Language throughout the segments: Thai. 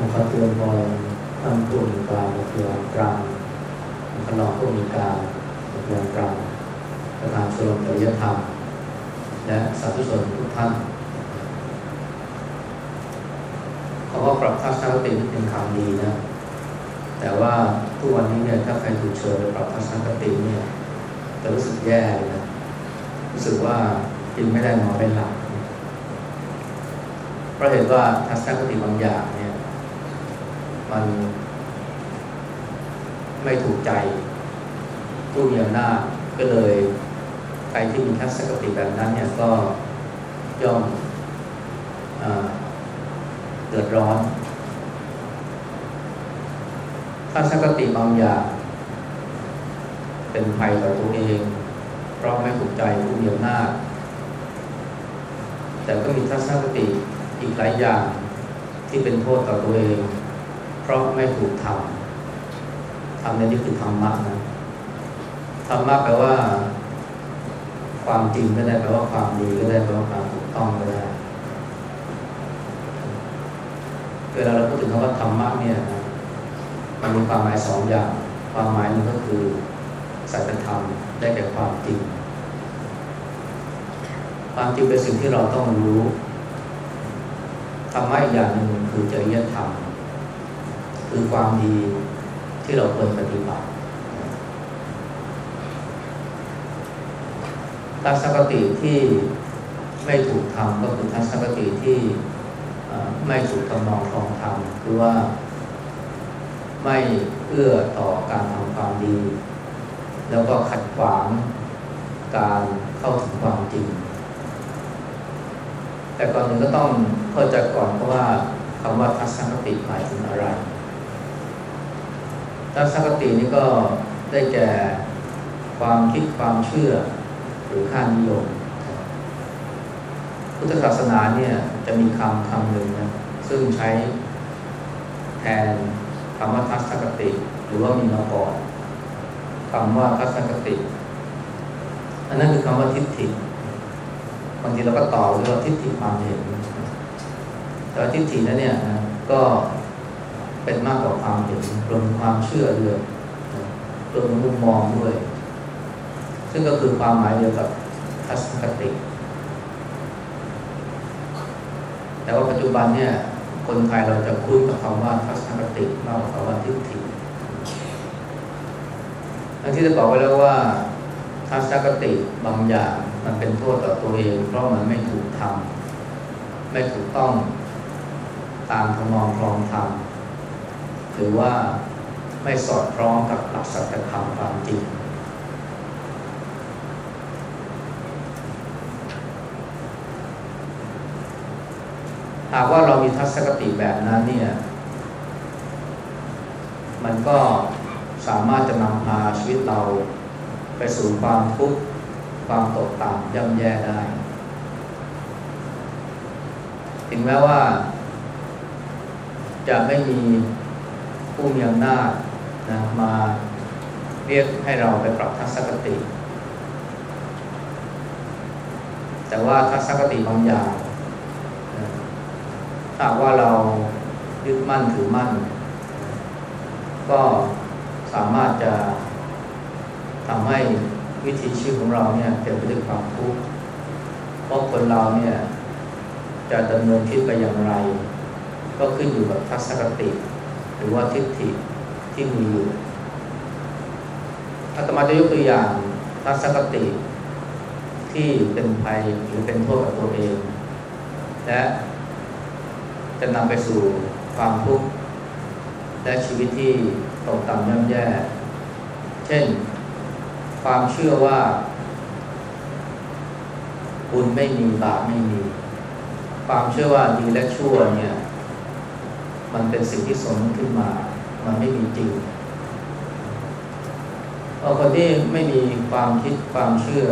นะครับเตือนบอลท่านผู้มีการเตือนกลางท่านองผู้มีการเตือนกลางประธานชมรมจริยธรรม และสาธุชนทุกท่านเขาว่าปรับทัศนคติเป็นคำดีนะ แต่ว่าทุกวันนี้เนี่ยถ้าใครถูกเชิญไปปรับทัศนคติเนี่ยจะรู้สึกแย่นะรู้สึกว่ากินไม่ได้นอนไม่หลับเพราะเห็นว่าทัศนคติบางอย่าง มันไม่ถูกใจผู้มีอำนาจก็เลยใครที่มีทัศนคติแบบนั้นเนี่ยก็ย่อมเดือดร้อนทัศนคติบางอย่างเป็นภัยต่อตัวเอง เพราะไม่ถูกใจผู้มีอำนาจแต่ก็มีทัศนคติอีกหลายอย่างที่เป็นโทษต่อตัวเอง เพราะไม่ถูกทำทำในนี้คือธรรมะนะธรรมะแปลว่า ความจริงก็ได้แปลว่าความดีก็ได้แปลว่าความถูกต้องก็ได้เวลาเราพูดถึงคำว่าธรรมะเนี่ยมันมีความหมายสองอย่าง ความหมายหนึ่งก็คือสัจธรรมได้แก่ความจริง ความจริงเป็นสิ่งที่เราต้องรู้ธรรมะอีกอย่างหนึ่งคือจริยธรรม คือความดีที่เราควรปฏิบัติทัศนคติที่ไม่ถูกทำก็คือทัศนคติที่ไม่ถูกทำนองครองธรรมคือว่าไม่เอื้อต่อการทำความดี แล้วก็ขัดขวางการเข้าถึงความจริง แต่ก่อนหนึ่งก็ต้องเข้าใจก่อนเพราะว่าคำว่าทัศนคติหมายถึงอะไร ทัศนคตินี้ก็ได้แก่ความคิดความเชื่อหรือค่านิยม พุทธศาสนาเนี่ยจะมีคำคำหนึ่งนะซึ่งใช้แทนคำว่าทัศนคติ หรือว่ามีมาก่อนคำว่าทัศนคติ อันนั้นคือคำว่าทิฏฐิบางทีเราก็ต่อเรียกว่าทิฏฐิความเห็นแต่ทิฏฐินั้นเนี่ยนะก็ เป็นมากกว่าความเห็นรวมความเชื่อด้วยรวมมุมมองด้วย ซึ่งก็คือความหมายเดียวกับทัศนคติ แต่ว่าปัจจุบันเนี่ย คนไทยเราจะคุ้นกับคำว่าทัศนคติมากกว่าคำว่าทิฏฐิทั้งที่จะบอกไว้แล้วว่าทัศนคติบางอย่างมันเป็นโทษต่อตัวเอง เพราะมันไม่ถูกทำไม่ถูกต้องตามทำนองครองธรรม หรือว่าไม่สอดคล้องกับหลักสัจธรรมความจริง หากว่าเรามีทัศนคติแบบนั้นเนี่ย มันก็สามารถจะนำพาชีวิตเราไปสู่ความทุกข์ความตกต่ำย่ำแย่ได้ ถึงแม้ว่า จะไม่มี ผู้มีอำนาจนะมาเรียกให้เราไปปรับทัศนคติ แต่ว่าทัศนคติบางอย่างถ้าว่าเรายึดมั่นถือมั่น ก็สามารถจะทำให้วิถีชีวิตของเราเนี่ยเต็มไปด้วยความทุกข์เพราะคนเราเนี่ยจะดำเนินชีวิตไปอย่างไร ก็ขึ้นอยู่กับทัศนคติ หรือว่าทิฏฐิที่มีอยู่อาตมาจะยกตัวอย่างทัศนคติที่เป็นภัยหรือเป็นโทษกับตัวเอง และจะนำไปสู่ความทุกข์และชีวิตที่ตกต่ำย่ำแย่ เช่น ความเชื่อว่าบุญไม่มีบาปไม่มี ความเชื่อว่าดีและชั่วเนี่ย มันเป็นสิ่งที่สมขึ้นมา มันไม่มีจริงเอาคนที่ไม่มีความคิดความเชื่อ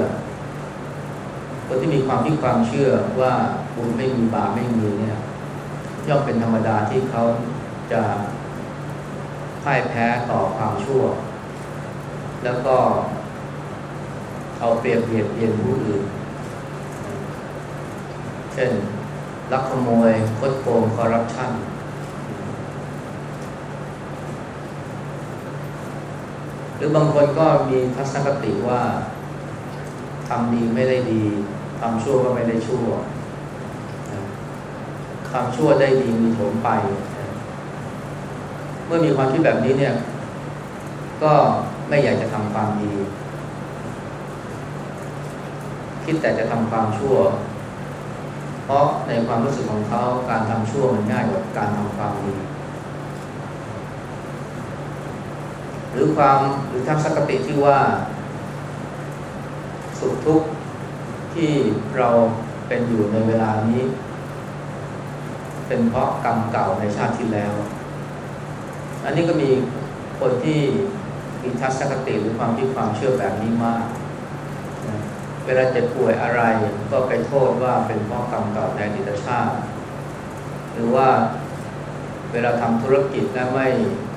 คนที่มีความคิดความเชื่อว่าบุญไม่มีบาปไม่มีเนี่ย ย่อมเป็นธรรมดาที่เขาจะพ่ายแพ้ต่อความชั่ว แล้วก็เอาเปรียบเบียดเบียนผู้อื่น เช่นลักขโมยคดโกงคอร์รัปชัน หรือบางคนก็มีทัศนคติว่าทำดีไม่ได้ดีทำชั่วก็ไม่ได้ชั่วทำชั่วได้ดีมีผลไป เมื่อมีความคิดแบบนี้เนี่ย ก็ไม่อยากจะทำความดี คิดแต่จะทำความชั่ว เพราะในความรู้สึกของเขาการทำชั่วมันง่ายกว่าการทำความดี หรือความหรือทัศนคติที่ว่า สุขทุกข์ที่เราเป็นอยู่ในเวลานี้ เป็นเพราะกรรมเก่าในชาติที่แล้ว อันนี้ก็มีคนที่มีทัศนคติหรือความคิดความเชื่อแบบนี้มากเวลาเจ็บป่วยอะไรก็ไปโทษว่าเป็นเพราะกรรมเก่าในอดีตชาติ หรือว่า เวลาทำธุรกิจแล้วไม่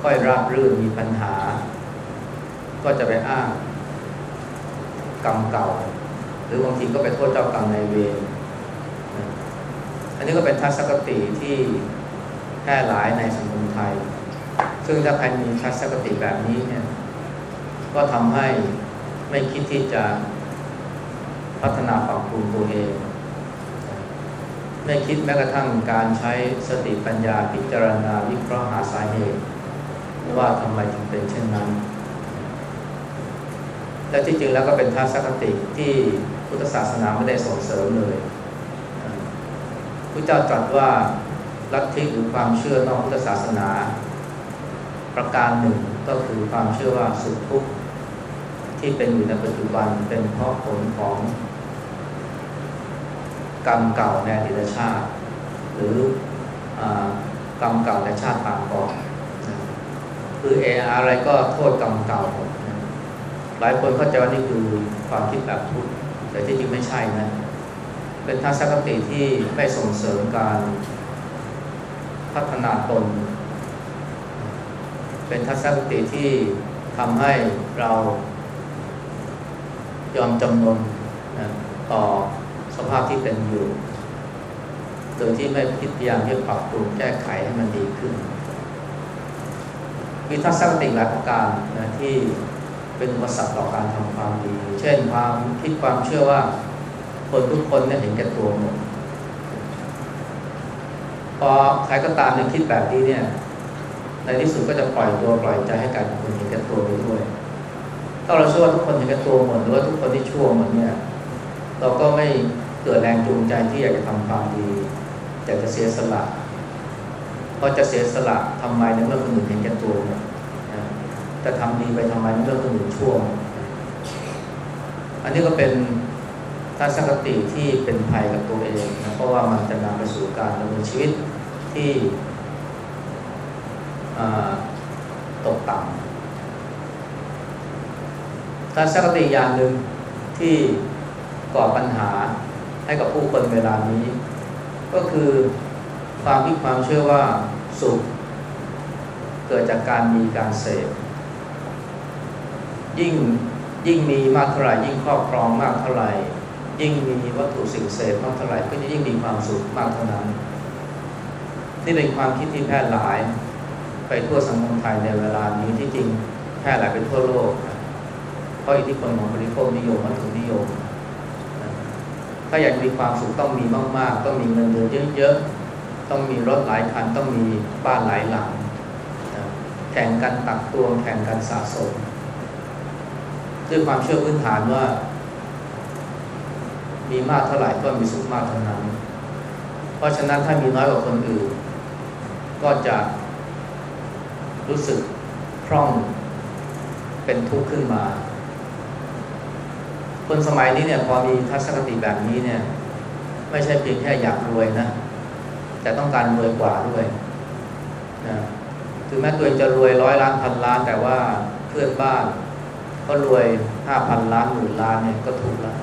ค่อยราบรื่นมีปัญหา ก็จะไปอ้างกรรมเก่า หรือบางทีก็ไปโทษเจ้ากรรมในเวรอันนี้ก็เป็นทัศนคติที่แพร่หลายในสังคมไทย ซึ่งถ้าใครมีทัศนคติแบบนี้เนี่ย ก็ทำให้ไม่คิดที่จะพัฒนาปรับปรุงตัวเอง ไม่คิดแม้กระทั่งการใช้สติปัญญาพิจารณาวิเคราะห์หาสาเหตุว่าทำไมถึงเป็นเช่นนั้น และที่จริงแล้วก็เป็นทัศนคติที่พุทธศาสนาไม่ได้ส่งเสริมเลยพระเจ้าตรัสว่าลัทธิหรือความเชื่อนอกพุทธศาสนา ประการหนึ่งก็คือความเชื่อว่าสุขทุกข์ที่เป็นอยู่ในปัจจุบันเป็นเพราะผลของ กรรมเก่าในอดีตชาติ หรือกรรมเก่าในชาติปางก่อนคือเออะไรก็โทษกรรมเก่าหมดหลายคนเข้าใจว่านี่คือความคิดแบบพุทธแต่ที่จริงไม่ใช่นะเป็นทัศนคติที่ไม่ส่งเสริมการพัฒนาตน เป็นทัศนคติที่ทำให้เรายอมจำนนนะต่อ สภาพที่เป็นอยู่ โดยที่ไม่พิพยายามที่จะปรับปรุงแก้ไขให้มันดีขึ้น มีทัศนคติหลายประการนะที่เป็นอุปสรรคต่อการทำความดี เช่นความคิดความเชื่อว่าคนทุกคนเนี่ยเห็นแก่ตัวหมดพอใครก็ตามในคิดแบบนี้เนี่ย ในที่สุดก็จะปล่อยตัวปล่อยใจให้กลายเป็นคนเห็นแก่ตัวไปด้วย ถ้าเราเชื่อว่าทุกคนเห็นแก่ตัวหมดหรือว่าทุกคนที่ชั่วหมดเนี่ย เราก็ไม่ เกิดแรงจูงใจที่อยากจะทำความดีอยากจะเสียสละพอจะเสียสละทำไมในเมื่อคนอื่นเห็นแก่ตัวนี่ยจะทำดีไปทำไมเมื่อคนอื่นชั่ว อันนี้ก็เป็นทัศนคติที่เป็นภัยกับตัวเองนะเพราะว่ามันจะนำไปสู่การดำเนินชีวิตที่ตกต่ำทัศนคติอย่างหนึ่งที่ก่อปัญหา ให้กับผู้คนเวลานี้ ก็คือความคิดความเชื่อว่าสุข เกิดจากการมีการเสพยิ่งยิ่งมีมากเท่าไหร่ยิ่งครอบครองมากเท่าไหร่ยิ่งมีวัตถุสิ่งเสพมากเท่าไหร่ก็จะยิ่งมีความสุขมากเท่านั้น นี่เป็นความคิดที่แพร่หลายไปทั่วสังคมไทยในเวลานี้ที่จริงแพร่หลายไปทั่วโลก เพราะอิทธิพลของบริโภคนิยมวัตถุนิยม ถ้าอยากมีความสุขต้องมีมากๆ ต้องมีเงินเดือนเยอะๆ ต้องมีรถหลายคัน ต้องมีบ้านหลายหลังแข่งกันตักตวงแข่งกันสะสม ด้วยความเชื่อพื้นฐานว่า มีมากเท่าไหร่ก็มีสุขมากเท่านั้น เพราะฉะนั้นถ้ามีน้อยกว่าคนอื่น ก็จะรู้สึกพร่องเป็นทุกข์ขึ้นมา คนสมัยนี้เนี่ยพอมีทัศนคติแบบนี้เนี่ย ไม่ใช่เพียงแค่อยากรวยนะ แต่ต้องการรวยกว่าด้วยนะถึงแม้ตัวเองจะรวยร้อยล้านพันล้าน แต่ว่าเพื่อนบ้านก็รวยห้าพันล้านหมื่นล้านเนี่ยก็ถูกแล้ว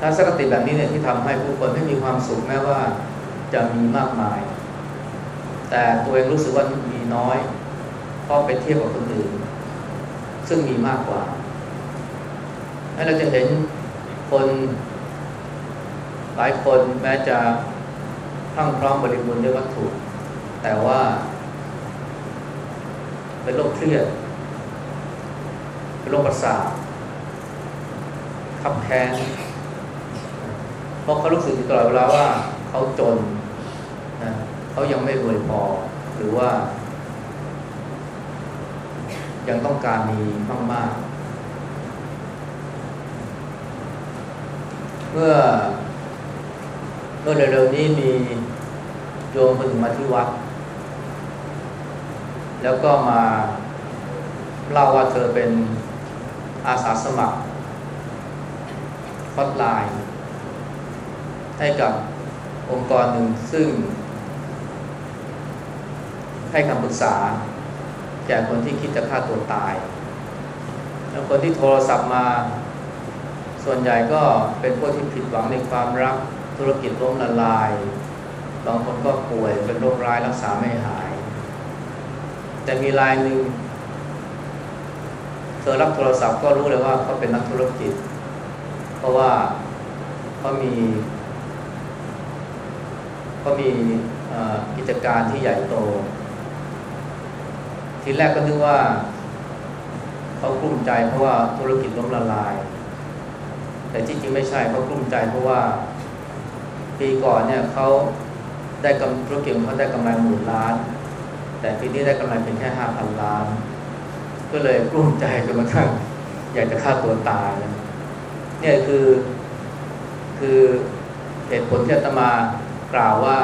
ถ้าสกติแบบนี้เนี่ยที่ทำให้ผู้คนไม่มีความสุขแม้ว่าจะมีมากมาย แต่ตัวเองรู้สึกว่ามีน้อยเพราะไปเทียบกับคนอื่น ซึ่งมีมากกว่าให้เราจะเห็นคนหลายคนแม้จะพรั่งพร้อมบริบูรณ์ด้วยวัตถุ แต่ว่า เป็นโรคเครียด เป็นโรคประสาทขับแค้นเพราะเขารู้สึกตลอดเวลาว่าเขาจนนะเขายังไม่รวยพอหรือว่า ยังต้องการมีมากมากเมื่อเมื่อเร็วๆนี้มีโยมคนหนึ่งมาที่วัด แล้วก็มาเล่าว่าเธอเป็นอาสาสมัครฮอตไลน์ให้กับองค์กรหนึ่งซึ่งให้คำปรึกษา ก่คนที่คิดจะฆ่าตัวตาย แล้วคนที่โทรศัพท์มา ส่วนใหญ่ก็เป็นพวกที่ผิดหวังในความรัก ธุรกิจล้มละลาย บางคนก็ป่วยเป็นโรคร้ายรักษาไม่หาย แต่มีรายหนึ่งเธอรับโทรศัพท์ก็รู้เลยว่าเขาเป็นนักธุรกิจ เพราะว่าเขามีเขามีกิจการที่ใหญ่โต ทีแรกก็นึกว่าเขากลุ้มใจเพราะว่าธุรกิจล้มละลาย แต่ที่จริงไม่ใช่เขากลุ้มใจเพราะว่าปีก่อนเนี่ยเขาได้กำธุรกิจเขาได้กำไรหมื่นล้าน แต่ปีนี้ได้กำไรเพียงแค่ห้าพันล้าน ก็เลยกลุ้มใจจนกระทั่งอยากจะฆ่าตัวตายเนี่ยคือคือเหตุผลที่อาตมากล่าวว่า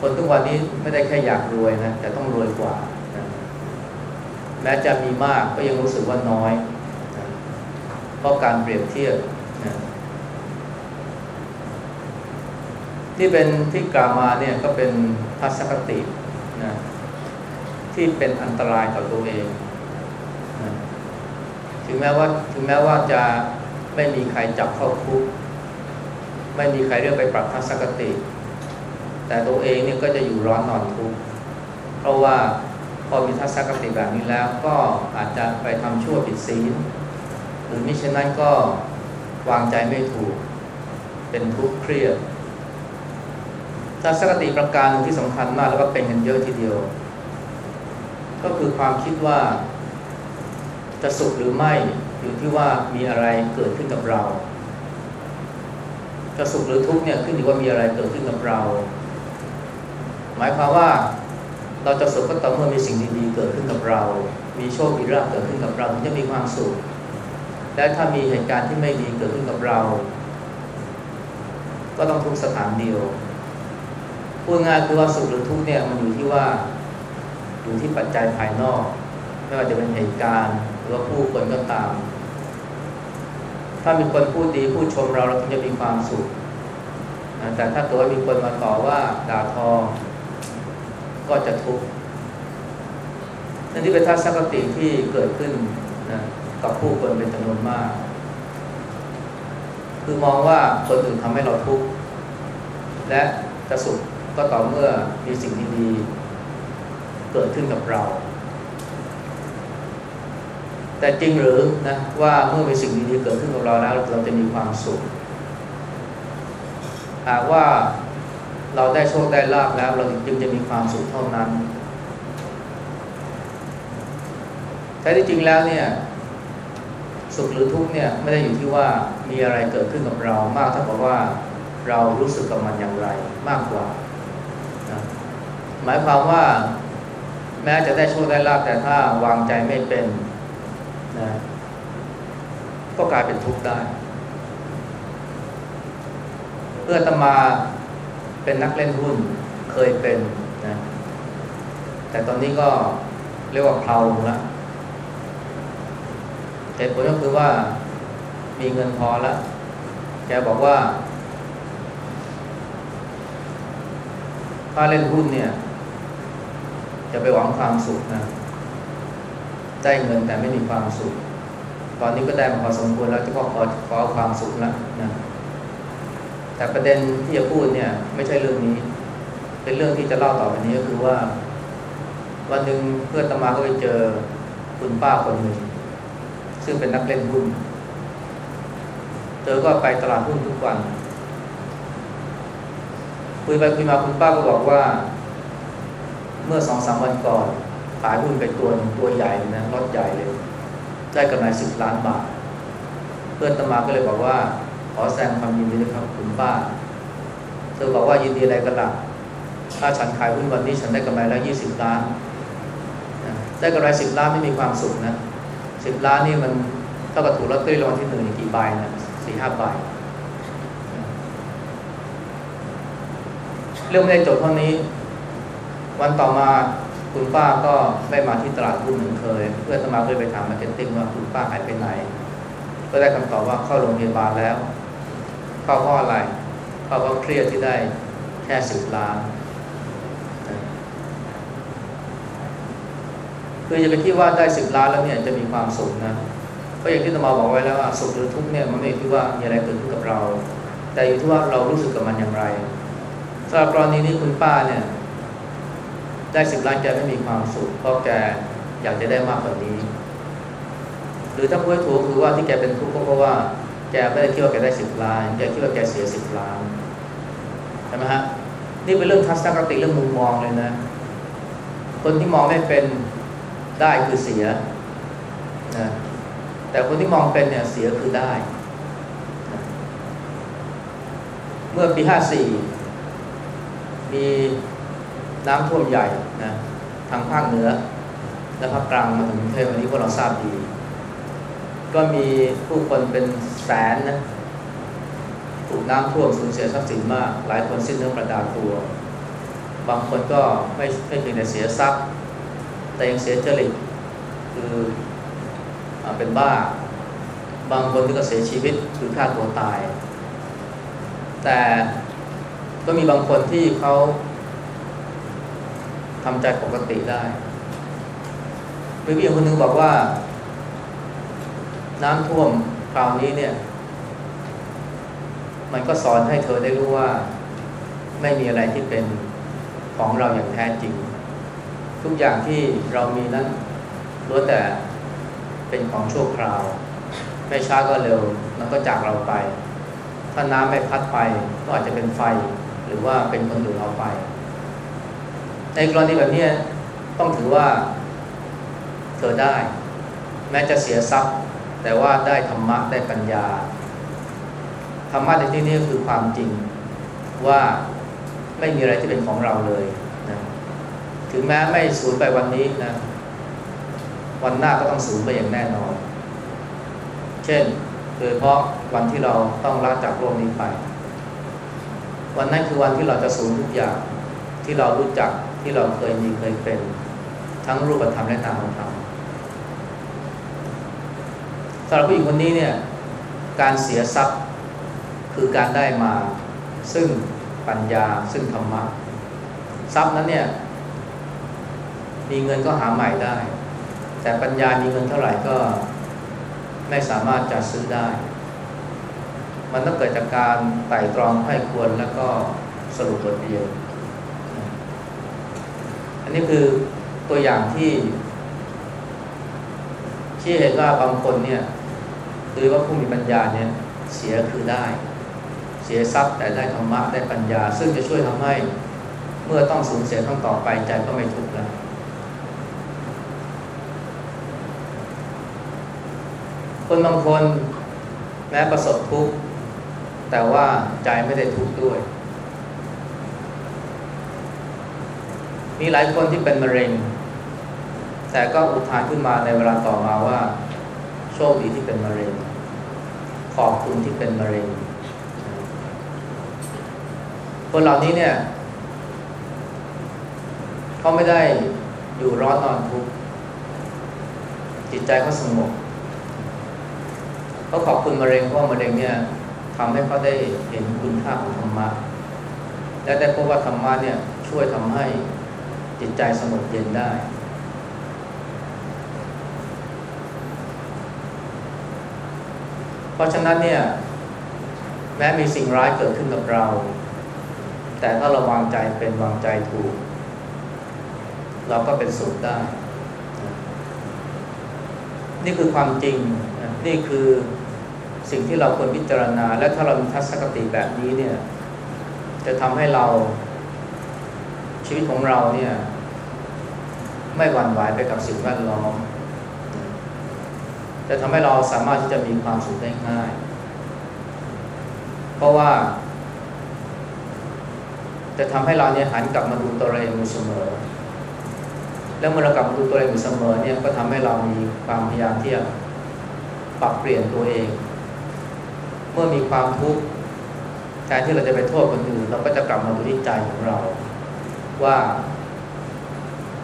คนทุกวันนี้ไม่ได้แค่อยากรวยนะแต่ต้องรวยกว่า แม้จะมีมากก็ยังรู้สึกว่าน้อยนะเพราะการเปรียบเทียบนะที่เป็นที่กล่าวมาเนี่ยก็เป็นทัศนคตินะที่เป็นอันตรายต่อตัวเองนะถึงแม้ว่าถึงแม้ว่าจะไม่มีใครจับเข้าคุก ไม่มีใครเรียกไปปรับทัศนคติ แต่ตัวเองเนี่ยก็จะอยู่ร้อนนอนทุกข์เพราะว่า พอมีทัศนคติแบบนี้แล้วก็อาจจะไปทำชั่วผิดศีลหรือมิฉะนั้นก็วางใจไม่ถูก เป็นทุกข์เครียดทัศนคติประการที่สำคัญมากแล้วก็เป็นกันเยอะทีเดียว ก็คือความคิดว่า จะสุขหรือไม่อยู่ที่ว่ามีอะไรเกิดขึ้นกับเราจะสุขหรือทุกข์เนี่ยขึ้นอยู่ว่ามีอะไรเกิดขึ้นกับเรา หมายความว่า เราจะสุขก็ต่อเมื่อมีสิ่งดีๆเกิดขึ้นกับเรา มีโชค มีลาภเกิดขึ้นกับเราถึงจะมีความสุข และถ้ามีเหตุการณ์ที่ไม่ดีเกิดขึ้นกับเรา ก็ต้องทุกสถานเดียว พูดง่ายคือว่าสุขหรือทุกเนี่ยมันอยู่ที่ว่า อยู่ที่ปัจจัยภายนอก ไม่ว่าจะเป็นเหตุการณ์ หรือว่าผู้คนก็ตาม ถ้ามีคนพูดดีพูดชมเราเราจะมีความสุข แต่ถ้าตัวมีคนมาต่อว่าด่าทอ ก็จะทุกข์นั่นที่เป็นทัศนคติที่เกิดขึ้นนะกับผู้คนเป็นจำนวนมาก คือมองว่าคนอื่นทำให้เราทุกข์และจะสุขก็ต่อเมื่อมีสิ่งดีๆเกิดขึ้นกับเรา แต่จริงหรือนะว่าเมื่อมีสิ่งดีๆเกิดขึ้นกับเราแล้ว เราจะมีความสุข หากว่า เราได้โชคได้ลาบแล้ว เราจึงจะมีความสุขเท่านั้นแต่ที่จริงแล้วเนี่ยสุขหรือทุกข์เนี่ยไม่ได้อยู่ที่ว่ามีอะไรเกิดขึ้นกับเรามากเท่ากับว่าเรารู้สึกกับมันอย่างไรมากกว่านะหมายความว่าแม้จะได้โชคได้ลาบแต่ถ้าวางใจไม่เป็นนะก็กลายเป็นทุกข์ได้ เพื่อตมา เป็นนักเล่นหุ้นเคยเป็นนะแต่ตอนนี้ก็เรียกว่าเพลาลงแล้วเหตุผลก็คือว่ามีเงินพอแล้วแกบอกว่า ถ้าเล่นหุ้นเนี่ยจะไปหวังความสุขนะได้เงินแต่ไม่มีความสุข ตอนนี้ก็ได้มาพอสมควรแล้วจะก็ขอขอความสุขแล้วนะ แต่ประเด็นที่จะพูดเนี่ย ไม่ใช่เรื่องนี้ เป็นเรื่องที่จะเล่าต่อไปนี้ก็คือว่า วันหนึ่งเพื่อนตมาก็ไปเจอคุณป้าคนหนึ่งซึ่งเป็นนักเล่นหุ้นเธอก็ไปตลาดหุ้นทุกวัน คุยไปคุยมาคุณป้าก็บอกว่า เมื่อสองสามวันก่อนขายหุ้นไปตัวหนึ่งตัวใหญ่นะรถใหญ่เลย ได้กำไรสิบล้านบาท เพื่อนตมาก็เลยบอกว่า อแสดงความยินดีด้วยครับคุณป้า เธอบอกว่ายินดีอะไรกันล่ะถ้าฉันขายหุ้นวันนี้ฉันได้กำไรแล้วยี่สิบล้านได้กำไรสิบล้านไม่มีความสุขนะสิบล้านนี่มันเท่ากับถูกลอตเตอรี่รางวัลที่หนึ่งกี่ใบนะสี่ห้าใบเรื่องไม่ได้จบเท่านี้ วันต่อมาคุณป้าก็ไม่มาที่ตลาดหุ้นเหมือนเคย เพื่อนอาตมาเลยไปถาม marketing ว่าคุณป้าหายไปไหน ก็ได้คำตอบว่าเข้าโรงพยาบาลแล้ว เข้าเพราะอะไรเข้าเพราะเครียดที่ได้แค่สิบล้านคืออย่าไปคิดว่าได้สิบล้านแล้วเนี่ยจะมีความสุขนะเพราะอย่างที่อาตมาบอกไว้แล้วว่าสุขหรือทุกข์เนี่ยมันไม่อยู่ที่ว่ามีอะไรเกิดขึ้นกับเรา แต่อยู่ที่ว่าเรารู้สึกกับมันอย่างไรสำหรับกรณีนี้คุณป้าเนี่ยได้สิบล้านแกไม่มีความสุขเพราะแกอยากจะได้มากกว่านี้ หรือถ้าพูดถูกคือว่าที่แกเป็นทุกข์ก็เพราะว่า แกไม่ได้คิดว่าแกได้สิบล้านแกคิดว่าแกเสียสิบล้านใช่ไหมฮะนี่เป็นเรื่องทัศนคติเรื่องมุมมองเลยนะ คนที่มองไม่เป็นได้คือเสียนะแต่คนที่มองเป็นเนี่ยเสียคือได้ เมื่อปีห้าสี่มีน้ำท่วมใหญ่นะทางภาคเหนือและภาคกลางมาถึงเทพวันนี้พวกเราทราบดี ก็มีผู้คนเป็นแสนนะถูกน้ำท่วมสูญเสียทรัพย์สินมาก หลายคนสิ้นเนื้อประดาตัว บางคนก็ไม่ไม่เพียงแต่เสียทรัพย์ แต่ยังเสียจริตคืออเป็นบ้า บางคนก็เสียชีวิตคือฆ่าตัวตาย แต่ก็มีบางคนที่เขาทำใจปกติได้มีพี่คนหนึ่งบอกว่า น้ำท่วมคราวนี้เนี่ย มันก็สอนให้เธอได้รู้ว่า ไม่มีอะไรที่เป็นของเราอย่างแท้จริง ทุกอย่างที่เรามีนั้นล้วนแต่เป็นของชั่วคราว ไม่ช้าก็เร็ว มันก็จากเราไป ถ้าน้ำไม่พัดไปก็อาจจะเป็นไฟ หรือว่าเป็นคนอื่นเอาไป ในกรณีแบบนี้ต้องถือว่า เธอได้ แม้จะเสียทรัพย์ แต่ว่าได้ธรรมะได้ปัญญา ธรรมะในที่นี้คือความจริงว่าไม่มีอะไรที่เป็นของเราเลยนะถึงแม้ไม่สูญไปวันนี้นะวันหน้าก็ต้องสูญไปอย่างแน่นอน เช่นโดยเพราะวันที่เราต้องลาจากโลกนี้ไป วันนั้นคือวันที่เราจะสูญทุกอย่างที่เรารู้จักที่เราเคยมีเคยเป็น ทั้งรูปธรรมและนามธรรม สำหรับผู้หญิงคนนี้เนี่ยการเสียทรัพย์คือการได้มาซึ่งปัญญาซึ่งธรรมะทรัพย์นั้นเนี่ย มีเงินก็หาใหม่ได้ แต่ปัญญามีเงินเท่าไหร่ก็ไม่สามารถจะซื้อได้ มันต้องเกิดจากการไต่ตรองให้ควรแล้วก็สรุปบทเรียนอันนี้คือตัวอย่างที่ที่เห็นว่าบางคนเนี่ย คือว่าผู้มีปัญญาเนี่ยเสียคือได้ เสียทรัพย์แต่ได้ธรรมะได้ปัญญา ซึ่งจะช่วยทำให้เมื่อต้องสูญเสียทั้งต่อไปใจก็ไม่ทุกข์แล้วคนบางคนแม้ประสบทุกข์แต่ว่าใจไม่ได้ทุกข์ด้วย มีหลายคนที่เป็นมะเร็ง แต่ก็อุทานขึ้นมาในเวลาต่อมาว่า คดีที่เป็นมะเร็ง ขอบคุณที่เป็นมะเร็งคนเหล่านี้เนี่ยเขาไม่ได้อยู่ร้อนนอนทุกข์จิตใจเขาสงบเขาขอบคุณมะเร็งเพราะมะเร็งเนี่ยทำให้เขาได้เห็นคุณค่าของธรรมะและได้พบว่าธรรมะเนี่ยช่วยทำให้จิตใจสงบเย็นได้ เพ ราะฉะนั้นเนี่ย แม้มีสิ่งร้ายเกิดขึ้นกับเรา แต่ถ้าเราวางใจเป็นวางใจถูก เราก็เป็นสุขได้ นี่คือความจริง นี่คือสิ่งที่เราควรพิจารณา และถ้าเรามีทัศนคติแบบนี้เนี่ย จะทำให้เราชีวิตของเราเนี่ย ไม่หวั่นไหวไปกับสิ่งแวดล้อม จะทำให้เราสามารถที่จะมีความสุขได้ง่าย เพราะว่า จะทำให้เราเนี่ยหันกลับมาดูตัวเองอยู่เสมอ แล้วเมื่อเรากลับมาดูตัวเองอยู่เสมอเนี่ยก็ทำให้เรามีความพยายามที่จะปรับเปลี่ยนตัวเอง เมื่อมีความทุกข์แทนที่เราจะไปโทษคนอื่น เราก็จะกลับมาดูที่ใจของเรา ว่า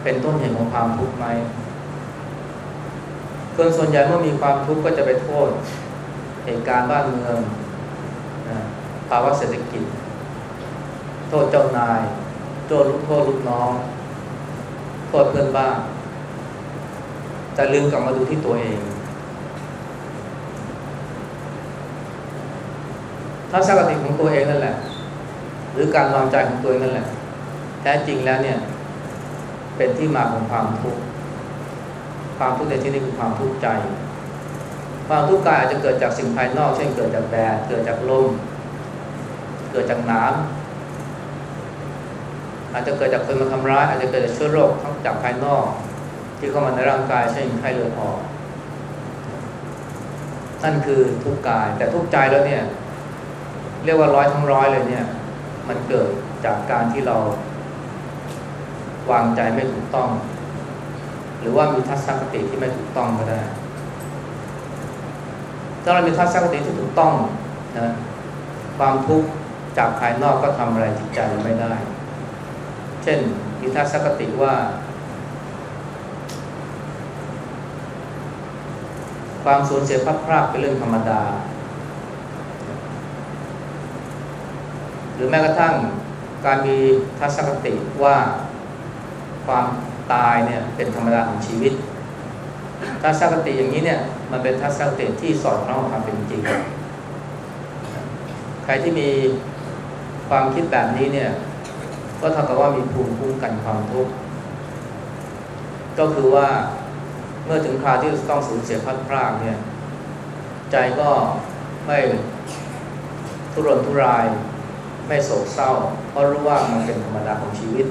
เป็นต้นเหตุของความทุกข์ไหม คนส่วนใหญ่เมื่อมีความทุกข์ก็จะไปโทษเหตุการณ์บ้านเมืองภาวะเศรษฐกิจ โทษเจ้านาย โทษลูกโทษลูกน้อง โทษเพื่อนบ้านแต่ลืมกลับมาดูที่ตัวเองถ้าสักติของตัวเองนั่นแหละ หรือการวางใจของตัวเองนั่นแหละ แท้จริงแล้วเนี่ย เป็นที่มาของความทุกข์ ความทุกข์ในที่นี้คือความทุกข์ใจ ความทุกข์กายอาจจะเกิดจากสิ่งภายนอก เช่นเกิดจากแดดเกิดจากลม เกิดจากน้ำอาจจะเกิดจากคนมาทำร้าย อาจจะเกิดจากเชื้อโรคทั้งจากภายนอก ที่เข้ามาในร่างกายเช่นไข้เลือดออกนั่นคือทุกข์กาย แต่ทุกข์ใจแล้วเนี่ย เรียกว่าร้อยทั้งร้อยเลยเนี่ย มันเกิดจากการที่เราวางใจไม่ถูกต้อง รือว่ามีทัศนคติที่ไม่ถูกต้องก็ได้ถ้าเรามีทัศนคติที่ถูกต้องนะความทุกข์จากภายนอกก็ทำอะไรจิตใจเราไม่ได้ เช่นมีทัศนคติว่า ความสูญเสียพลัดพรากเป็นเรื่องธรรมดา หรือแม้กระทั่งการมีทัศนคติว่าความ ตายเนี่ยเป็นธรรมดาของชีวิตทัศนคติอย่างนี้เนี่ยมันเป็นทัศนคติที่สอดคล้องกับความเป็นจริง ใครที่มีความคิดแบบนี้เนี่ย ก็เท่ากับว่ามีภูมิคุ้มกันความทุกข์ก็คือว่าเมื่อถึงคราวที่ต้องสูญเสียพัดพรากเนี่ย ใจก็ไม่ทุรนทุราย ไม่โศกเศร้า เพราะรู้ว่ามันเป็นธรรมดาของชีวิต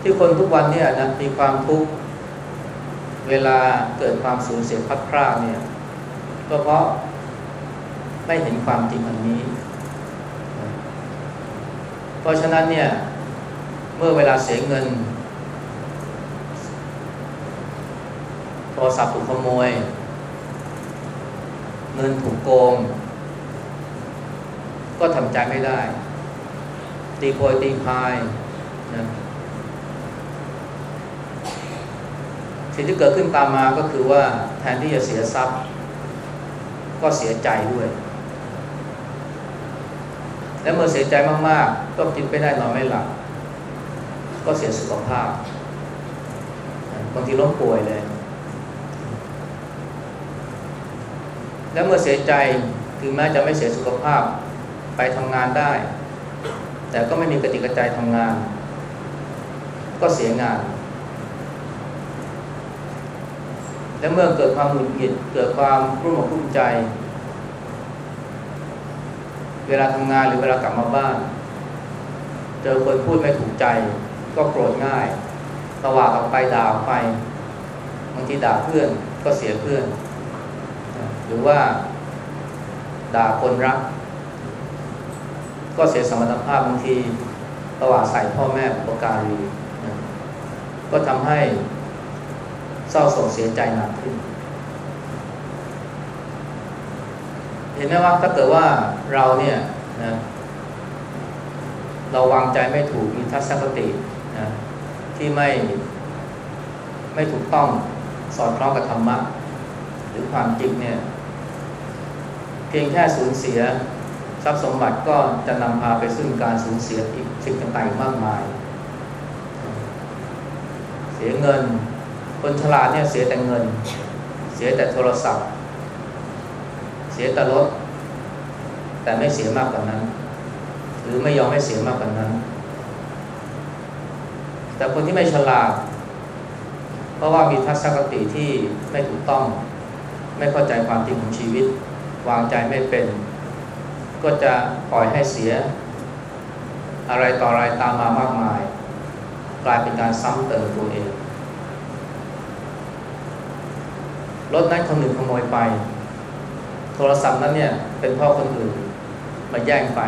ที่คนทุกวันเนี่ยนะมีความทุกข์เวลาเกิดความสูญเสียพัดพรากเนี่ยก็เพราะไม่เห็นความจริงอันนี้ เพราะฉะนั้นเนี่ย เมื่อเวลาเสียเงิน โทรศัพท์ถูกขโมย เงินถูกโกง ก็ทำใจไม่ได้ ตีโพยตีพายนะ สิ่งที่เกิดขึ้นตามมาก็คือว่าแทนที่จะเสียทรัพย์ ก็เสียใจด้วย และเมื่อเสียใจมากๆ ก็กินไม่ได้นอนไม่หลับก็เสียสุขภาพบางทีล้มป่วยเลย และเมื่อเสียใจถึงแม้จะไม่เสียสุขภาพไปทำงานได้ แต่ก็ไม่มีกติกระใจทำงาน ก็เสียงาน และเมื่อเกิดความหงุดหงิดเกิดความรุ่มอกรุ่มใจ เวลาทำงานหรือเวลากลับมาบ้าน เจอคนพูดไม่ถูกใจ ก็โกรธง่ายตวาดออกไปด่าออกไปบางทีด่าเพื่อนก็เสียเพื่อน หรือว่า ด่าคนรัก ก็เสียสมรรถภาพบางทีตวาดใส่พ่อแม่ปุปการีก็ทำให้ เศร้าโศกเสียใจหนักขึ้น เห็นไหมว่าถ้าเกิดว่าเราเนี่ยนะเราวางใจไม่ถูกมีทัศนคตินะที่ไม่ไม่ถูกต้องสอดคล้องกับธรรมะ หรือความจริงเนี่ย เพียงแค่สูญเสียทรัพย์สมบัติก็จะนำพาไปซึ่งการสูญเสียอีกสิ่งต่างๆมากมาย เสียเงิน คนฉลาดเนี่ยเสียแต่เงิน เสียแต่โทรศัพท์ เสียแต่รถ แต่ไม่เสียมากกว่านั้น หรือไม่ยอมให้เสียมากกว่านั้น แต่คนที่ไม่ฉลาด เพราะว่ามีทัศนคติที่ไม่ถูกต้อง ไม่เข้าใจความจริงของชีวิต วางใจไม่เป็น ก็จะปล่อยให้เสีย อะไรต่ออะไรตามมามากมาย กลายเป็นการซ้ำเติมตัวเอง รถนั้นคนหนึ่งขโมยไป โทรศัพท์นั้นเนี่ยเป็นพ่อคนอื่นมาแย่งไป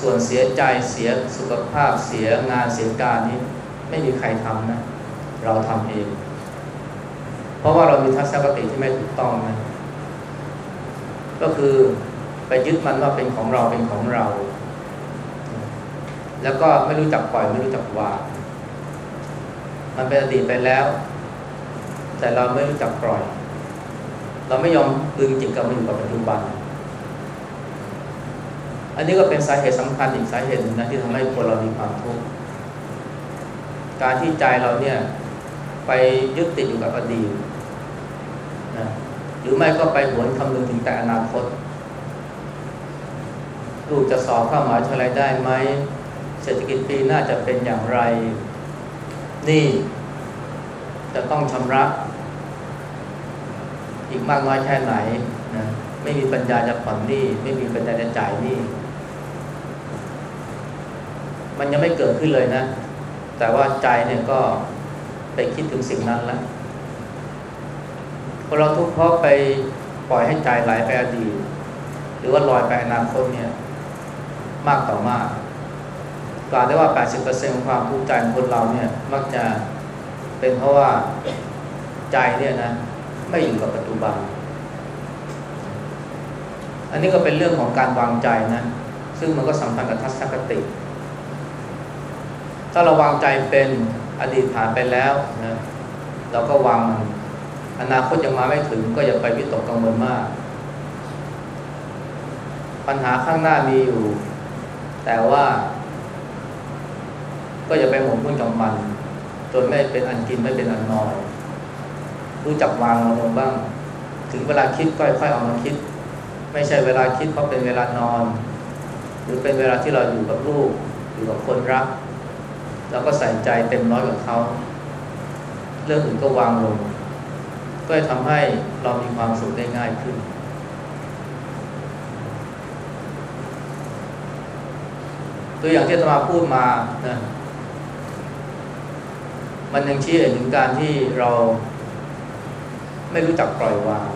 ส่วนเสียใจเสียสุขภาพเสียงานเสียการนี้ ไม่มีใครทำนะ เราทำเอง เพราะว่าเรามีทัศนคติที่ไม่ถูกต้องนะก็คือไปยึดมันว่าเป็นของเราเป็นของเรา แล้วก็ไม่รู้จักปล่อยไม่รู้จักวางมันเป็นอดีตไปแล้ว แต่เราไม่รู้จักปล่อย เราไม่ยอมดึงจิตกลับมาอยู่กับปัจจุบัน อันนี้ก็เป็นสาเหตุสำคัญอีกสาเหตุหนึ่งนะที่ทำให้คนเรามีความทุกข์การที่ใจเราเนี่ยไปยึดติดอยู่กับอดีตนะหรือไม่ก็ไปหวนคำนึงถึงแต่อนาคตลูกจะสอบเข้ามหาวิทยาลัยได้ไหมเศรษฐกิจปีหน้าจะเป็นอย่างไร นี่จะต้องชำระ อีกมากน้อยแค่ไหนนะไม่มีปัญญาจะผ่อนหนี้ไม่มีปัญญาจะจ่ายหนี้มันยังไม่เกิดขึ้นเลยนะ แต่ว่าใจเนี่ยก็ไปคิดถึงสิ่งนั้นแล้วพอเราทุกข์เพราะไปปล่อยให้ใจไหลไปอดีตหรือว่าลอยไปอนาคตเนี่ย มากต่อมากกล่าวได้ว่า 80%ของความทุกข์ใจของคนเราเนี่ย มักจะเป็นเพราะว่าใจเนี่ยนะ ไม่อยู่กับปัจจุบัน อันนี้ก็เป็นเรื่องของการวางใจนะ ซึ่งมันก็สำคัญกับทัศนคติ ถ้าเราวางใจเป็นอดีตผ่านไปแล้วนะเราก็วางมันอนาคตยังมาไม่ถึงก็อย่าไปวิตกกังวลมาก ปัญหาข้างหน้ามีอยู่ แต่ว่า ก็อย่าไปหมกมุ่นกับมัน จนไม่เป็นอันกินไม่เป็นอันนอน รู้จักวางมันลงบ้าง ถึงเวลาคิดก็ค่อยๆเอามาคิด ไม่ใช่เวลาคิดเพราะเป็นเวลานอน หรือเป็นเวลาที่เราอยู่กับลูกอยู่กับคนรักเราก็ใส่ใจเต็มร้อยกับเขา เรื่องอื่นก็วางลง ก็จะทำให้เรามีความสุขได้ง่ายขึ้น ตัวอย่างที่ตมาพูดมานะมันยังชี้เห็นถึงการที่เรา ไม่รู้จักปล่อยวาง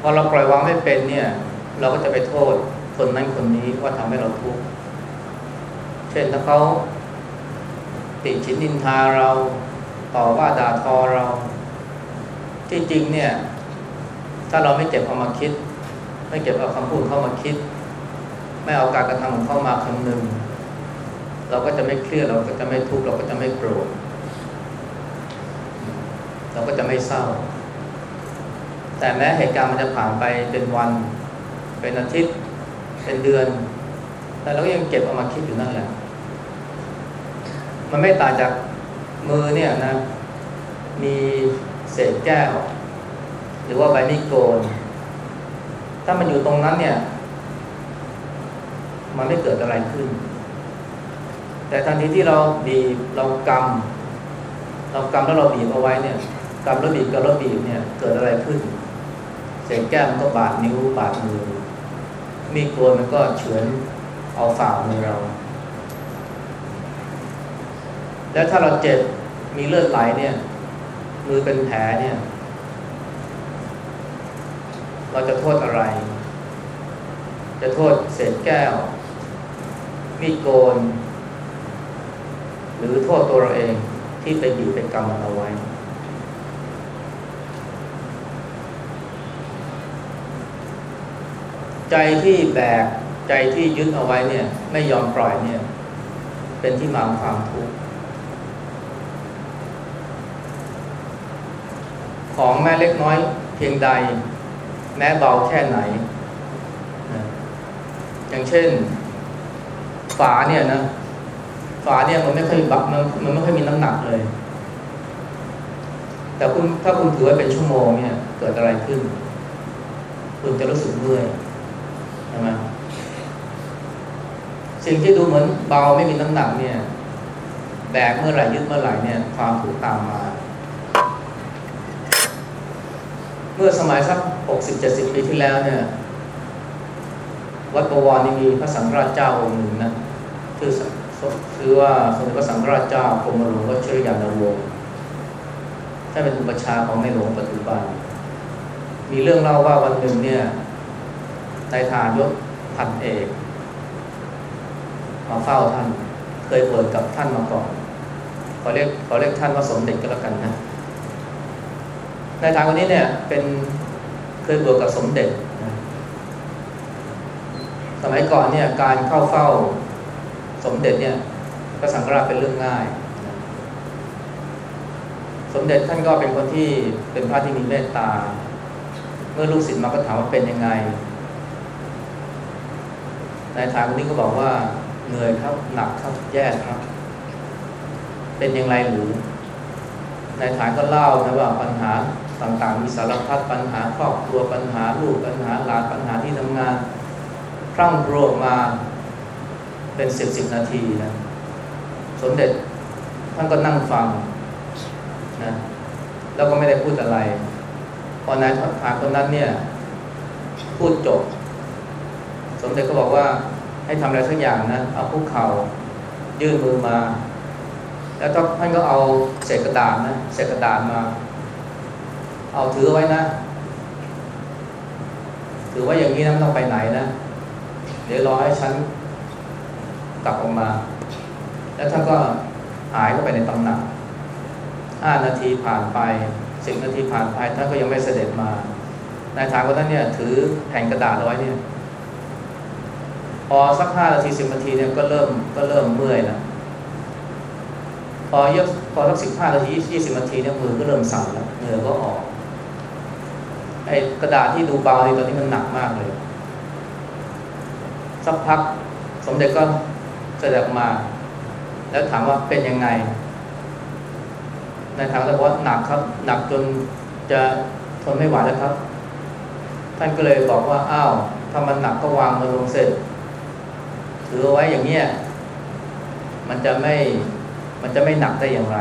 พอเราปล่อยวางไม่เป็นเนี่ย เราก็จะไปโทษคนนั้นคนนี้ว่าทำให้เราทุกข์เช่นถ้าเขาติชินนินทาเราต่อว่าด่าทอเรา ที่จริงเนี่ย ถ้าเราไม่เก็บเอามาคิด ไม่เก็บเอาคำพูดเข้ามาคิด ไม่เอาการกระทำของเข้ามาคำนึง เราก็จะไม่เครียดเราก็จะไม่ทุกข์เราก็จะไม่โกรธ เราก็จะไม่เศร้า แต่แม้เหตุการณ์มันจะผ่านไปเป็นวัน เป็นอาทิตย์ เป็นเดือน แต่เราก็ยังเก็บเอามาคิดอยู่นั่นแหละ มันไม่ต่างจากมือเนี่ยนะ มีเศษแก้ว หรือว่าใบมีดโกน ถ้ามันอยู่ตรงนั้นเนี่ย มันไม่เกิดอะไรขึ้น แต่ทันทีที่เราบีบเรากำเรากำแล้วเราบีบเอาไว้เนี่ย กำแล้วบีบกำแล้วบีบเนี่ยเกิดอะไรขึ้น เศษแก้วมันก็บาดนิ้วบาดมือ มีดโกนมันก็เฉือนเอาฝ่ามือเรา แล้วถ้าเราเจ็บมีเลือดไหลเนี่ย มือเป็นแผลเนี่ย เราจะโทษอะไร จะโทษเศษแก้ว มีดโกน หรือโทษตัวเราเองที่ไปบีบไปกำมันเอาไว้ ใจที่แบกใจที่ยึดเอาไว้เนี่ย ไม่ยอมปล่อยเนี่ย เป็นที่มาของความทุกข์ของแม่เล็กน้อยเพียงใด แม้เบาแค่ไหน อย่างเช่น ฝาเนี่ยนะ ฝาเนี่ยมันไม่ค่อยบักมันมันไม่ค่อยมีน้ำหนักเลย แต่คุณถ้าคุณถือไว้เป็นชั่วโมงเนี่ย เกิดอะไรขึ้น คุณจะรู้สึกเมื่อย ช่ไหมสิ่งที่ดูเหมือนเบาไม่มีน้ำหนักเนี่ยแบกเมื่อไหร่ยึดเมื่อไหร่เนี่ย ความถูกตามมา เมื่อสมัยสักหกสิบเจ็ดสิบปีที่แล้วเนี่ย วัดประวรนี่มีพระสังฆราชเจ้าองค์หนึ่งนะชื่อชื่อว่าสมเด็จพระสังฆราชเจ้ากรมหลวงวัชรยานวงศ์ท่านเป็นอุปชาของในหลวงปัจจุบัน มีเรื่องเล่าว่าวันหนึ่งเนี่ย นายทานยศพันเอกมาเฝ้าท่าน เคยบวชกับท่านมาก่อนขอเรียกขอเรียกท่านว่าสมเด็จก็แล้วกันนะนายทานคนนี้เนี่ย เป็นเคยบวชกับสมเด็จสมัยก่อนเนี่ย การเข้าเฝ้าสมเด็จเนี่ยพระสังฆราชเป็นเรื่องง่ายสมเด็จท่านก็เป็นคนที่เป็นพระที่มีเมตตา เมื่อลูกศิษย์มาก็ถามว่าเป็นยังไง นายทานคนนี้ก็บอกว่าเหนื่อยครับหนักครับแย่ครับ เป็นอยังไงหรือนายฐานก็เล่านะว่าปัญหาต่างๆ มีสารพัดปัญหาครอบครัวปัญหาลูกปัญหาหลานปัญหาที่ทำงานพร่ำรวมมาเป็นสิบสิบนาทีนะสมเด็จท่านก็นั่งฟังนะแล้วก็ไม่ได้พูดอะไร พอนายทานคนนั้นเนี่ย พูดจบ สมเด็จก็บอกว่าให้ทำอะไรสักอย่างนะ เอาคุกเข่ายื่นมือมา แล้วท่านก็เอาเศษกระดาษนะเศษกระดาษมา เอาถือไว้นะ ถือว่าอย่างนี้นะไม่ต้องไปไหนนะ เดี๋ยวรอให้ฉันกลับออกมา แล้วท่านก็หายเข้าไปในตำหนักห้านาทีผ่านไปสิบนาทีผ่านไปท่านก็ยังไม่เสด็จมา นายทางคนนั้นเนี่ยถือแผ่นกระดาษเอาไว้เนี่ย อสักห้านาทีสิบนาทีเนี่ยก็เริ่มก็เริ่มเมื่อยนะพอเยอะพอสักสิบห้านาทียี่สิบนาทีเนี่ยมือก็เริ่มสั่นแล้วเหงื่อก็ออกไอ้กระดาษที่ดูเบาในตอนนี้มันหนักมากเลย สักพักสมเด็จก็เสด็จมา แล้วถามว่าเป็นยังไงนายถามแต่ว่าหนักครับ หนักจนจะทนไม่ไหวแล้วครับ ท่านก็เลยบอกว่าอ้าวถ้ามันหนักก็วางมันลงเสร็จ ถือเอาไว้อย่างเนี้ยมันจะไม่มันจะไม่หนักได้อย่างไร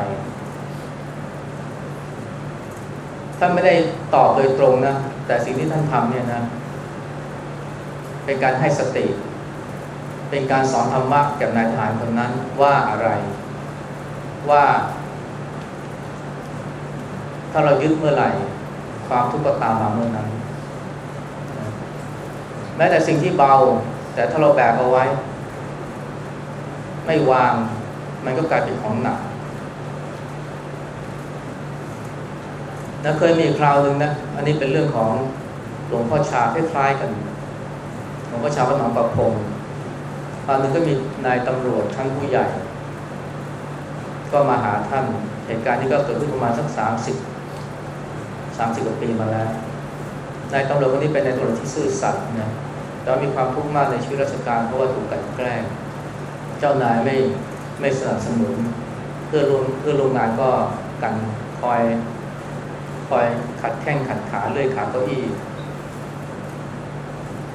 ท่านไม่ได้ตอบโดยตรงนะ แต่สิ่งที่ท่านทำเนี่ยนะ เป็นการให้สติ เป็นการสอนธรรมะกับนายทหารคนนั้นว่าอะไร ว่า ถ้าเรายึดเมื่อไหร่ ความทุกข์ก็ตามมาเมื่อนั้น แม้แต่สิ่งที่เบา แต่ถ้าเราแบกเอาไว้ ไม่วาง มันก็กลายเป็นของหนักนะเคยมีคราวหนึ่งนะ อันนี้เป็นเรื่องของหลวงพ่อชาคล้ายๆกัน หลวงพ่อชาวัดหนองประพงตอนนึงก็มีนายตำรวจชั้นผู้ใหญ่ ก็มาหาท่าน เหตุการณ์ที่ก็เกิดขึ้นประมาณสักสามสิบสามสิบกว่าปีมาแล้ว นายตำรวจคนนี้เป็นนายตำรวจที่ซื่อสัตย์นะแล้วมีความทุกข์มากในชีวิตราชการเพราะว่าถูกกันแกล้ง จ้านายไม่ไม่สนับสนุนเพื่อร่วมเพื่อร่วมงานก็กันคอยคอยขัดแข้งขัดขาเลื่อยขาเก้าอี้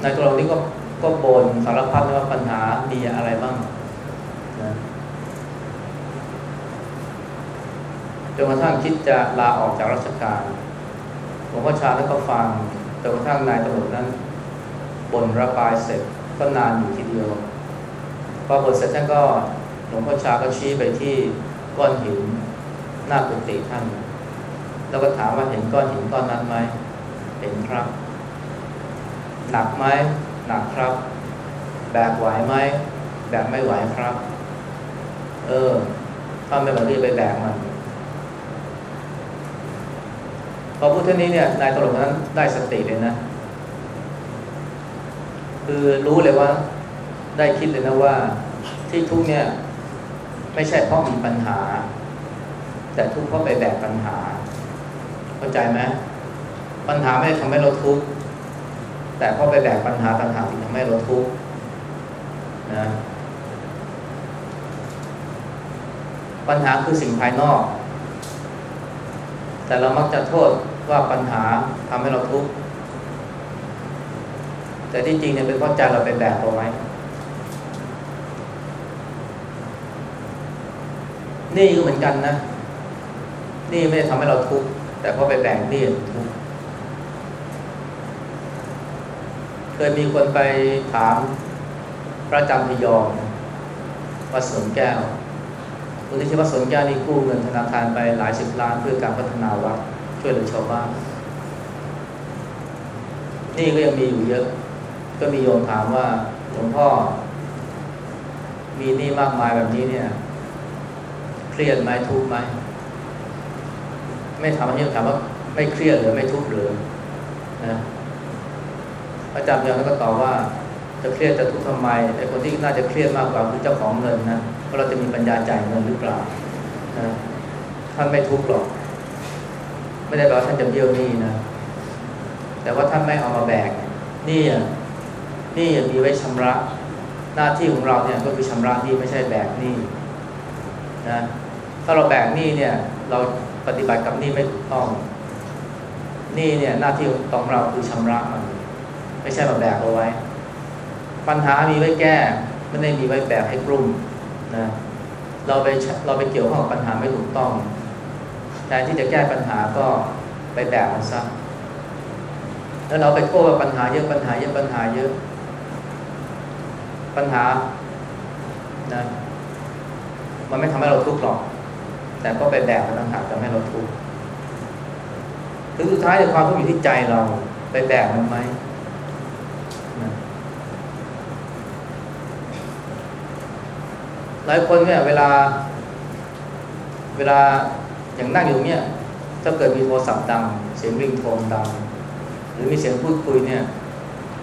นายตำรวจนี้ก็ก็บนสารพัดว่าปัญหามีอะไรบ้างนะจนกระทั่งคิดจะลาออกจากราชการหลวงพ่อชาแล้วก็ฟังจนกระทั่งนายตำรวจนั้นบนระบายเสร็จก็นานอยู่ทีเดียว พอบทเสร็จท่านก็หลวงพ่อชาก็ชี้ไปที่ก้อนหินหน้ากุฏิท่าน แล้วก็ถามว่าเห็นก้อนหินก้อนนั้นไหมเห็นครับ หนักไหมหนักครับ แบกไหวไหมแบกไม่ไหวครับ เออถ้าไม่ไหวรีบไปแบกมันพอพูดเท่านี้เนี่ยนายตำรวจนั้นได้สติเลยนะ คือรู้เลยว่า ได้คิดเลยนะว่าที่ทุกเนี่ยไม่ใช่เพราะมีปัญหา แต่ทุกเพราะไปแบกปัญหา เข้าใจไหมปัญหาไม่ได้ทำให้เราทุกข์แต่พอไปแบกปัญหาต่างหากที่ทำให้เราทุกข์นะปัญหาคือสิ่งภายนอก แต่เรามักจะโทษว่าปัญหาทำให้เราทุกข์แต่ที่จริงเนี่ยเป็นเพราะใจเราไปแบกเอาไว้ นี่ก็เหมือนกันนะ นี่ไม่ได้ทำให้เราทุกข์แต่พราะไปแบกนี่ทุกข์เคยมีคนไปถามพระจำพยอมวัดสวนแก้วคุณที่ชื่อว่าสวนแก้วนี่กู้เงินธนาคารไปหลายสิบล้านเพื่อการพัฒนาวัดช่วยเหลือชาวบ้านนี่ก็ยังมีอยู่เยอะ ก็มีโยมถามว่าหลวงพ่อ มีหนี้มากมายแบบนี้เนี่ย รียดไหมทุกข์ไหมไม่ถามอันนี้ถามว่าไม่เครียดหรือไม่ทุกข์หรือนะอาจารย์ยังก็ตอบว่า จะเครียดจะทุกข์ทำไมไอ้คนที่น่าจะเครียดมากกว่าคือเจ้าของเงินนะเพราะเราจะมีปัญญาจ่ายเงินหรือเปล่านะท่านไม่ทุกข์หรอก ไม่ได้แปลว่าท่านจะเบี้ยวหนี้นะแต่ว่าท่านไม่เอามาแบกนี่อะนี่มีไว้ชำระ หน้าที่ของเราเนี่ยก็คือชำระนี้ไม่ใช่แบกนี้นะ ถ้าเราแบกหนี้เนี่ย เราปฏิบัติกับหนี้ไม่ถูกต้องหนี้เนี่ยหน้าที่ของเราคือชำระมัน ไม่ใช่มาแบกเอาไว้ ปัญหามีไว้แก้ไม่ได้มีไว้แบกให้กลุ่มนะเราไปเราไปเกี่ยวข้องกับปัญหาไม่ถูกต้องแทนที่จะแก้ปัญหาก็ไปแบกมันซะแล้วเราไปโทษปัญหาเยอะปัญหาเยอะปัญหาเยอะปัญหานะมันไม่ทำให้เราทุกข์หรอก แต่ก็ไปแบกมันต่างหากทำให้เราทุกข์ถึงสุดท้ายความทุกข์อยู่ที่ใจเราไปแบกมันไหมหลายคนเนี่ยเวลา เวลาอย่างนั่งอยู่เนี่ยถ้าเกิดมีโทรศัพท์ดัง เสียงริงโทนดัง หรือมีเสียงพูดคุยเนี่ย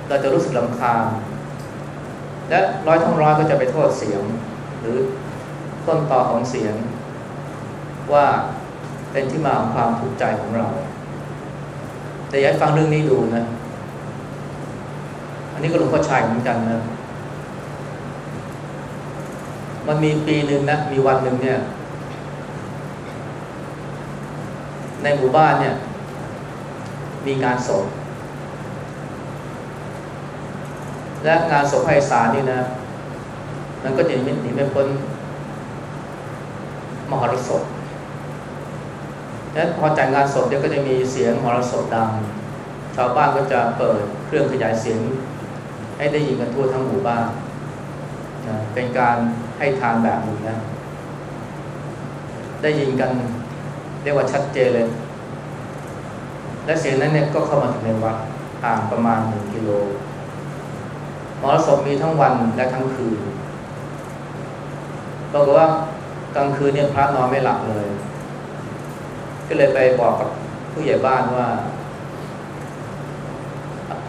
เราจะรู้สึกลำคาญและร้อยทั้งร้อยก็จะไปโทษเสียง หรือต้นต่อของเสียง ว่าเป็นที่มาของความทุกข์ใจของเรา แต่อยากฟังเรื่องนี้ดูนะ อันนี้ก็หลวงพ่อชายเหมือนกันนะ มันมีปีหนึ่งนะ มีวันหนึ่งเนี่ย ในหมู่บ้านเนี่ย มีงานศพและงานศพไพศาลนี่นะ มันก็จะหนีไม่พ้นมหรสพ นั้นพอจัดงานศพเนี่ยก็จะมีเสียงมรสพดัง ชาวบ้านก็จะเปิดเครื่องขยายเสียง ให้ได้ยินกันทั่วทั้งหมู่บ้านนะเป็นการให้ทานแบบนี้นะได้ยินกันเรียกว่าชัดเจนเลย และเสียงนั้นเนี่ยก็เข้ามาถึงในวัดห่างประมาณหนึ่งกิโลมรสพมีทั้งวันและทั้งคืนบอกว่ากลางคืนเนี่ยพระนอนไม่หลับเลย ก็เลยไปบอกกับผู้ใหญ่บ้านว่า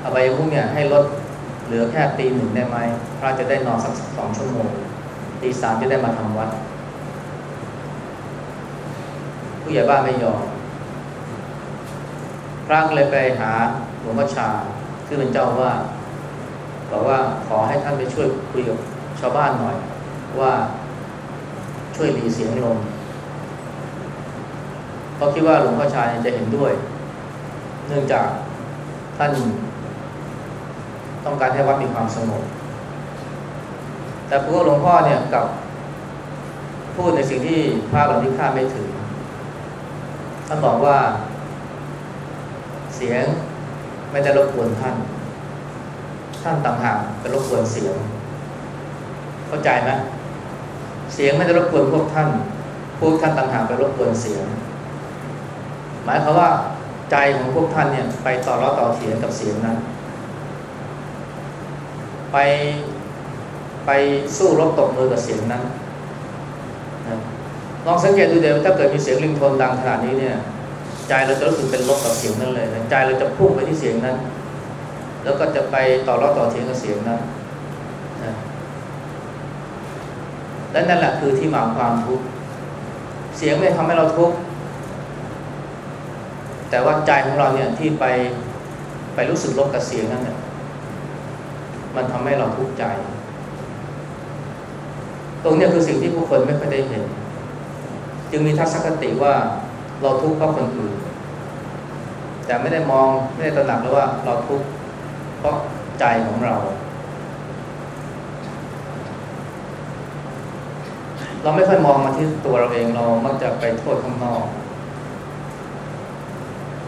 อบายมุกเนี่ยให้ลดเหลือแค่ตีหนึ่งได้ไหมพระจะได้นอนสักสองชั่วโมงตีสามจะได้มาทำวัด ผู้ใหญ่บ้านไม่ยอมพระก็เลยไปหาหลวงพ่อชาซึ่งเป็นเจ้าว่าบอกว่าขอให้ท่านไปช่วยคุยกับชาวบ้านหน่อย ว่าช่วยรีเสียงลง เพราะคิดว่าหลวงพ่อชายจะเห็นด้วย เนื่องจากท่านต้องการให้วัดมีความสงบ แต่พวกหลวงพ่อเนี่ยกับพูดในสิ่งที่พระเหล่านี้คาดไม่ถึง ท่านบอกว่า เสียงไม่ได้รบกวนท่าน ท่านต่างหากเป็นรบกวนเสียง เข้าใจไหมเสียงไม่ได้รบกวนพวกท่าน พวกท่านต่างหากไปรบกวนเสียง หมายความว่าใจของพวกท่านเนี่ย ไปต่อร้อต่อเสียงกับเสียงนั้นไปไปสู้รบตกมือกับเสียงนั้นนะลองสังเกตดูเดี๋ยวถ้าเกิดมีเสียงริงโทนดังขนาดนี้เนี่ย ใจเราจะรู้สึกเป็นลบกับเสียงนั้นเลยใจเราจะพุ่งไปที่เสียงนั้น แล้วก็จะไปต่อร้อต่อเสียงกับเสียงนั้นนะและนั่นแหละคือที่มาของความทุกข์เสียงไม่ทำให้เราทุกข์ แต่ว่าใจของเราเนี่ยที่ไปไปรู้สึกลบกับเสียงนั้นเนี่ยมันทำให้เราทุกข์ใจ ตรงนี้คือสิ่งที่ผู้คนไม่ค่อยได้เห็น จึงมีทัศนคติว่าเราทุกข์เพราะคนอื่น แต่ไม่ได้มองไม่ได้ตระหนักเลยว่าเราทุกข์เพราะใจของเรา เราไม่ค่อยมองมาที่ตัวเราเองเรามักจะไปโทษข้างนอก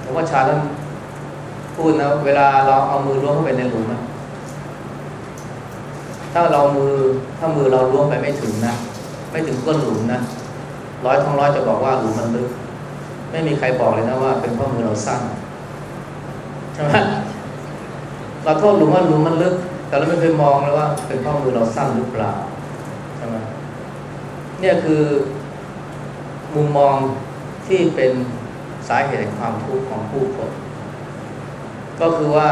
หลวงพ่อชาท่านพูดนะเวลาเราเอามือล้วงเข้าไปในหลุมนะถ้าเรามือถ้ามือเราล้วงไปไม่ถึงนะ ไม่ถึงก้นหลุมนะร้อยท้องร้อยจะบอกว่าหลุมมันลึก ไม่มีใครบอกเลยนะว่า เป็นเพราะมือเราสั้นใช่ไหมเราโทษหลุมว่าหลุมมันลึก แต่เราไม่เคยมองเลยว่า เป็นเพราะมือเราสั้นหรือเปล่าใช่ไหมเนี่ยคือมุมมองที่เป็น สาเหตุแห่งความทุกข์ของผู้คน ก็คือว่า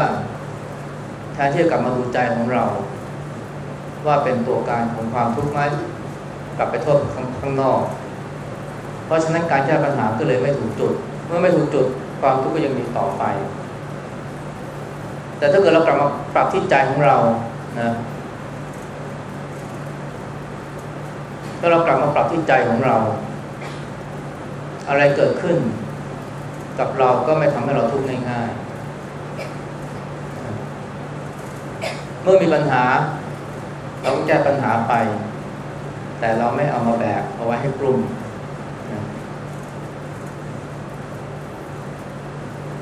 แทนที่จะกลับมาดูใจของเรา ว่าเป็นตัวการของความทุกข์ไหมกลับไปโทษข้างนอก เพราะฉะนั้นการแก้ปัญหาก็เลยไม่ถูกจุด เมื่อไม่ถูกจุดความทุกข์ก็ยังมีต่อไป แต่ถ้าเกิดเรากลับมาปรับที่ใจของเรานะถ้าเรากลับมาปรับที่ใจของเรา อะไรเกิดขึ้น กับเราก็ไม่ทำให้เราทุกข์ง่ายๆ เมื่อมีปัญหา เราก็แก้ปัญหาไป แต่เราไม่เอามาแบกเอาไว้ให้กลุ่ม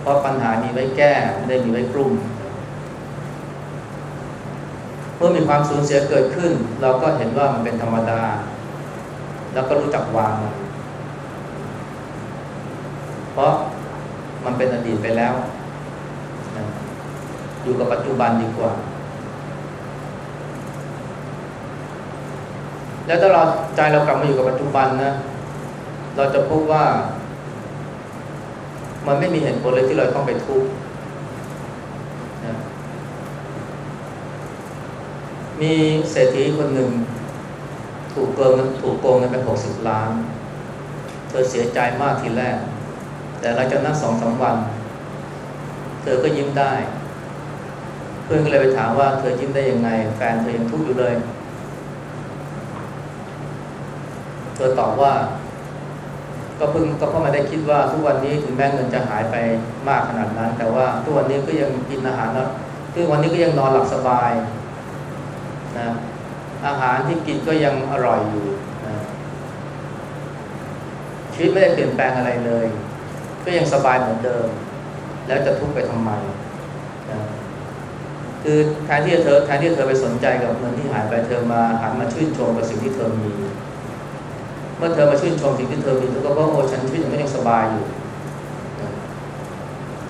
เพราะปัญหามีไว้แก้ไม่ได้มีไว้กลุ่มเมื่อมีความสูญเสียเกิดขึ้น เราก็เห็นว่ามันเป็นธรรมดา แล้วก็รู้จักวางมันเพราะ มันเป็นอดีตไปแล้วอยู่กับปัจจุบันดีกว่า แล้วถ้าเราใจเรากลับมาอยู่กับปัจจุบันนะ เราจะพบว่า มันไม่มีเหตุผลเลยที่เราต้องไปทุกข์มีเศรษฐีคนหนึ่ง ถูกโกงถูกโกงเงินไปหกสิบล้าน เธอเสียใจมากทีแรก แต่หลังจากนั้นสองสาวัน เธอก็ยิ้มได้ เพื่อนก็เลยไปถามว่าเธอยิ้มได้ยังไง แฟนเธอยังทุกข์อยู่เลย เธอตอบว่า ก็เพิ่งก็เพราะไม่ได้คิดว่าทุกวันนี้ถึงแม้เงินจะหายไปมากขนาดนั้น แต่ว่าทุกวันนี้ก็ยังกินอาหารแล้วทุกวันนี้ก็ยังนอนหลับสบายนะอาหารที่กินก็ยังอร่อยอยู่นะชีวิตไม่ได้เปลี่ยนแปลงอะไรเลย ก็ยังสบายเหมือนเดิม แล้วจะทุกข์ไปทำไมนะคือแทนที่เธอแทนที่เธอไปสนใจกับเงินที่หายไปเธอมาหันมาชื่นชมกับสิ่งที่เธอมี เมื่อเธอมาชื่นชมสิ่งที่เธอมีเธอก็บอกโอ้ฉันชีวิตยังไม่ยังสบายอยู่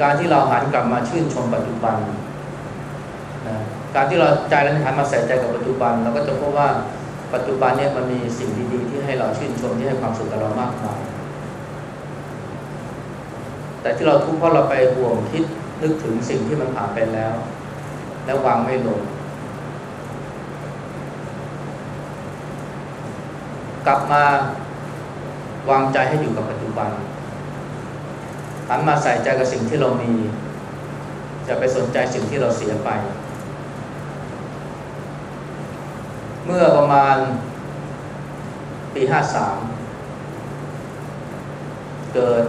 การที่เราหันกลับมาชื่นชมปัจจุบันนะการที่เราใจเราหันมาใส่ใจกับปัจจุบันเราก็จะพบว่าปัจจุบันเนี่ยมันมีสิ่งดีๆที่ให้เราชื่นชมที่ให้ความสุขกับเรามากมาย แต่ที่เราทุกข์เพราะเราไปห่วงคิดนึกถึงสิ่งที่มันผ่านไปแล้ว แล้ววางไม่ลงกลับมาวางใจให้อยู่กับปัจจุบันหันมาใส่ใจกับสิ่งที่เรามี จะไปสนใจสิ่งที่เราเสียไป เมื่อประมาณปีห้าสามเกิด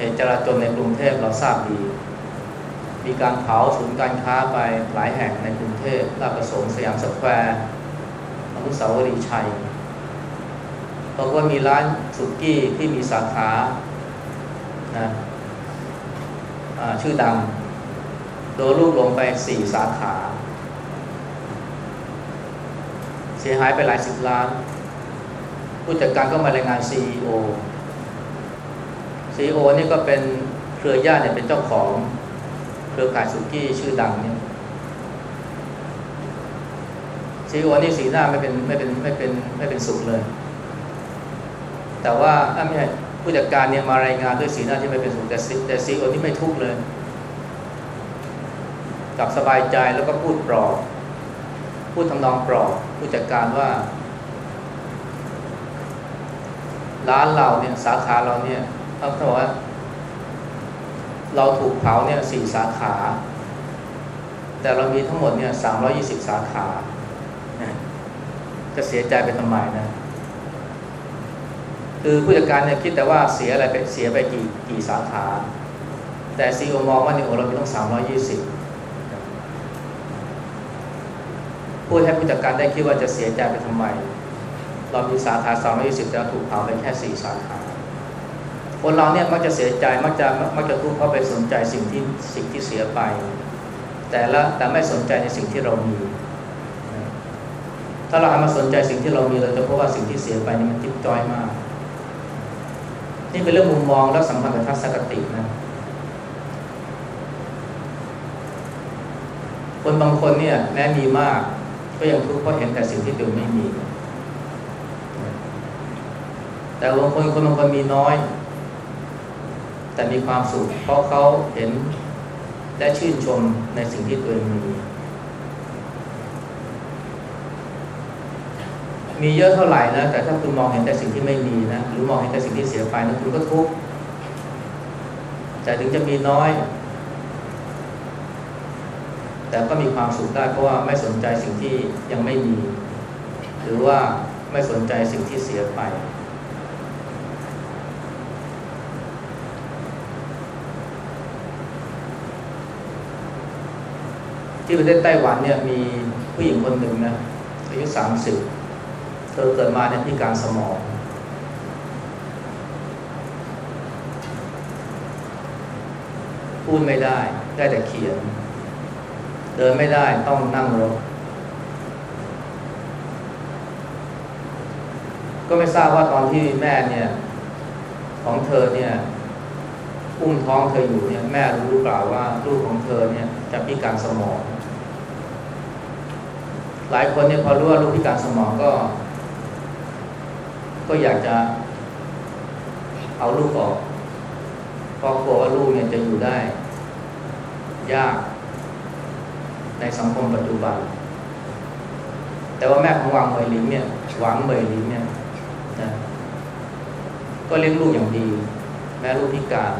เหตุจราจนในกรุงเทพเราทราบดี มีการเผาศูนย์การค้าไปหลายแห่งในกรุงเทพลาดประสงค์สยามสแควร์อนุสาวรีย์ชัยเราะว่ามีร้านสุกี้ที่มีสาขานะชื่อดัง โดนลูกลงไปสี่สาขา เสียหายไปหลายสิบล้าน ผู้จัดการก็มารายงานซีอ CEO CEO นี่ก็เป็นเครือญาติเนี่ยเป็นเจ้าของเครือข่ายสุกี้ชื่อดังเนี่ย CEO นี่สีหน้าไม่เป็นไม่เป็นไม่เป็นไม่เป็นสุขเลย แต่ว่าไม่ใช่ผู้จัดการเนี่ยมารายงานด้วยสีหน้าที่ไม่เป็นสุขแต่แต่ซีโอนี่ไม่ทุกข์เลยกลับสบายใจแล้วก็พูดปลอบพูดทำนองปลอบผู้จัดการว่า ร้านเราเนี่ยสาขาเราเนี่ย เขาบอกว่า เราถูกเผาเนี่ยสี่สาขา แต่เรามีทั้งหมดเนี่ยสามร้อยี่สิบสาขาจะเสียใจไปทำไมนะ คือผู้จัดการเนี่ยคิดแต่ว่าเสียอะไรไปเสียไปกี่กี่สาขา แต่ซีโอมองว่าเนี่ยโอเรามีต้องสามร้อยี่สิบพูดให้ผู้จัดการได้คิดว่าจะเสียใจไปทำไม เรามีสาขาสองร้อยี่สิบแต่ถูกเผาไปแค่สี่สาขา คนเราเนี่ยมักจะเสียใจมักจะมักจะทุกข์เพราะไปสนใจสิ่งที่สิ่งที่เสียไป แต่ละแต่ไม่สนใจในสิ่งที่เรามี ถ้าเราหันมาสนใจสิ่งที่เรามีเราจะพบว่าสิ่งที่เสียไปนี่มันจิ๊บจ้อยมาก นี่เป็นเรื่องมุมมองและสัมพันธ์กับทัศนคตินะคนบางคนเนี่ยแม้มีมาก ก็ยังทุกข์เพราะเห็นแต่สิ่งที่ตัวไม่มี แต่บางคนคนบางคนมีน้อย แต่มีความสุข เพราะเขาเห็นและชื่นชมในสิ่งที่ตัวเองมี มีเยอะเท่าไหร่นะ แต่ถ้าคุณมองเห็นแต่สิ่งที่ไม่มีนะ หรือมองเห็นแต่สิ่งที่เสียไปนะคุณก็ทุกข์แต่ถึงจะมีน้อย แต่ก็มีความสุขได้เพราะว่าไม่สนใจสิ่งที่ยังไม่มี หรือว่าไม่สนใจสิ่งที่เสียไป ที่ประเทศไต้หวันเนี่ยมีผู้หญิงคนหนึ่งนะอายุสามสิบเธอเกิดมาเนี่ยพิการสมอง พูดไม่ได้ได้แต่เขียน เดินไม่ได้ต้องนั่งรถก็ไม่ทราบว่าตอนที่แม่เนี่ย ของเธอเนี่ยอุ้มท้องเธออยู่เนี่ย แม่รู้หรือเปล่าว่าลูกของเธอเนี่ยจะพิการสมอง หลายคนเนี่ยพอรู้ว่าลูกพิการสมองก็ ก็อยากจะ เอาลูกออกเพราะกลัวว่าลูกเนี่ยจะอยู่ได้ ยาก ในสังคมปัจจุบัน แต่ว่าแม่ของวางเมยลิงเนี่ยหวังเมยลิงเนี่ยนะก็เลี้ยงลูกอย่างดี แม่ลูกพิการ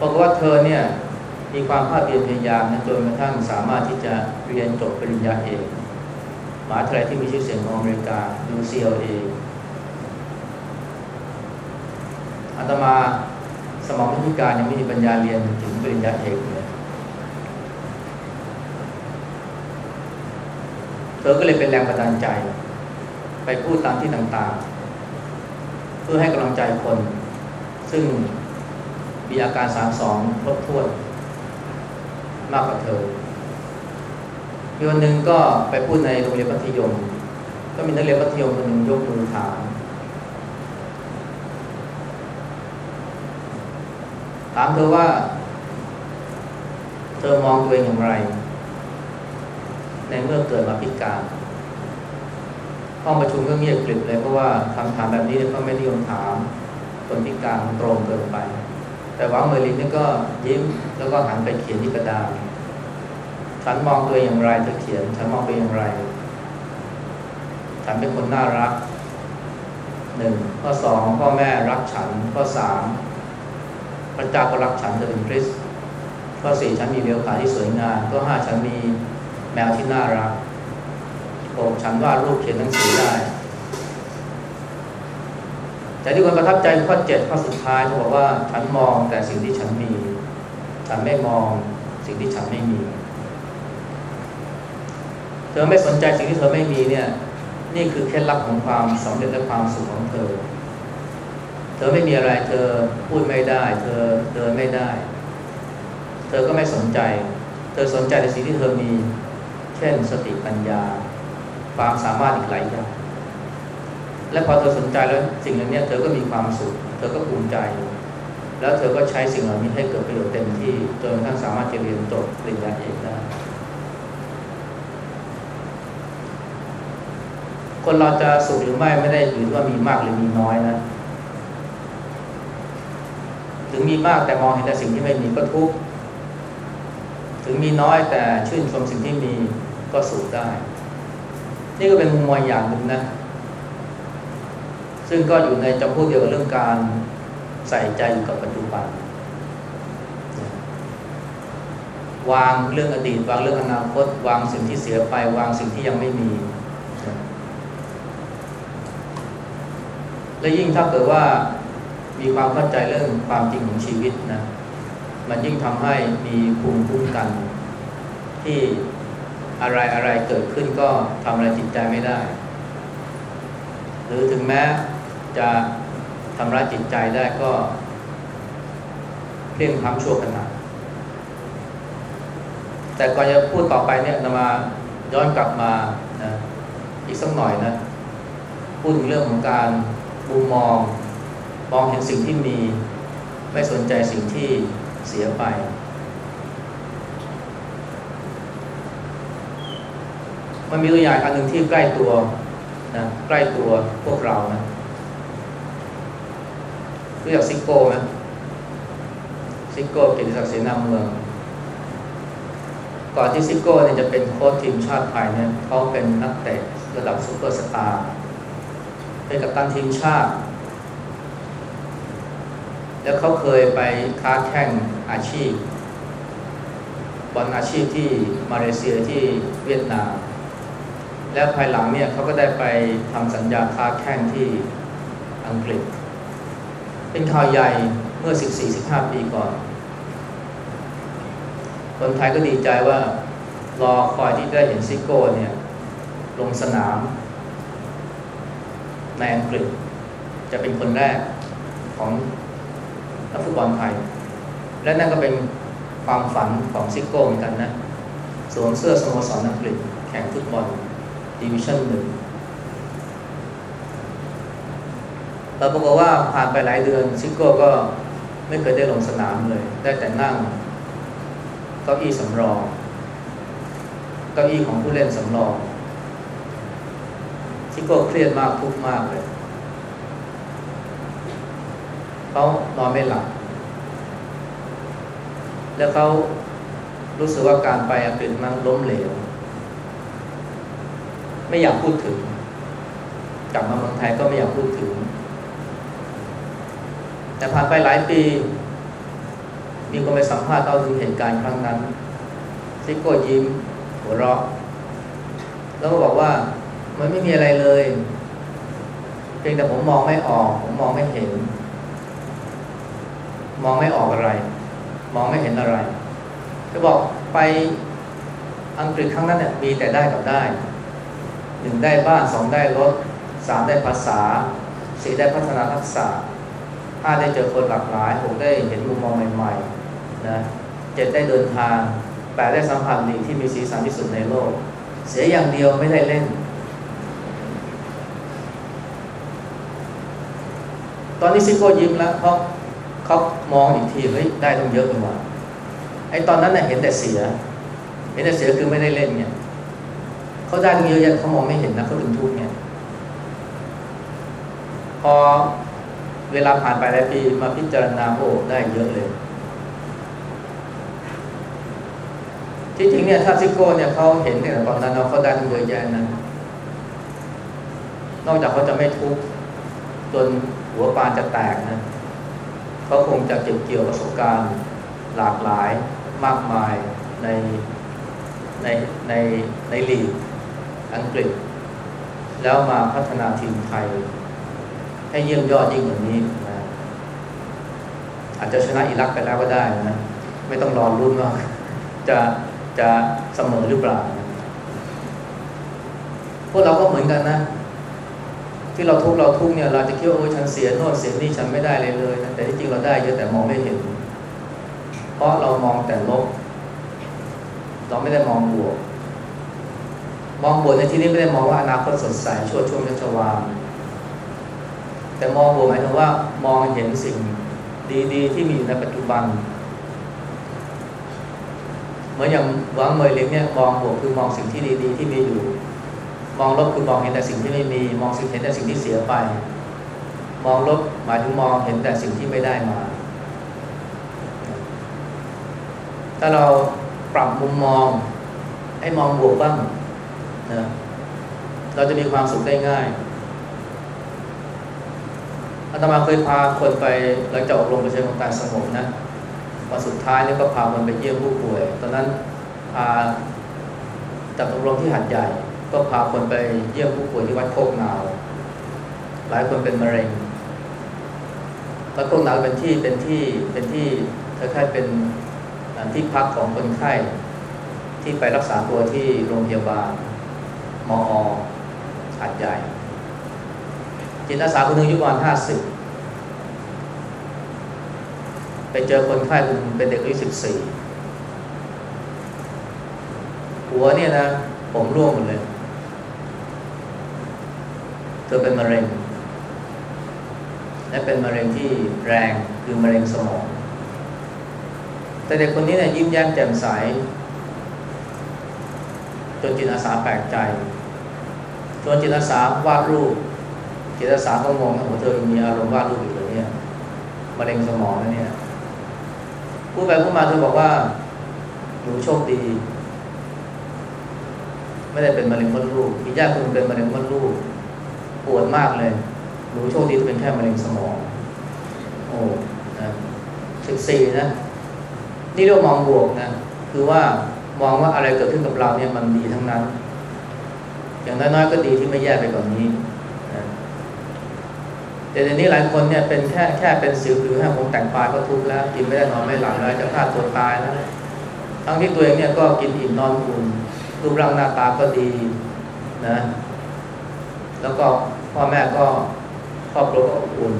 บอกว่าเธอเนี่ย มีความภาคเพียรพยายามนะจนกระทั่งสามารถที่จะเรียนจบปริญญาเอกมหาวิทยาลัยที่มีชื่อเสียงของอเมริกา UCLA อาตมาสมองพิการยังไม่มีปัญญาเรียนถึงปริญญาเอกเลยเธอก็เลยเป็นแรงบันดาลใจ ไปพูดตามที่ต่างๆ เพื่อให้กำลังใจคน ซึ่งมีอาการสามสองครบถ้วน มากกว่าเธอมีวันหนึ่งก็ไปพูดในโรงเรียนมัธยม ก็มีนักเรียนมัธยมคนหนึ่งยกมือถามถามเธอว่า เธอมองตัวเองอย่างไร ในเมื่อเกิดมาพิการห้องประชุมก็เงียบกริบเลยเพราะว่าคำถามแบบนี้ก็ไม่นิยมถามคนพิการตรงเกินไป แต่วังเมลินนี่ก็ยิ้มแล้วก็หันไปเขียนที่กระดาษฉันมองตัวอย่างไรเธอเขียน ฉันมองตัวอย่างไร ฉันเป็นคนน่ารักหนึ่งข้อสองพ่อแม่รักฉันข้อสามพระเจ้าก็รักฉันเธอเป็นคริสข้อสี่ฉันมีเลี้ยวขาที่สวยงามข้อห้าฉันมีแมวที่น่ารักหกฉันวาดรูปเขียนหนังสือได้ แต่ที่คนประทับใจข้อเจ็ดข้อสุดท้ายเขาบอกว่าฉันมองแต่สิ่งที่ฉันมี ฉันไม่มองสิ่งที่ฉันไม่มี เธอไม่สนใจสิ่งที่เธอไม่มีเนี่ย นี่คือเคล็ดลับของความสำเร็จและความสุขของเธอ เธอไม่มีอะไร เธอพูดไม่ได้ เธอเดินไม่ได้ เธอก็ไม่สนใจ เธอสนใจในสิ่งที่เธอมี เช่นสติปัญญา ความสามารถอีกหลายอย่าง และพอเธอสนใจแล้วสิ่งเหล่านี้เธอก็มีความสุข เธอก็ภูมิใจ แล้วเธอก็ใช้สิ่งเหล่านี้ให้เกิดประโยชน์เต็มที่จนกระทั่งสามารถจะเรียนจบปริญญาเอกได้คนเราจะสุขหรือไม่ไม่ได้อยู่ที่ว่ามีมากหรือมีน้อยนะ ถึงมีมากแต่มองเห็นแต่สิ่งที่ไม่มีก็ทุกข์ถึงมีน้อยแต่ชื่นชมสิ่งที่มีก็สุขได้ นี่ก็เป็นมุมมองอย่างหนึ่งนะ ซึ่งก็อยู่ในจำพวกเดียวกับเรื่องการใส่ใจอยู่กับปัจจุบัน วางเรื่องอดีต วางเรื่องอนาคต วางสิ่งที่เสียไป วางสิ่งที่ยังไม่มี และยิ่งถ้าเกิดว่ามีความเข้าใจเรื่องความจริงของชีวิตนะ มันยิ่งทำให้มีภูมิคุ้มกัน ที่อะไรอะไรเกิดขึ้นก็ทำอะไรจิตใจไม่ได้ หรือถึงแม้ จะทำร้ายจิตใจได้ก็เพียงคำชั่วขณะแต่ก่อนจะพูดต่อไปเนี่ยนมาย้อนกลับมานะอีกสักหน่อยนะ พูดถึงเรื่องของการมุมมอง มองเห็นสิ่งที่มี ไม่สนใจสิ่งที่เสียไป มันมีตัวอย่างอันหนึ่งที่ใกล้ตัวนะใกล้ตัวพวกเรานะ รู้จักซิโก้ไหมซิโก้เกียรติศักดิ์เสนาเมือง ก่อนที่ซิโก้เนี่ยจะเป็นโค้ชทีมชาติไทยเนี่ยเขาเป็นนักเตะระดับซูเปอร์สตาร์เป็นกัปตันทีมชาติ แล้วเขาเคยไปค้าแข่งอาชีพบอลอาชีพที่มาเลเซียที่เวียดนาม แล้วภายหลังเนี่ยเขาก็ได้ไปทำสัญญาค้าแข่งที่อังกฤษ เป็นข่าวใหญ่เมื่อ 14-15 ปีก่อน คนไทยก็ดีใจว่ารอคอยที่ได้เห็นซิโก้เนี่ยลงสนาม ในอังกฤษจะเป็นคนแรกของนักฟุตบอลไทย และนั่นก็เป็นความฝันของซิโก้เหมือนกันนะสวมเสื้อสโมสรอังกฤษแข่งฟุตบอลดิวิชั่นหนึ่ง เราบอกว่าผ่านไปหลายเดือนซิโก้ก็ไม่เคยได้ลงสนามเลย ได้แต่นั่งเก้าอี้สำรองเก้าอี้ของผู้เล่นสำรองซิโก้เครียดมากทุกมากเลยเขานอนไม่หลับแล้วเขารู้สึกว่าการไปอังกฤษมันล้มเหลว ไม่อยากพูดถึง กลับมาเมืองไทยก็ไม่อยากพูดถึง แต่ผ่านไปหลายปี มีคนไปสัมภาษณ์เล่าถึงเหตุการณ์ครั้งนั้นซิโก้ยิ้มหัวเราะ แล้วก็บอกว่ามันไม่มีอะไรเลยเพียงแต่ผมมองไม่ออก ผมมองไม่เห็น มองไม่ออกอะไร มองไม่เห็นอะไรจะบอกไปอังกฤษครั้งนั้นเนี่ยมีแต่ได้กับได้หนึ่งได้บ้านสองได้รถสามได้ภาษาสี่ได้พัฒนาทักษะ ห้าได้เจอคนหลากหลายหกได้เห็นมุมมองใหม่ๆนะเจ็ดได้เดินทางแปดได้สัมผัสลีกที่มีสีสันที่สุดในโลก เสียอย่างเดียวไม่ได้เล่น ตอนนี้ซิโก้ยิ้มแล้วเพราะเขามองอีกทีเฮ้ยได้ต้องเยอะกว่าไอ้ตอนนั้นเน่ยเห็นแต่เสีย เห็นแต่เสียคือไม่ได้เล่นเนี่ยเขาได้ตั้งเยอะแยะเขามองไม่เห็นนะเขาถึงทุกข์เนี่ยพอ เวลาผ่านไปหลายปีมาพิจารณาโอ้ได้เยอะเลย ที่จริงเนี่ยถ้าซิโก้เนี่ยเขาเห็นเนี่ยตอนนั้นเขาได้ตั้งเยอะแยะนะนอกจากเขาจะไม่ทุกข์จนหัวปานจะแตกนะเขาคงจะเก็บเกี่ยวประสบการณ์หลากหลายมากมายในในในในลีกอังกฤษ แล้วมาพัฒนาทีมไทย ให้เยี่ยมยอดยิ่งกว่านี้นะอาจจะชนะอิรักไปแล้วก็ได้นะไม่ต้องรอรุ่นว่าจะจะเสมอหรือเปล่าพวกเราก็เหมือนกันนะ ที่เราทุกเราทุกเนี่ยเราจะคิดว่าโอ้ยฉันเสียโน่นเสียนี่ฉันไม่ได้เลยเลยนะแต่ที่จริงเราได้เยอะแต่มองไม่เห็น เพราะเรามองแต่ลบเราไม่ได้มองบวก มองบวกในที่นี้ไม่ได้มองว่าอนาคตสดใสชั่วช่วงชัชวาน แต่มองบวกหมายถึงว่ามองเห็นสิ่งดีๆ ที่มีอยู่ในปัจจุบัน เหมือนอย่างหวังเมยเล็กเนี่ยมองบวกคือมองสิ่งที่ดีๆ ที่มีอยู่ มองลบคือมองเห็นแต่สิ่งที่ไม่มี มองสิ่งเห็นแต่สิ่งที่เสียไป มองลบหมายถึงมองเห็นแต่สิ่งที่ไม่ได้มา ถ้าเราปรับมุมมองให้มองบวกบ้างนะเราจะมีความสุขได้ง่าย ตมาเคยพาคนไปหลังจากอบรมประชาชนการสงบนะวันสุดท้ายนี่ก็พาคนไปเยี่ยมผู้ป่วย ตอนนั้นพาจัดอบรมที่หัดใหญ่ ก็พาคนไปเยี่ยมผู้ป่วยที่วัดโคกนาว หลายคนเป็นมะเร็งวัดโคกนาวเป็นที่เป็นที่เป็นที่คล้ายๆเป็นที่พักของคนไข้ที่ไปรักษาตัวที่โรงพยาบาลมอหัดใหญ่ จิตอาสาคนหนึ่งอายุประมาณห้าสิบไปเจอคนไข้คนเป็นเด็กอายุสิบสี่หัวเนี่ยนะ ผมร่วงหมดเลย เธอเป็นมะเร็ง และเป็นมะเร็งที่แรงคือมะเร็งสมอง แต่เด็กคนนี้เนี่ยยิ้มแย้มแจ่มใสจนจิตอาสาแปลกใจชวนจิตอาสาวาดรูป จิตอาสาก็งงว่าเธอมีอารมณ์วาดรูปอยู่เลยเนี่ยมะเร็งสมองนะเนี่ยพูดไปพูดมาเธอบอกว่าหนูโชคดี ไม่ได้เป็นมะเร็งมดลูกมีญาติคนเป็นมะเร็งมดลูกปวดมากเลยหนูโชคดีที่เป็นแค่มะเร็งสมอง โอ้นะสิบสี่นะ นี่เรียกมองบวกนะ คือว่ามองว่าอะไรเกิดขึ้นกับเราเนี่ยมันดีทั้งนั้น อย่างน้อยๆก็ดีที่ไม่แย่ไปกว่านนี้ แต่ในนี้หลายคนเนี่ยเป็นแค่แค่เป็นสิวหรือแค่ผมแต่งปลายก็ทุกข์แล้ว กินไม่ได้นอนไม่หลับแล้วจะฆ่าตัวตายแล้วทั้งที่ตัวเองเนี่ยก็กินอิ่มนอนอุ่นรูปร่างหน้าตาก็ดีนะ แล้วก็พ่อแม่ก็ครอบครัวก็อุ่น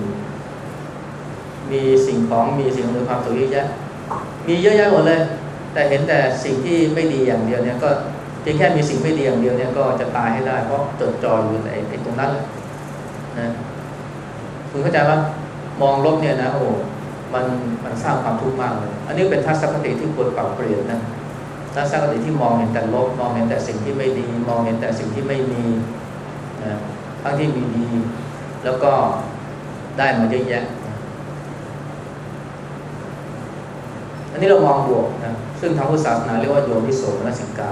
มีสิ่งของมีสิ่งอำนวยความสุขเยอะแยะมีเยอะแยะหมดเลย แต่เห็นแต่สิ่งที่ไม่ดีอย่างเดียวเนี่ย ก็เพียงแค่มีสิ่งไม่ดีอย่างเดียวเนี่ยก็จะตายให้ได้ เพราะจดจ่ออยู่ในตรงนั้นนะ คุณเข้าใจปะมองลบเนี่ยนะโอ้มันมันสร้างความทุกข์มากเลย อันนี้เป็นทัศนคติที่ควรปรับเปลี่ยนนะทัศนคติที่มองเห็นแต่ลบมองเห็นแต่สิ่งที่ไม่ดี มองเห็นแต่สิ่งที่ไม่มีนะทั้งที่มีดี แล้วก็ได้มาเยอะแยะ อันนี้เรามองบวกนะซึ่งทางพุทธศาสนาเรียกว่าโยนิโสมนสิกา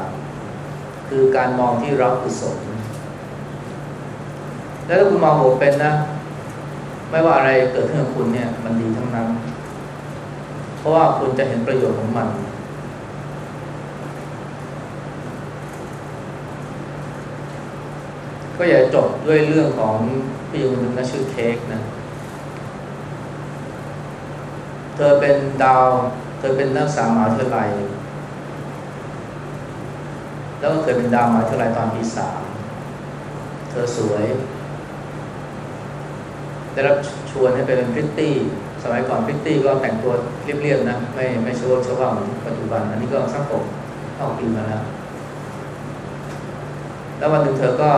คือการมองที่รับกุศลแล้วถ้าคุณมองบวกเป็นนะ ไม่ว่าอะไรเกิดขึ้นกับคุณเนี่ย มันดีทั้งนั้น เพราะว่าคุณจะเห็นประโยชน์ของมัน ก็อย่าจบด้วยเรื่องของพี่คนหนึ่งนะชื่อเค้กนะ เธอเป็นดาว เธอเป็นนักศึกษามหาวิทยาลัยแล้วก็เคยเป็นดาวมหาวิทยาลัยตอนปีสามเธอสวย ได้รับชวนให้ไปเป็นพริตตี้ สมัยก่อนพริตตี้ก็แต่งตัวเรียบๆนะ ไม่ไม่โชว์เนื้อหนังเหมือนปัจจุบัน อันนี้ก็สักหกเข้าปีมาแล้ว แล้ววันหนึ่งเธอก็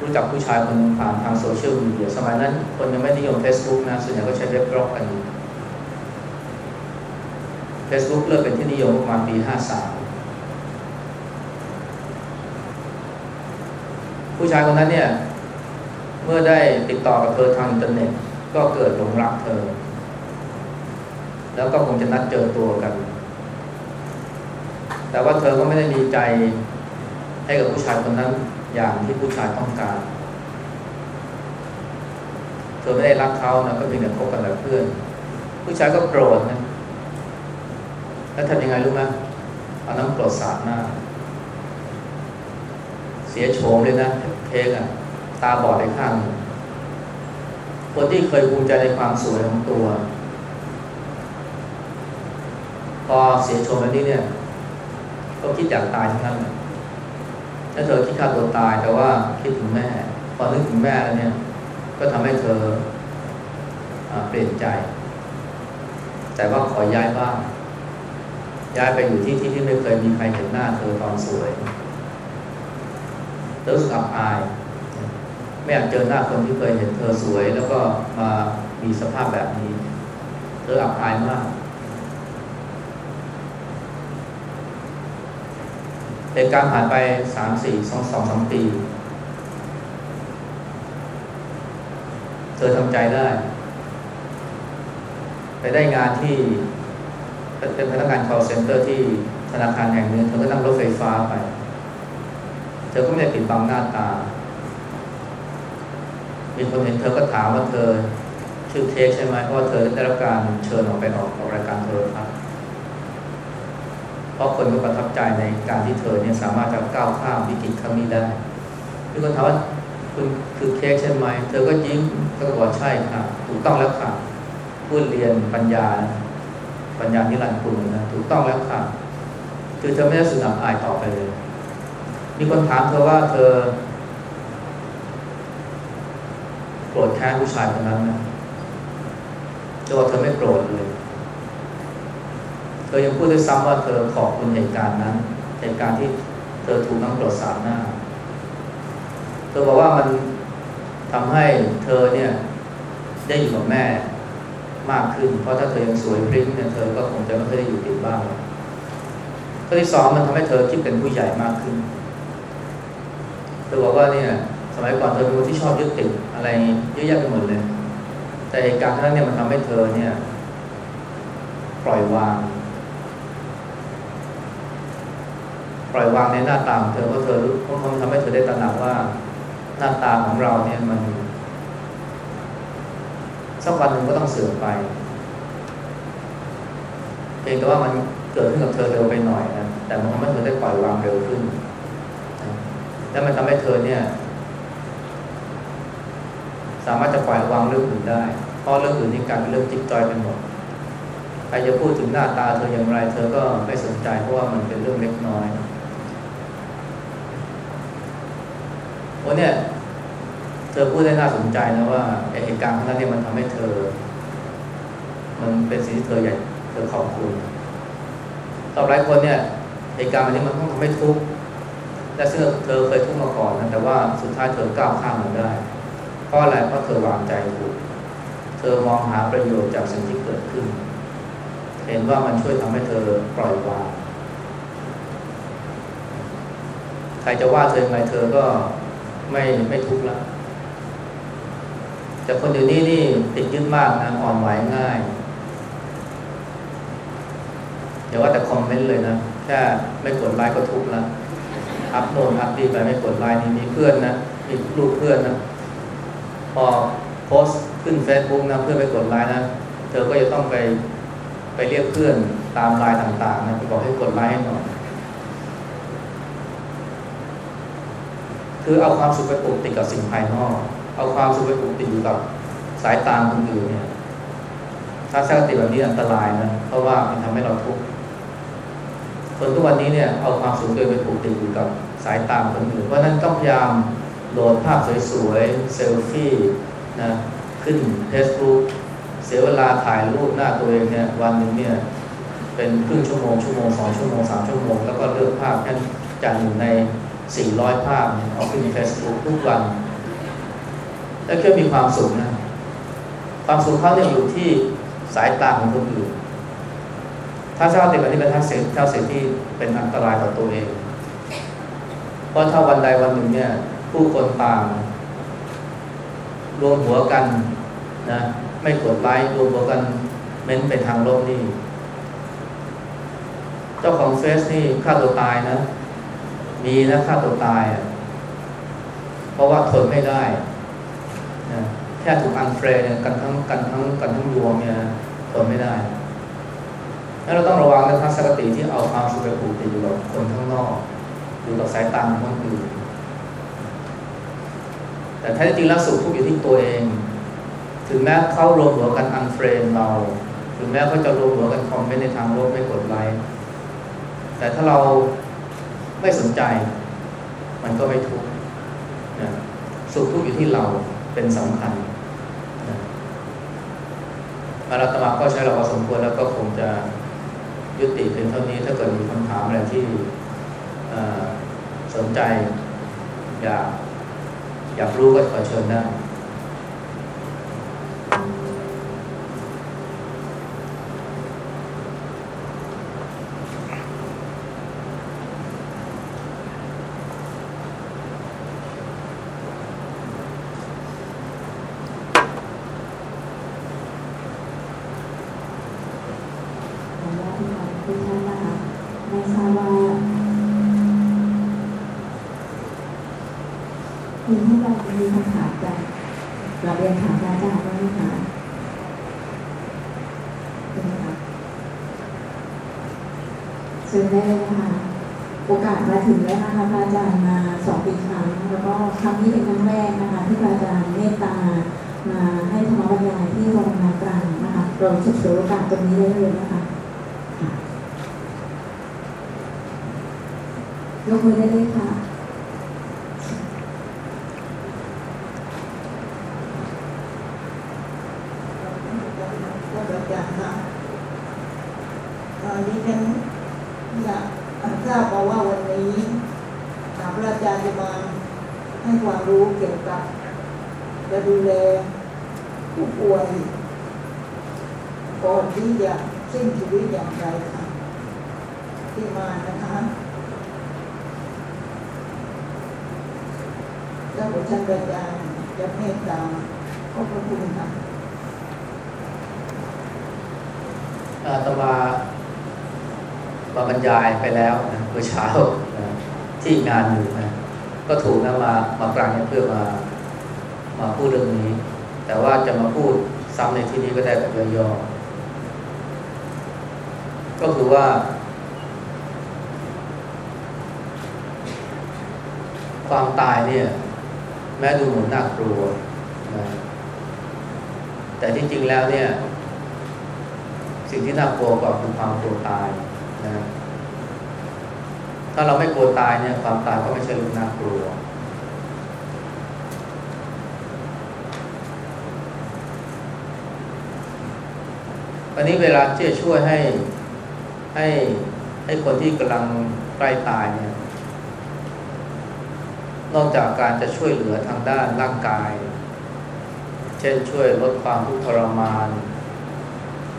รู้จักผู้ชายคนหนึงผ่านทางโซเชียลมีเดียสมัยนั้น คนยังไม่นิยม Facebook นะ ส่วนใหญ่ก็ใช้เว็บบล็อกกัน Facebook เริ่มเป็นที่นิยมประมาณปี 53 ผู้ชายคนนั้นเนี่ย มื่อได้ติดต่อกับเธอทางอินเทอร์เน็ต ก็เกิดหลงรักเธอ แล้วก็คงจะนัดเจอตัวกัน แต่ว่าเธอก็ไม่ได้มีใจให้กับผู้ชายคนนั้นอย่างที่ผู้ชายต้องการ เธอไม่ได้รักเขานะก็เพียงแต่คบกันแบบเพื่อน ผู้ชายก็โกรธนะ แล้วทำยังไงรู้ไหมเอาน้ำกรดสาดหน้า เสียโฉมเลยนะเค้กอะ ตาบอดไปข้าง คนที่เคยภูมิใจในความสวยของตัว พอเสียโฉมแบบนี้เนี่ย ก็คิดอยากตายทั้งนั้นเลยถ้าเธอคิดฆ่าตัวตายแต่ว่าคิดถึงแม่ พอนึกถึงแม่แล้วเนี่ย ก็ทำให้เธออเปลี่ยนใจ แต่ว่าขอย้ายบ้านย้ายไปอยู่ที่ที่ที่ไม่เคยมีใครเห็นหน้าเธอตอนสวยรู้สึกอับอาย ไม่อยากเจอหน้าคนที่เคยเห็นเธอสวย แล้วก็มามีสภาพแบบนี้ เธออับอายมากเหตุการณ์ผ่านไปสามสี่สองสองสามปี เธอทำใจได้ ไปได้งานที่เป็นพนักงาน call center ที่ธนาคารแห่งหนึ่งเธอก็นั่งรถไฟฟ้าไป เธอก็ไม่ได้ปิดบังหน้าตา มีคนเห็นเธอก็ถามว่าเธอชื่อเค้กใช่ไหมเพราะเธอได้รับการเชิญออกไปออกออกรายการโทรทัศน์เพราะคนก็ประทับใจในการที่เธอเนี่ยสามารถจะก้าวข้ามวิกฤตครั้งนี้ได้มีคนถามว่าคุณคือเค้กใช่ไหม เธอก็ยิ้มก็บอกใช่ค่ะถูกต้องแล้วค่ะพูดเรียนปัญญา ปัญญานิรันดร์คุณนะถูกต้องแล้วค่ะคือเธอไม่ได้สึกอับอายต่อไปเลย มีคนถามเธอว่าเธอโก รธแค้นผู้ชายคนนั้นนะเธอว่าเธอไม่โกรธเลยเธอยังพูดด้วยซ้ำว่าเธอขอบคุณเหตุการณ์นั้นเหตุการณ์ที่ทธอถูกน้ำกรดสาดหน้า เธอบอกว่ามันทำให้เธอเนี่ยได้อยู่กับแม่มากขึ้น เพราะถ้าเธอยังสวยพริ้งเนี่ยเธอก็คงจะไม่เคยได้อยู่ติดบ้านข้อที่สองมันทำให้เธอคิดเป็นผู้ใหญ่มากขึ้น เธอบอกว่าเนี่ย มัยก่อนเธอเป็นคนที่ชอบยึดติดอะไรเยอะแยะไปหมดเลย แต่เหตุการณ์นั้นเนี่ยมันทำให้เธอเนี่ย ปล่อยวาง ปล่อยวางในหน้าตาของเธอเพราะเธอเพราะมันทำให้เธอได้ตระหนักว่าหน้าตาของเราเนี่ยมันสักวันหนึ่งก็ต้องเสื่อมไปเพียงแต่ว่ามันเกิดขึ้นกับเธอเร็วไปหน่อยนะแต่มันทำให้เธอได้ปล่อยวางเร็วขึ้น และมันทำให้เธอเนี่ย สามารถจะปล่อยวางเรื่องอื่นได้ เพราะเรื่องอื่นนี่กลายเป็นเรื่องจิ๊บจอยไปหมดใครจะพูดถึงหน้าตาเธออย่างไร เธอก็ไม่สนใจเพราะว่ามันเป็นเรื่องเล็กน้อยวันนี้เธอพูดได้น่าสนใจนะว่าเหตุการณ์ครั้งนั้นเนี่ยมันทำให้เธอ มันเป็นสิ่งที่เธออยากเธอขอบคุณต่อหลายคนเนี่ยเหตุการณ์แบบนี้มันต้องทำให้ทุกข์และซึ่งเธอเคยทุกข์มาก่อนนะแต่ว่าสุดท้ายเธอก้าวข้ามมันได้ เพราะอะไรเพราะเธอวางใจถูก เธอมองหาประโยชน์จากสิ่งที่เกิดขึ้น เห็นว่ามันช่วยทำให้เธอปล่อยวาง ใครจะว่าเธอยังไงเธอก็ไม่ไม่ทุกข์ล้วแต่คนเดี๋ยวนี้นี่ติดยึดมากนะอ่อนไหวง่ายอย่าว่าแต่ comment เลยนะแค่ไม่กดไลค์ก็ทุกข์แล้ว up โน่น up นี่ไปไม่กดไลค์นี่มีเพื่อนนะมีรูปเพื่อนนะ พอโพสต์ขึ้นเฟซบุ๊กนะเพื่อนไม่กดไลค์นะ เธอก็จะต้องไปไปเรียกเพื่อนตามไลน์ต่างๆนะไปบอกให้กดไลค์ให้หน่อยคือเอาความสุขไปผูกติดกับสิ่งภายนอก เอาความสุขไปปลูกติดอยู่กับสายตาคนอื่นเนี่ยถ้าสร้างติแบบนี้อันตรายนะเพราะว่ามันทำให้เราทุกข์คนทุกวันนี้เนี่ยเอาความสุขไปปลูกติดอยู่กับสายตาคนอื่นเพราะนั้นต้องพยายาม โหลดภาพสวยๆ เซลฟี่นะขึ้นเฟซบุ๊กเสียเวลาถ่ายรูปหน้าตัวเองเนี่ยวันหนึ่งเนี่ยเป็นครึ่งชั่วโมงชั่วโมงสองชั่วโมงสามชั่วโมง แล้วก็เลือกภาพแค่จากอยู่ในสี่ร้อยภาพเอาขึ้นเฟซบุ๊กทุกวัน แล้วก็มีความสุขนะความสุขเขาเนี่ยอยู่ที่สายตาของคนอื่นถ้าเจ้าติดแบบนี้เป็นทัศน์เจ้าเสียที่เป็นอันตรายต่อตัวเอง เพราะถ้าวันใดวันหนึ่งเนี่ย ผู้คนต่างรวมหัวกันนะไม่กดไลค์รวมหัวกันเม้นไปทางโลกนี่ เจ้าของเฟซนี่ฆ่าตัวตายนะ มีนะฆ่าตัวตายอะเพราะว่าทนไม่ได้นะแค่ถูก unfriend กันทั้งกันทั้งกันทั้งรวมเนี่ยทนไม่ได้แล้วเราต้องระวังนะทัศนคติที่เอาความสุขไปผูกติดอยู่กับคนข้างนอกอยู่กับสายตาของคนอื่น แต่แท้จริงแล้วสุขทุกข์อยู่ที่ตัวเอง ถึงแม้เขารวมหัวกัน unfriend เรา ถึงแม้เขาจะรวมหัวกันคอมเมนต์ในทางลบไม่กดไลค์แต่ถ้าเราไม่สนใจ มันก็ไม่ทุกข์สุขทุกข์อยู่ที่เราเป็นสำคัญมาราตมาก็ใช้เราพอสมควรแล้วก็คงจะยุติเพียงเท่านี้ถ้าเกิดมีคำถามอะไรที่สนใจอยาก อยากรู้ก็ขอเชิญได้ มีให้เรามีคำถามจากเราเรียนถามอาจารย์ว่าไหมคะเป็นไหมคะเชิญได้เลยนะคะโอกาสมาถึงแล้วนะคะพระอาจารย์มาสองปีครั้ง แล้วก็ครั้งนี้เป็นครั้งแรกนะคะ ที่พระอาจารย์เมตตามาให้ธรรมบรรยายที่โรงงานกลางนะคะเราฉกฉวยโอกาสตรงนี้ได้เลยนะคะยกมือได้เลยค่ะดิฉันอยากทราบมาว่าวันนี้ ระอาจารย์จะมาให้ความ รู้เกี่ยวกับจะดูแลผู้ป่วยก่อนที่จะสิ้นชีวิตอย่างไรค่ะที่มานะคะแล้วผมท่านอาจารย์จะเมตตาขอบพระคุณค่ะอาตมามาบรรยายไปแล้วนะเมื่อเช้าที่งานหนึ่ ก็ถูกนะมามากลางเนี่ยเพื่อมามาพูดเรื่องนี้ แต่ว่าจะมาพูดซ้ำในที่นี้ก็ได้แบบย่อๆก็คือว่า ความตายเนี่ย แม้ดูเหมือนน่ากลัวนะแต่ที่จริงแล้วเนี่ย สิ่งที่น่ากลัวกว่าคือความกลัวตายนะ ถ้าเราไม่กลัวตายเนี่ยความตายก็ไม่ใช่เรื่องน่ากลัววันนี้เวลาที่จะช่วยให้ให้ให้คนที่กำลังใกล้ตายเนี่ย นอกจากการจะช่วยเหลือทางด้านร่างกาย เช่นช่วยลดความทุกข์ทรมาน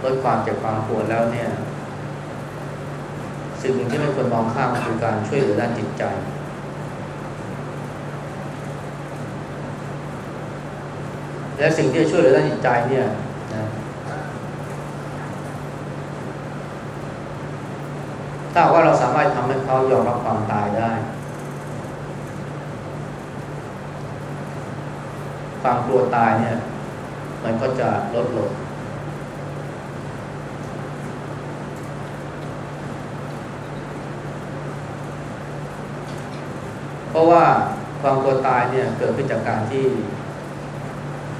ลดความเจ็บความปวดแล้วเนี่ย สิ่งหนึ่งที่ไม่ควรมองข้ามคือการช่วยเหลือด้านจิตใจ และสิ่งที่จะช่วยเหลือด้านจิตใจเนี่ยนะถ้าว่าเราสามารถทำให้เขายอมรับความตายได้ ความกลัวตายเนี่ย มันก็จะลดลง ราะว่าความกลัวตายเนี่ยเกิดขึ้นจากการที่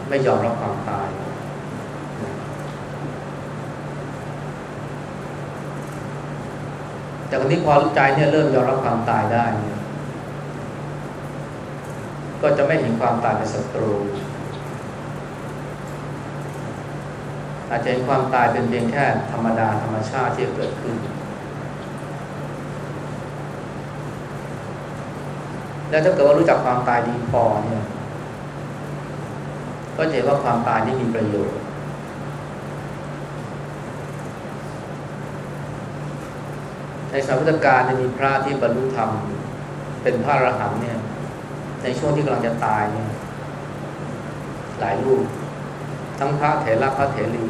ไม่ยอมรับความตาย แต่คนที่พอใจเนี่ยเริ่มยอมรับความตายได้ ก็จะไม่เห็นความตายเป็นศัตรู อาจจะเห็นความตายเป็นเพียงแค่ธรรมดาธรรมชาติที่เกิดขึ้น แล้วถ้าเกิดว่ารู้จักความตายดีพอเนี่ยก็จะเห็นว่าความตายนี่มีประโยชน์ ในสมัยพุทธกาลจะมีพระที่บรรลุธรรม เป็นพระอรหันต์เนี่ย ในช่วงที่กำลังจะตายเนี่ย หลายรูป ทั้งพระเถระพระเถรี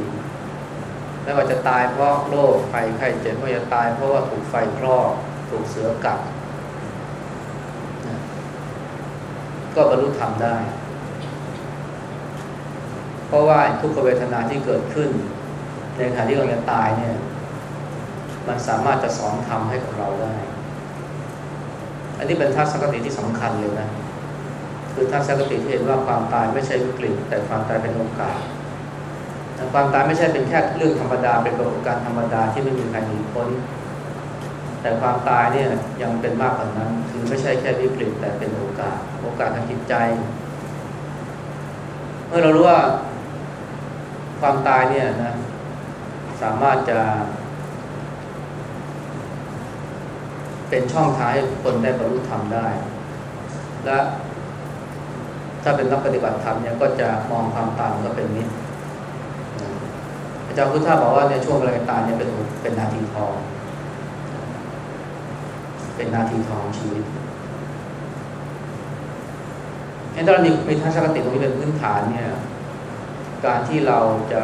ไม่ว่าจะตายเพราะโรคภัยไข้เจ็บไม่ว่าจะตายเพราะว่าถูกไฟคลอกถูกเสือกัด ก็บรรลุธรรมได้ เพราะว่าทุกขเวทนาที่เกิดขึ้น ในขณะที่เราจะตายเนี่ย มันสามารถจะสอนธรรมให้กับเราได้ อันนี้เป็นทัศนคติที่สำคัญเลยนะ คือทัศนคติที่เห็นว่าความตายไม่ใช่วิกฤตแต่ความตายเป็นโอกาสความตายไม่ใช่เป็นแค่เรื่องธรรมดาเป็นปรากฏการณ์ธรรมดาที่ไม่มีใครหนีพ้น แต่ความตายเนี่ยยังเป็นมากกว่านั้น คือไม่ใช่แค่วิกฤตแต่เป็นโอกาส โอกาสทางจิตใจ เมื่อเรารู้ว่าความตายเนี่ยนะสามารถจะ เป็นช่องทางให้คนได้บรรลุธรรมได้ และถ้าเป็นนักปฏิบัติธรรมเนี่ยก็จะมองความตายก็เป็นนิดอาจารย์พุทธาบอกว่าในช่วงเวลาตายเนี่ยเป็นเป็นนาทีทอง เป็นนาทีทองชีวิตงั้นถ้าเรามีทัศนคติตรงนี้เป็นพื้นฐานเนี่ย การที่เราจะ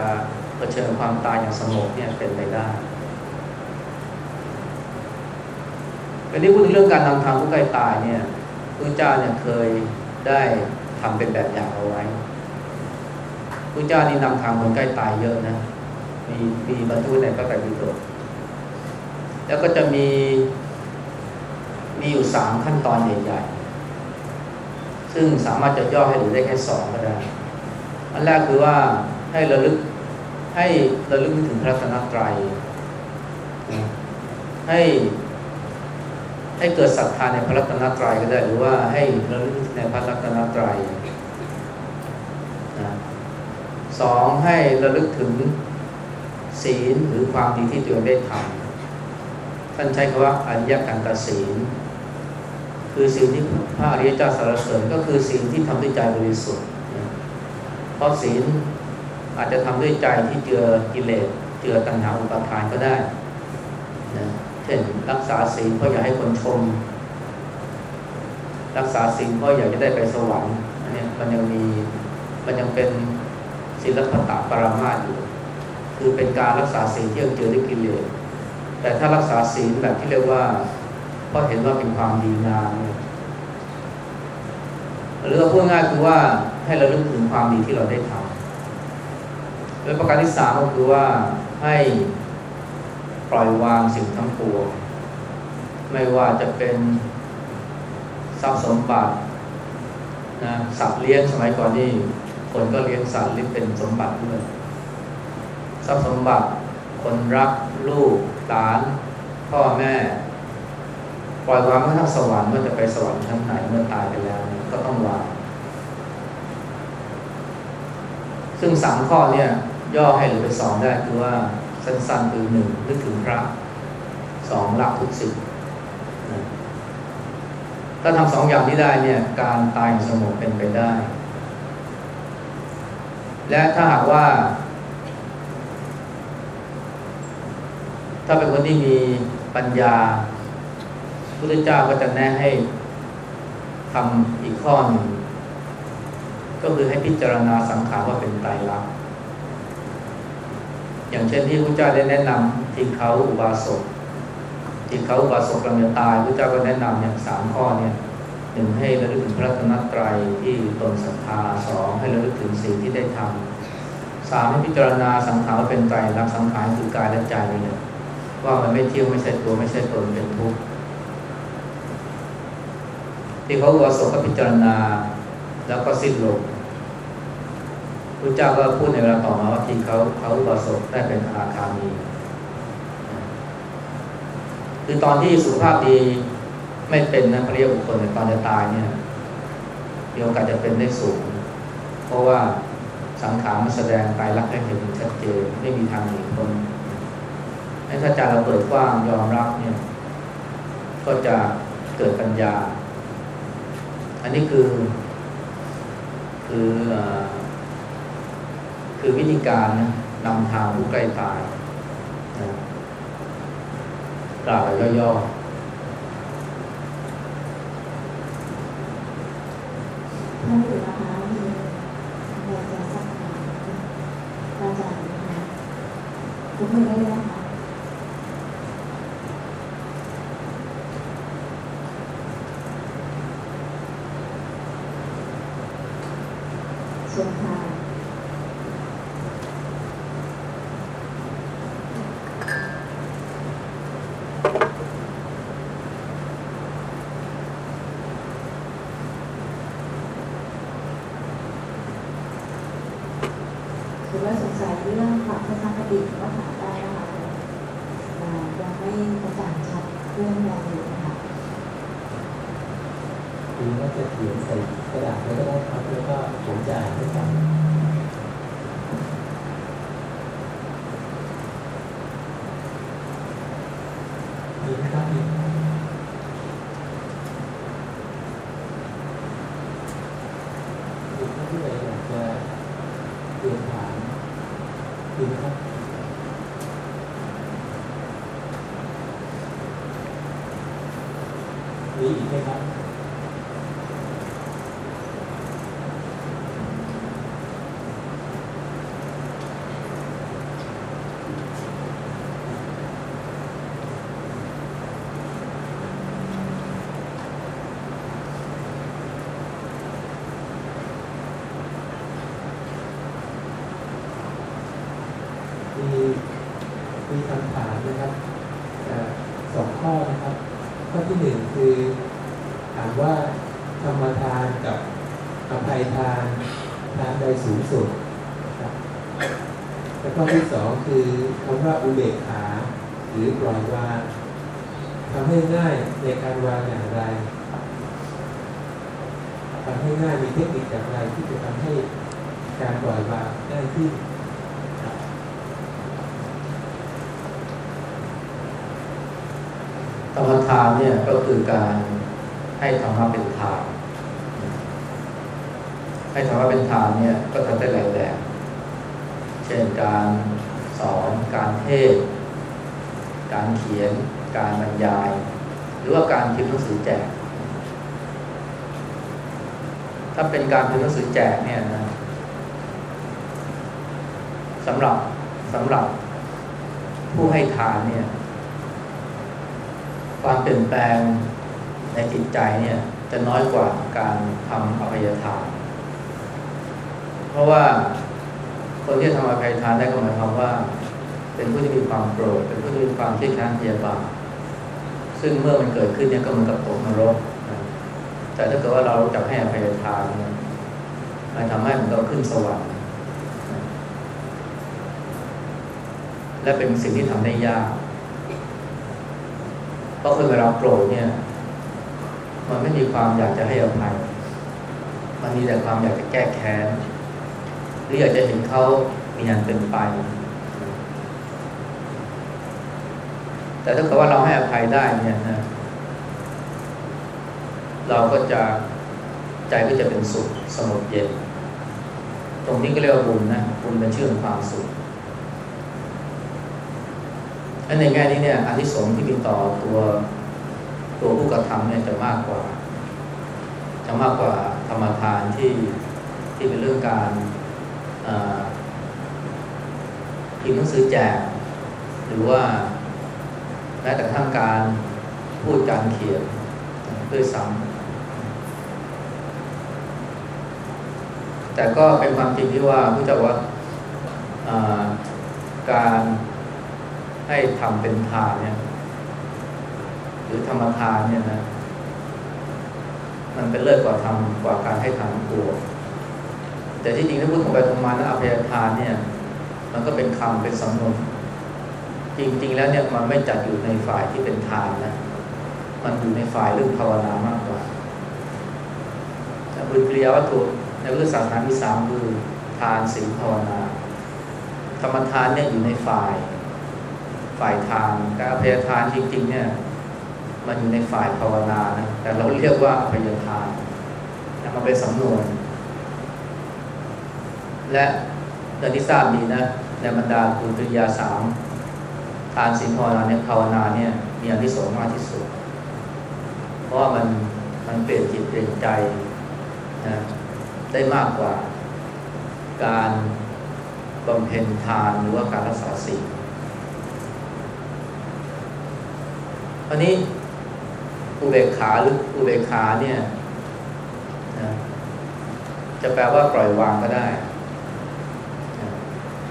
เผชิญความตายอย่างสงบเนี่ยเป็นไปได้วันนี้พูดถึงเรื่องการนำทางผู้ใกล้ตายเนี่ยพระเจ้าเนี่ยเคยได้ทำเป็นแบบอย่างเอาไว้พระเจ้านี่นำทางคนใกล้ตายเยอะนะ มีมีบรรทุกในพระไตรปิฎกแล้วก็จะมี มีอยู่สามขั้นตอนใหญ่ๆ ซึ่งสามารถจะย่อให้ดูได้แค่สองก็ได้ อันแรกคือว่าให้ระลึกให้ระลึกถึงพระรัตนตรัย ให้ให้เกิดศรัทธาในพระรัตนตรัยก็ได้ หรือว่าให้ระลึกในพระรัตนตรัยนะสองให้ระลึกถึงศีลหรือความดีที่ตัวเองได้ทำท่านใช้คำว่าอัญญกันตศีล คือสิ่งที่พระอริยเจ้าสรรเสริญก็คือสิ่งที่ทำด้วยใจบริสุทธิ์เพราะศีลอาจจะทำด้วยใจที่เจือกิเลสเจือตัณหาอุปาทานก็ได้นะเช่นรักษาศีลเพราะอยากให้คนชม รักษาศีลเพราะอยากจะได้ไปสวรรค์อันนี้มันยังมีมันยังเป็นศีลพัตตปรามาสอยู่คือเป็นการรักษาศีลที่ยังเจือด้วยกิเลสแต่ถ้ารักษาศีลแบบที่เรียกว่า ราะเห็นว่าเป็นความดีงามหรือพูดง่ายคือว่าให้เราลึกถึงความดีที่เราได้ทำและประการที่สามก็คือว่าให้ปล่อยวางสิ่งทั้งปวงไม่ว่าจะเป็นทรัพย์สมบัตินะสัตว์เลี้ยงสมัยก่อนนี่คนก็เลี้ยงสัตว์เลี้ยงเป็นสมบัติด้วยทรัพย์สมบัติคนรักลูกหลาน พ่อแม่ ปล่อยวางเมื่อทั้งสวรรค์ว่าจะไปสวรรค์ชั้นไหนเมื่อตายไปแล้วก็ต้องวาง ซึ่งสามข้อเนี่ย ย่อให้เหลือไปสองได้คือว่าสั้นๆคือหนึ่งนึกถึงพระสองรักทุกสิ่งถ้าทำสองอย่างนี้ได้เนี่ย การตายสงบเป็นไปได้ และถ้าหากว่า ถ้าเป็นคนที่มีปัญญา พุทธเจ้าก็จะแนะให้ทำอีกข้อหนึ่งก็คือให้พิจารณาสังขารว่าเป็นไตรลักษณ์อย่างเช่นที่พระเจ้าได้แนะนำที่เขาอุบาสกที่เขาอุบาสกกำลังจะตายพระเจ้าก็แนะนำอย่างสามข้อเนี่ยหนึ่งให้ระลึกถึงพระตนตรัยที่ตนศรัทธาสองให้ระลึกถึงสิ่งที่ได้ทำสามให้พิจารณาสังขารว่าเป็นไตรลักษณ์สังขารคือกายและใจเนี่ยว่ามันไม่เที่ยวไม่ใช่ตัวไม่ใช่ตนเป็นทุกข์ ที่เขาอุบาสกก็พิจารณา แล้วก็สิ้นลงพระเจ้าก็พูดในเวลาต่อมาว่าที่เขาเขาประสบได้เป็นอาคามีคือตอนที่สุขภาพดีไม่เป็นนะเรียกบุคคลในตอนจะตายเนี่ยมีโอกาสจะเป็นได้สูง เพราะว่าสังขารมันแสดงไปรักให้เห็นชัดเจนไม่มีทางหนีพ้นให้ถ้าใจเราเปิดกว้างยอมรับเนี่ย ก็จะเกิดปัญญา อันนี้คือ คือคือวิธีการนะนำทางผู้ใกล้ตายนะกล่าวย่อๆท่านอยู่นะคะมีอะไรจะสักถามอาจารย์นะคะทุกคนได้เลยนะคะส่วนค่ะหรือว่าสงสัยเรื่องความทัศนคติก็ถามได้นะคะยังไม่กระจ่างชัดเรื่องแรงอยู่นะคะ หรือว่าจะเขียนใส่กระดาษไว้ก็ได้ครับแล้วก็ผมจะอ่านให้ฟังมีไหมครับมีมีท่านที่ไหนอยากจะเรียนถามมีไหมครับมีอีกไหมครับ มี มีคำถามนะครับสองข้อนะครับ ข้อที่หนึ่งคือ ถามว่าธรรมทานกับอภัยทานทานใดสูงสุดแล้วข้อที่สองคือคำว่าอุเบกขาหรือปล่อยวางทำให้ง่ายในการวางอย่างไรทำให้ง่ายมีเทคนิคอย่างไรที่จะทำให้การปล่อยวางง่ายขึ้น ธรรมทานเนี่ยก็คือการให้ให้ธรรมะเป็นทาน ให้ธรรมะเป็นทานเนี่ยก็ทำได้หลายแบบเช่นการสอนการเทศ การเขียน การบรรยาย หรือว่าการพิมพ์หนังสือแจก ถ้าเป็นการพิมพ์หนังสือแจกเนี่ยนะสำหรับสำหรับผู้ให้ทานเนี่ย ความเปลี่ยนแปลงในจิตใจเนี่ยจะน้อยกว่าการทำอภัยทาน เพราะว่าคนที่ทำอภัยทานได้ก็หมายความว่า เป็นผู้ที่มีความโกรธเป็นผู้ที่มีความที่ค้านพยาบาทซึ่งเมื่อมันเกิดขึ้นเนี่ยก็เหมือนกับตกนรกแต่ถ้าเกิดว่าเราจับให้อภัยทานเนี่ยมันทำให้มันก็ขึ้นสวรรค์และเป็นสิ่งที่ทำได้ยาก ราะคนเวลาโกรธเนี่ย มันไม่มีความอยากจะให้อภัย มันมีแต่ความอยากจะแก้แค้นหรืออยากจะเห็นเขามีอันเป็นไป แต่ถ้าเกิดว่าเราให้อภัยได้เนี่ยนะ เราก็จะใจก็จะเป็นสุขสงบเย็น ตรงนี้ก็เรียกว่าบุญนะ บุญเป็นชื่อของความสุข และในแง่นี้เนี่ยอันที่สงที่มีต่อตัวตัวผู้กระทำเนี่ยจะมากกว่า จะมากกว่าธรรมทานที่ที่เป็นเรื่องการพิมพ์หนังสือแจก หรือว่าแม้แต่ทั้งการพูดการเขียนด้วยซ้ำแต่ก็เป็นความจริงที่ว่าผู้เจ้าว่าการ ให้ทำเป็นทานเนี่ย หรือธรรมทานเนี่ยนะมันเป็นเลิศกว่าทำกว่าการให้ทานตัว แต่ที่จริงถ้าพูดตรงไปตรงมานะอภัยทานเนี่ย มันก็เป็นคำเป็นสำนวนจริง ๆ แล้วเนี่ยมันไม่จัดอยู่ในฝ่ายที่เป็นทานนะมันอยู่ในฝ่ายเรื่องภาวนามากกว่าบุญกริยาวัตถุในเรื่องศาสนาที่สามคือทานศีลภาวนา ธรรมทานเนี่ยอยู่ในฝ่าย ฝ่ายทานการอภัยทานจริงๆ เนี่ยมันอยู่ในฝ่ายภาวนานะแต่เราเรียกว่าอภัยทานนะมันเป็นสำนวน และเรื่องที่ทราบดีนะในบรรดาคุณปริยาสามทานสินภาวนาเนี่ยภาวนาเนี่ยมีอันที่สงมากที่สุด เพราะมันมันเปลี่ยนจิตเปลี่ยนใจนะได้มากกว่าการบำเพ็ญทานหรือว่าการรักษาศีล อันนี้อุเบกขาหรืออุเบกขาเนี่ยนะจะแปลว่าปล่อยวางก็ได้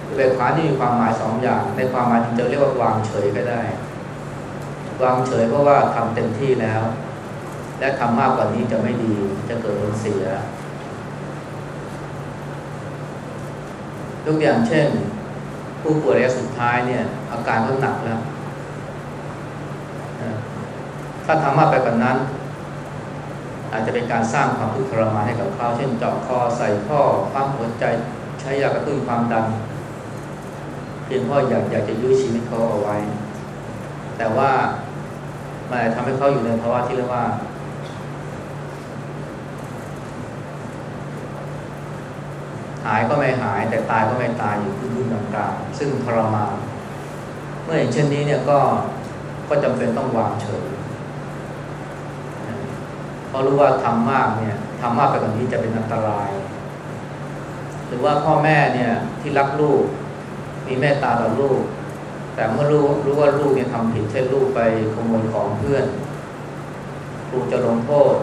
อุเบกขาที่มีความหมายสองอย่าง ในความหมายจะเรียกว่าวางเฉยก็ได้ วางเฉยเพราะว่าทำเต็มที่แล้ว และทำมากกว่านี้จะไม่ดีจะเกิดผลเสียยกอย่างเช่น ผู้ป่วยระยะสุดท้ายเนี่ย อาการก็หนักแล้ว ถ้าทำมากไปกว่านั้น อาจจะเป็นการสร้างความทุกข์ทรมานให้กับเขาเช่นเจาะคอใส่ข้อปั๊มหัวใจใช้ยากระตุ้นความดันเพียงเพราะอยากอยากจะยื้อชีวิตเขาเอาไว้ แต่ว่ามันทำให้เขาอยู่ในภาวะที่เรียกว่า หายก็ไม่หาย แต่ตายก็ไม่ตายอยู่ขึ้นๆกลางๆซึ่งทรมานเมื่ออย่างเช่นนี้เนี่ยก็ก็จำเป็นต้องวางเฉย ราะรู้ว่าทำมากเนี่ยทำมากไปกว่านี้จะเป็นอันตราย หรือว่าพ่อแม่เนี่ยที่รักลูก มีเมตตาต่อลูก แต่เมื่อรู้รู้ว่าลูกเนี่ยทำผิดเช่นลูกไปขโมยของเพื่อนครูจะลงโทษ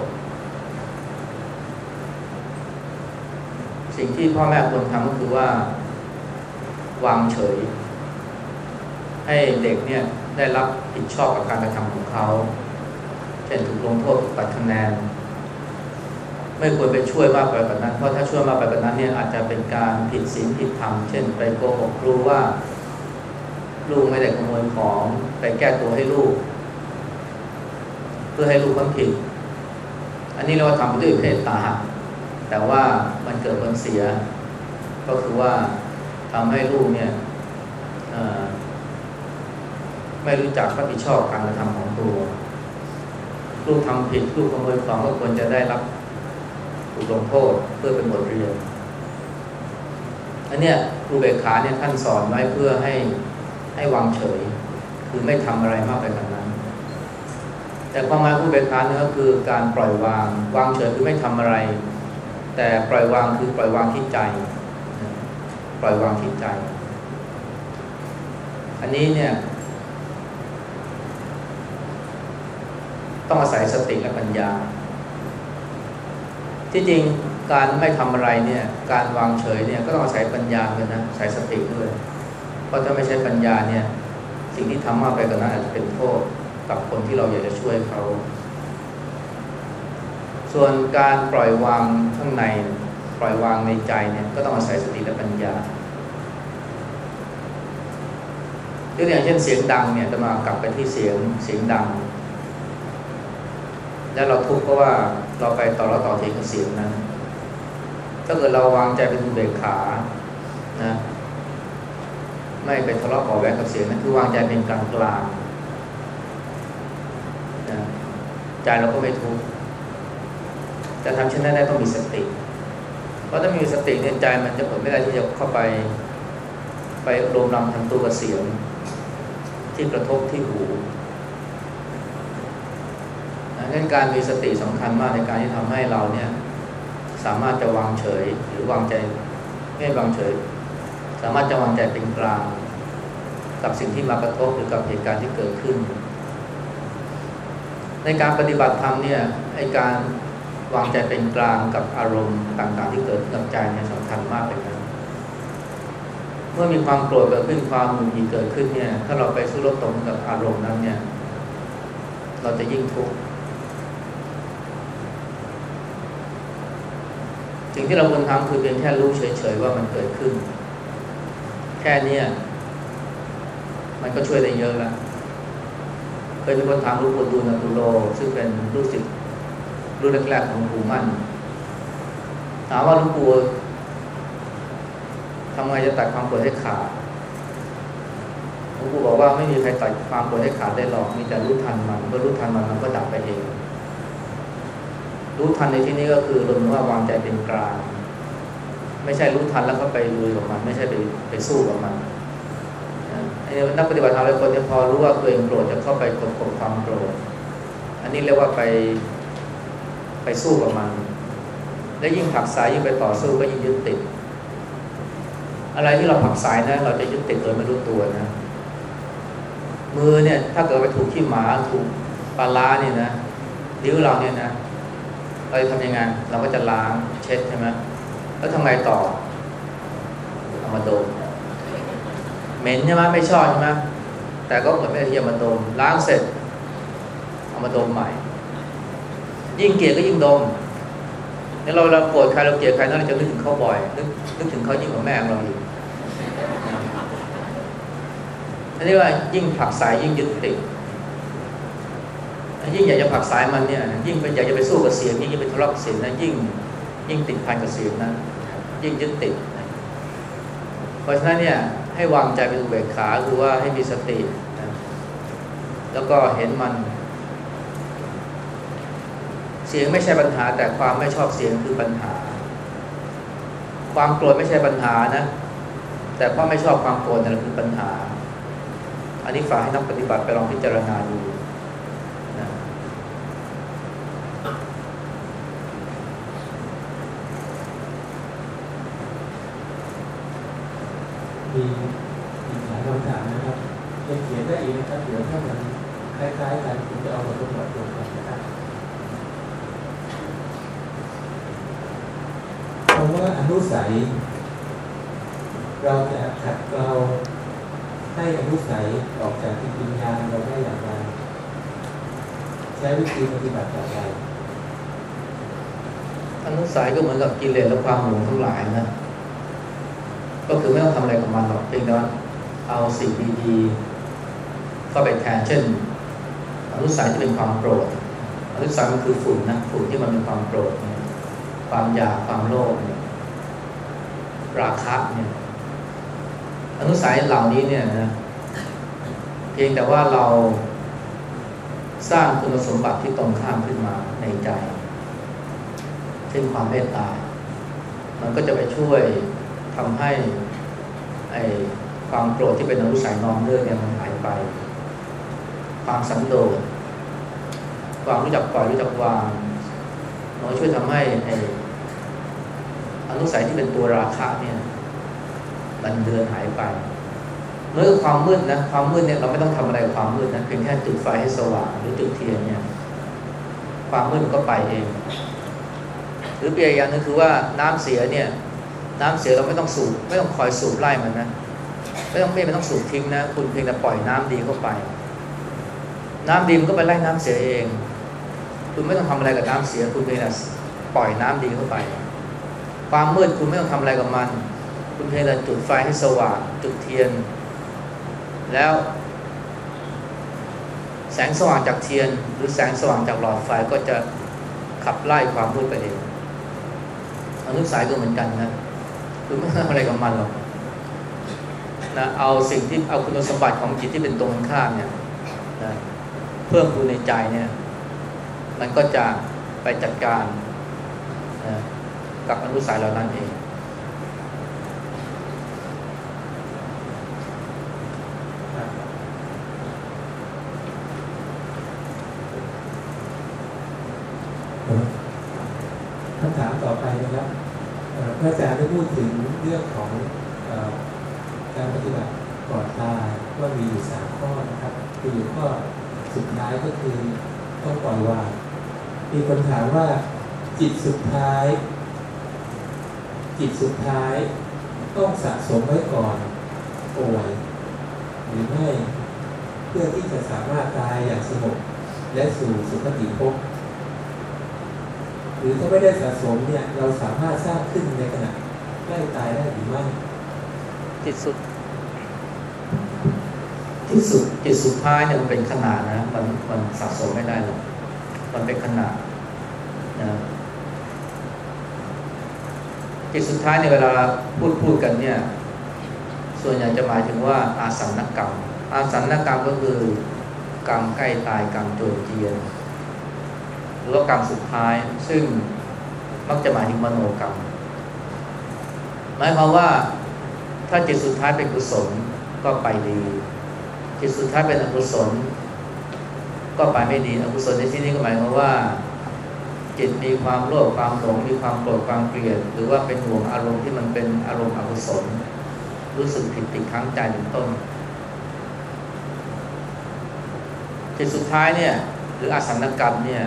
สิ่งที่พ่อแม่ควรทำก็คือว่า วางเฉย ให้เด็กเนี่ยได้รับผิดชอบกับการกระทำของเขา ช่นถูกลงโทษตัดคะแนน ไม่ควรไปช่วยมากไปกว่านั้น เพราะถ้าช่วยมากไปกว่านั้นเนี่ยอาจจะเป็นการผิดศีลผิดธรรม เช่น ไปโกหกครูว่า ลูกไม่ได้ขโมยของไปแก้ตัวให้ลูก เพื่อให้ลูกพ้นผิด อันนี้เราทำด้วยเพตตา แต่ว่ามันเกิดผลเสีย ก็คือว่าทำให้ลูกเนี่ยไม่รู้จักรับผิดชอบการกระทำของตัว ลูกทำผิดลูกขโมยของก็ควรจะได้รับถูกลงโทษเพื่อเป็นบทเรียนอันเนี้ยครูเบขาเนี่ยท่านสอนไว้เพื่อให้ให้วางเฉย คือไม่ทำอะไรมากไปกว่านั้น แต่ความหมายครูเบขาเนี่ยก็คือการปล่อยวาง วางเฉยคือไม่ทำอะไร แต่ปล่อยวางคือปล่อยวางที่ใจ ปล่อยวางที่ใจ อันนี้เนี่ย ต้องอาศัยสติและปัญญา ที่จริงการไม่ทำอะไรเนี่ย การวางเฉยเนี่ยก็ต้องอาศัยปัญญาเหมือนนะอาศัยสติด้วย เพราะถ้าไม่ใช่ปัญญาเนี่ย สิ่งที่ทำมากไปกว่านั้นอาจจะเป็นโทษกับคนที่เราอยากจะช่วยเขา ส่วนการปล่อยวางข้างใน ปล่อยวางในใจเนี่ยก็ต้องอาศัยสติและปัญญายกตัวอย่างเช่นเสียงดังเนี่ยจะมากลับไปที่เสียงเสียงดัง แล้วเราทุกข์เพราะว่าเราไปต่อเราต่อเทียงกับเสียงนั้น ถ้าเกิดเราวางใจเป็นอุเบกขานะไม่ไปทะเลาะเบาแวงกับเสียงนั้นคือวางใจเป็นกลางกลางนะใจเราก็ไม่ทุกข์จะทำเช่นนั้นได้ต้องมีสติ เพราะถ้ามีสติในใจมันจะผลไม่ได้ที่จะเข้าไป ไปรวมรำทำตัวกับเสียง ที่กระทบที่หู นั้นการมีสติสำคัญมากในการที่ทำให้เราเนี่ยสามารถจะวางเฉยหรือวางใจไม่วางเฉย สามารถจะวางใจเป็นกลาง กับสิ่งที่มากระทบหรือกับเหตุการณ์ที่เกิดขึ้น ในการปฏิบัติธรรมเนี่ยไอการวางใจเป็นกลางกับอารมณ์ต่างๆ ที่เกิดกับใจเนี่ยสำคัญมากเลยนะเมื่อมีความโกรธเกิดขึ้นความหงุดหงิดเกิดขึ้นเนี่ย ถ้าเราไปสู้รบตรงกับอารมณ์นั้นเนี่ย เราจะยิ่งทุกข์ สิ่งที่เราควรทำคือเพียงแค่รู้เฉยๆว่ามันเกิดขึ้น แค่นี้มันก็ช่วยได้เยอะแล้วเคยมีคนถามลูกปู่ดูนัตุโล ซึ่งเป็นลูกศิษย์รุ่นแรกๆของหลวงปู่มั่น ถามว่าหลวงปู่ทำไงจะตัดความโกรธให้ขาดหลวงปู่บอกว่าไม่มีใครตัดความโกรธให้ขาดได้หรอกมีแต่รู้ทันมันเมื่อรู้ทันมันมันก็ดับไปเอง รู้ทันในที่นี้ก็คือรวมว่าวางใจเป็นกลางไม่ใช่รู้ทันแล้วก็ไปลุยกับมัน ไม่ใช่ไปไปสู้กับมันนักปฏิบัติธรรมหลายคนจะพอรู้ว่าตัวเองโกรธจะเข้าไปกดข่มความโกรธอันนี้เรียกว่าไปไปสู้กับมัน และยิ่งผักสายยิ่งไปต่อสู้ก็ยิ่งยึดติด อะไรที่เราผักสายนะเราจะยึดติดโดยไม่รู้ตัวนะ มือเนี่ย ถ้าเกิดไปถูกขี้หมาถูกปลาล้าเนี่ยนะนิ้วเราเนี่ยนะ เราจะทำยังไงเราก็จะล้างเช็ดใช่ไหมแล้วทำไงต่อเอามาดมเหม็นใช่ไหมไม่ชอบใช่ไหมแต่ก็เหมือนไม่ที่จะมาดมล้างเสร็จ เอามาดมใหม่ ยิ่งเกลียดก็ยิ่งดมนี่เราเราโกรธใครเราเกลียดใครนั่นเราจะนึกถึงเขาบ่อยนึกนึกถึงเขายิ่งกว่าแม่เราอยู่อันนี้ว่ายิ่งผักสายยิ่งยึดติด ยิ่งอยากจะผักสายมันเนี่ยยิ่งไปอยากจะไปสู้กับเสียงยิ่งไปทะเลาะกับเสียงนะยิ่งยิ่งติดพันกับเสียงนั้นยิ่งยึดติดเพราะฉะนั้นเนี่ยให้วางใจเป็นอุเบกขาคือว่าให้มีสตินะแล้วก็เห็นมัน เสียงไม่ใช่ปัญหา แต่ความไม่ชอบเสียงคือปัญหา ความโกรธไม่ใช่ปัญหานะ แต่เพราะไม่ชอบความโกรธนั่นคือปัญหา อันนี้ฝากให้นักปฏิบัติไปลองพิจารณาดูนะมีอีกหลายคำถามนะครับยังเขียนได้อีกนะครับเดี๋ยวถ้ามันคล้ายๆกันผมจะเอามาทดสอบรวมกันนะครับเพราะว่าอ เราจะขัดเกลาให้อนุสัยออกจากจิตวิญญาณเราได้อย่างไรใช้วิธีปฏิบัติอย่างไรอนุสัยก็เหมือนกับกิเลสและความหลงทั้งหลายนะ ก็คือไม่ต้องทำอะไรกับมันหรอกเพียงแต่ว่าเอาสิ่งดีๆเข้าไปแทนเช่น อนุสัยจะเป็นความโกรธอนุสัยมันคือฝุ่นนะฝุ่นที่มันเป็นความโกรธเนี่ยความอยากความโลภเนี่ย ราคะเนี่ยอนุสัยเหล่านี้เนี่ยนะเพียงแต่ว่าเราสร้างคุณสมบัติที่ตรงข้ามขึ้นมาในใจ เช่นความเมตตา มันก็จะไปช่วยทำให้ไอความโกรธที่เป็นอนุสัยนองเรื่องเนี่ยมันหายไป ความสันโดษความรู้จักปล่อยรู้จักวางมันช่วยทำให้ไอ อนุสัยที่เป็นตัวราคะเนี่ย มันเดือนหายไปเมื่อความมืดนะความมืดเนี่ยเราไม่ต้องทำอะไรกับความมืดนะเพียงแค่จุดไฟให้สว่างหรือจุดเทียนเนี่ย ความมืดมันก็ไปเอง หรือเปลี่ยนอย่างนึงคือว่าน้ำเสียเนี่ย น้ำเสียเราไม่ต้องสูบไม่ต้องคอยสูบไล่มันนะไม่ต้องไม่ต้องสูบทิ้งนะ คุณเพียงแต่ปล่อยน้ำดีเข้าไป น้ำดีมันก็ไปไล่น้ำเสียเอง คุณไม่ต้องทำอะไรกับน้ำเสีย คุณเพียงแต่ปล่อยน้ำดีเข้าไป ความมืดคุณไม่ต้องทำอะไรกับมัน คุณเพียงแต่จุดไฟให้สว่างจุดเทียน แล้ว แสงสว่างจากเทียน หรือแสงสว่างจากหลอดไฟก็จะขับไล่ความมืดไปเองอนุสายก็เหมือนกันนะคือไม่ทำอะไรกับมันหรอกนะเอาสิ่งที่เอาคุณสมบัติของจิตที่เป็นตรงข้ามเนี่ยนะเพิ่มคูณในใจเนี่ย มันก็จะไปจัดการนะ กับอนุสัยเหล่านั้นเอง คำถามต่อไปนะครับพระอาจารย์ได้พูดถึงเรื่องของการปฏิบัติก่อนตายว่ามีอยู่สามข้อนะครับคือข้อสุดท้ายก็คือต้องปล่อยวางมีคนถามว่าจิตสุดท้าย จิตสุดท้ายต้องสะสมไว้ก่อนป่วยหรือไม่เพื่อที่จะสามารถตายอย่างสงบและสู่สุคติภพหรือถ้าไม่ได้สะสมเนี่ยเราสามารถสร้างขึ้นในขณะใกล้ตายได้หรือไม่จิตสุดที่สุดจิตสุดท้ายเนี่ยมันเป็นขนาดนะมันมันสะสมไม่ได้หรอกมันเป็นขนาดนะ จิตสุดท้ายในเวลาพูดพูดกันเนี่ย ส่วนใหญ่จะหมายถึงว่าอาสันนกรรม อาสันนกรรมก็คือกรรมใกล้ตายกรรมโจรเจียนหรือว่ากรรมสุดท้าย ซึ่งมักจะหมายถึงมโนกรรม หมายความว่าถ้าจิตสุดท้ายเป็นกุศลก็ไปดี จิตสุดท้ายเป็นอกุศล ก็ไปไม่ดีอกุศลในที่นี้ก็หมายความว่า จิตมีความโลภความหลงมีความโกรธความเกลียด หรือว่าเป็นห่วงอารมณ์ที่มันเป็นอารมณ์อกุศลรู้สึกผิดติดค้างใจเป็นต้น จิตสุดท้ายเนี่ยหรืออสันกรรมเนี่ย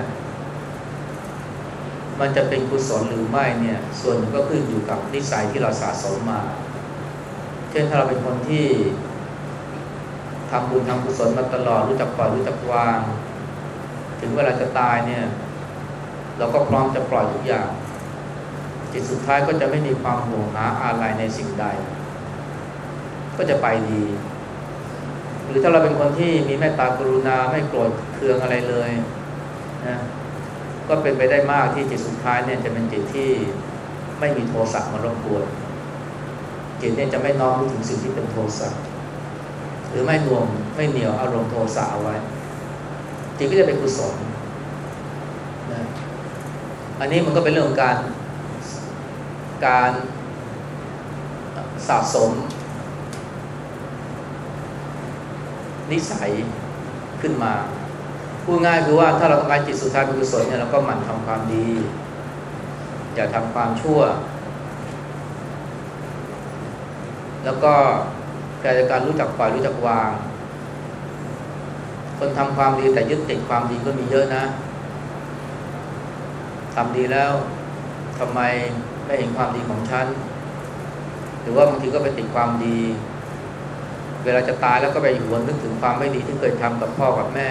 มันจะเป็นกุศลหรือไม่เนี่ยส่วนก็ขึ้นอยู่กับนิสัยที่เราสะสมมา เช่นถ้าเราเป็นคนที่ทำบุญทำกุศลมาตลอดรู้จักปล่อยรู้จักวาง ถึงเวลาจะตายเนี่ย เราก็พร้อมจะปล่อยทุกอย่าง จิตสุดท้ายก็จะไม่มีความห่วงหาอะไรในสิ่งใด ก็จะไปดี หรือถ้าเราเป็นคนที่มีเมตตากรุณาไม่โกรธเคืองอะไรเลยนะก็เป็นไปได้มากที่จิตสุดท้ายเนี่ยจะเป็นจิตที่ไม่มีโทสะมารบกวนจิตเนี่ยจะไม่น้อมถึงสิ่งที่เป็นโทสะหรือไม่รวมไม่เหนียวอารมณ์โทสะเอาไว้จิตก็จะเป็นกุศลนะ อันนี้มันก็เป็นเรื่องการการสะสม นิสัยขึ้นมา พูดง่ายคือว่าถ้าเราต้องการจิตสุดท้ายเป็นกุศลเนี่ยเราก็หมั่นทำความดี อย่าทำความชั่ว แล้วก็การการรู้จักปล่อยรู้จักวาง คนทำความดีแต่ยึดติดความดีก็มีเยอะนะ ทำดีแล้วทำไมไม่เห็นความดีของฉัน หรือว่าบางทีก็ไปติดความดี เวลาจะตายแล้วก็ไปหวนนึกถึงความไม่ดีที่เคยทำกับพ่อกับแม่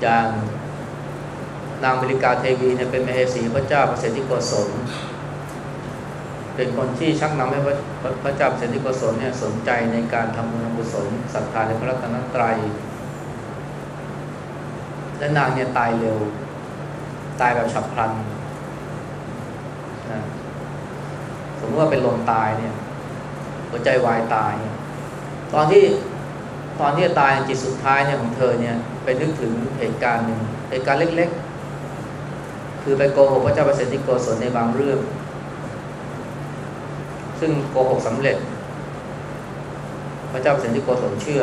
อย่างนางมริกาเทวีเนี่ยเป็นมเหสีพระเจ้าประเสริฐโกศลเป็นคนที่ชักนำให้พระพระเจ้าประเสริฐโกศลเนี่ยสนใจในการทำบุญกุศลศรัทธาในพระรัตนตรัยและนางเนี่ยตายเร็ว ตายแบบฉับพลันนะสมมติว่าเป็นลมตายเนี่ยหัวใจวายตาย ตอนที่ตอนที่จะตายจิตสุดท้ายเนี่ยของเธอเนี่ยไปนึกถึงเหตุการณ์หนึ่งเหตุการณ์เล็ก ๆ คือไปโกหกพระเจ้าประสิที่โกศลในบางเรื่อง ซึ่งโกหกสำเร็จ พระเจ้าประสิที่โกศลเชื่อ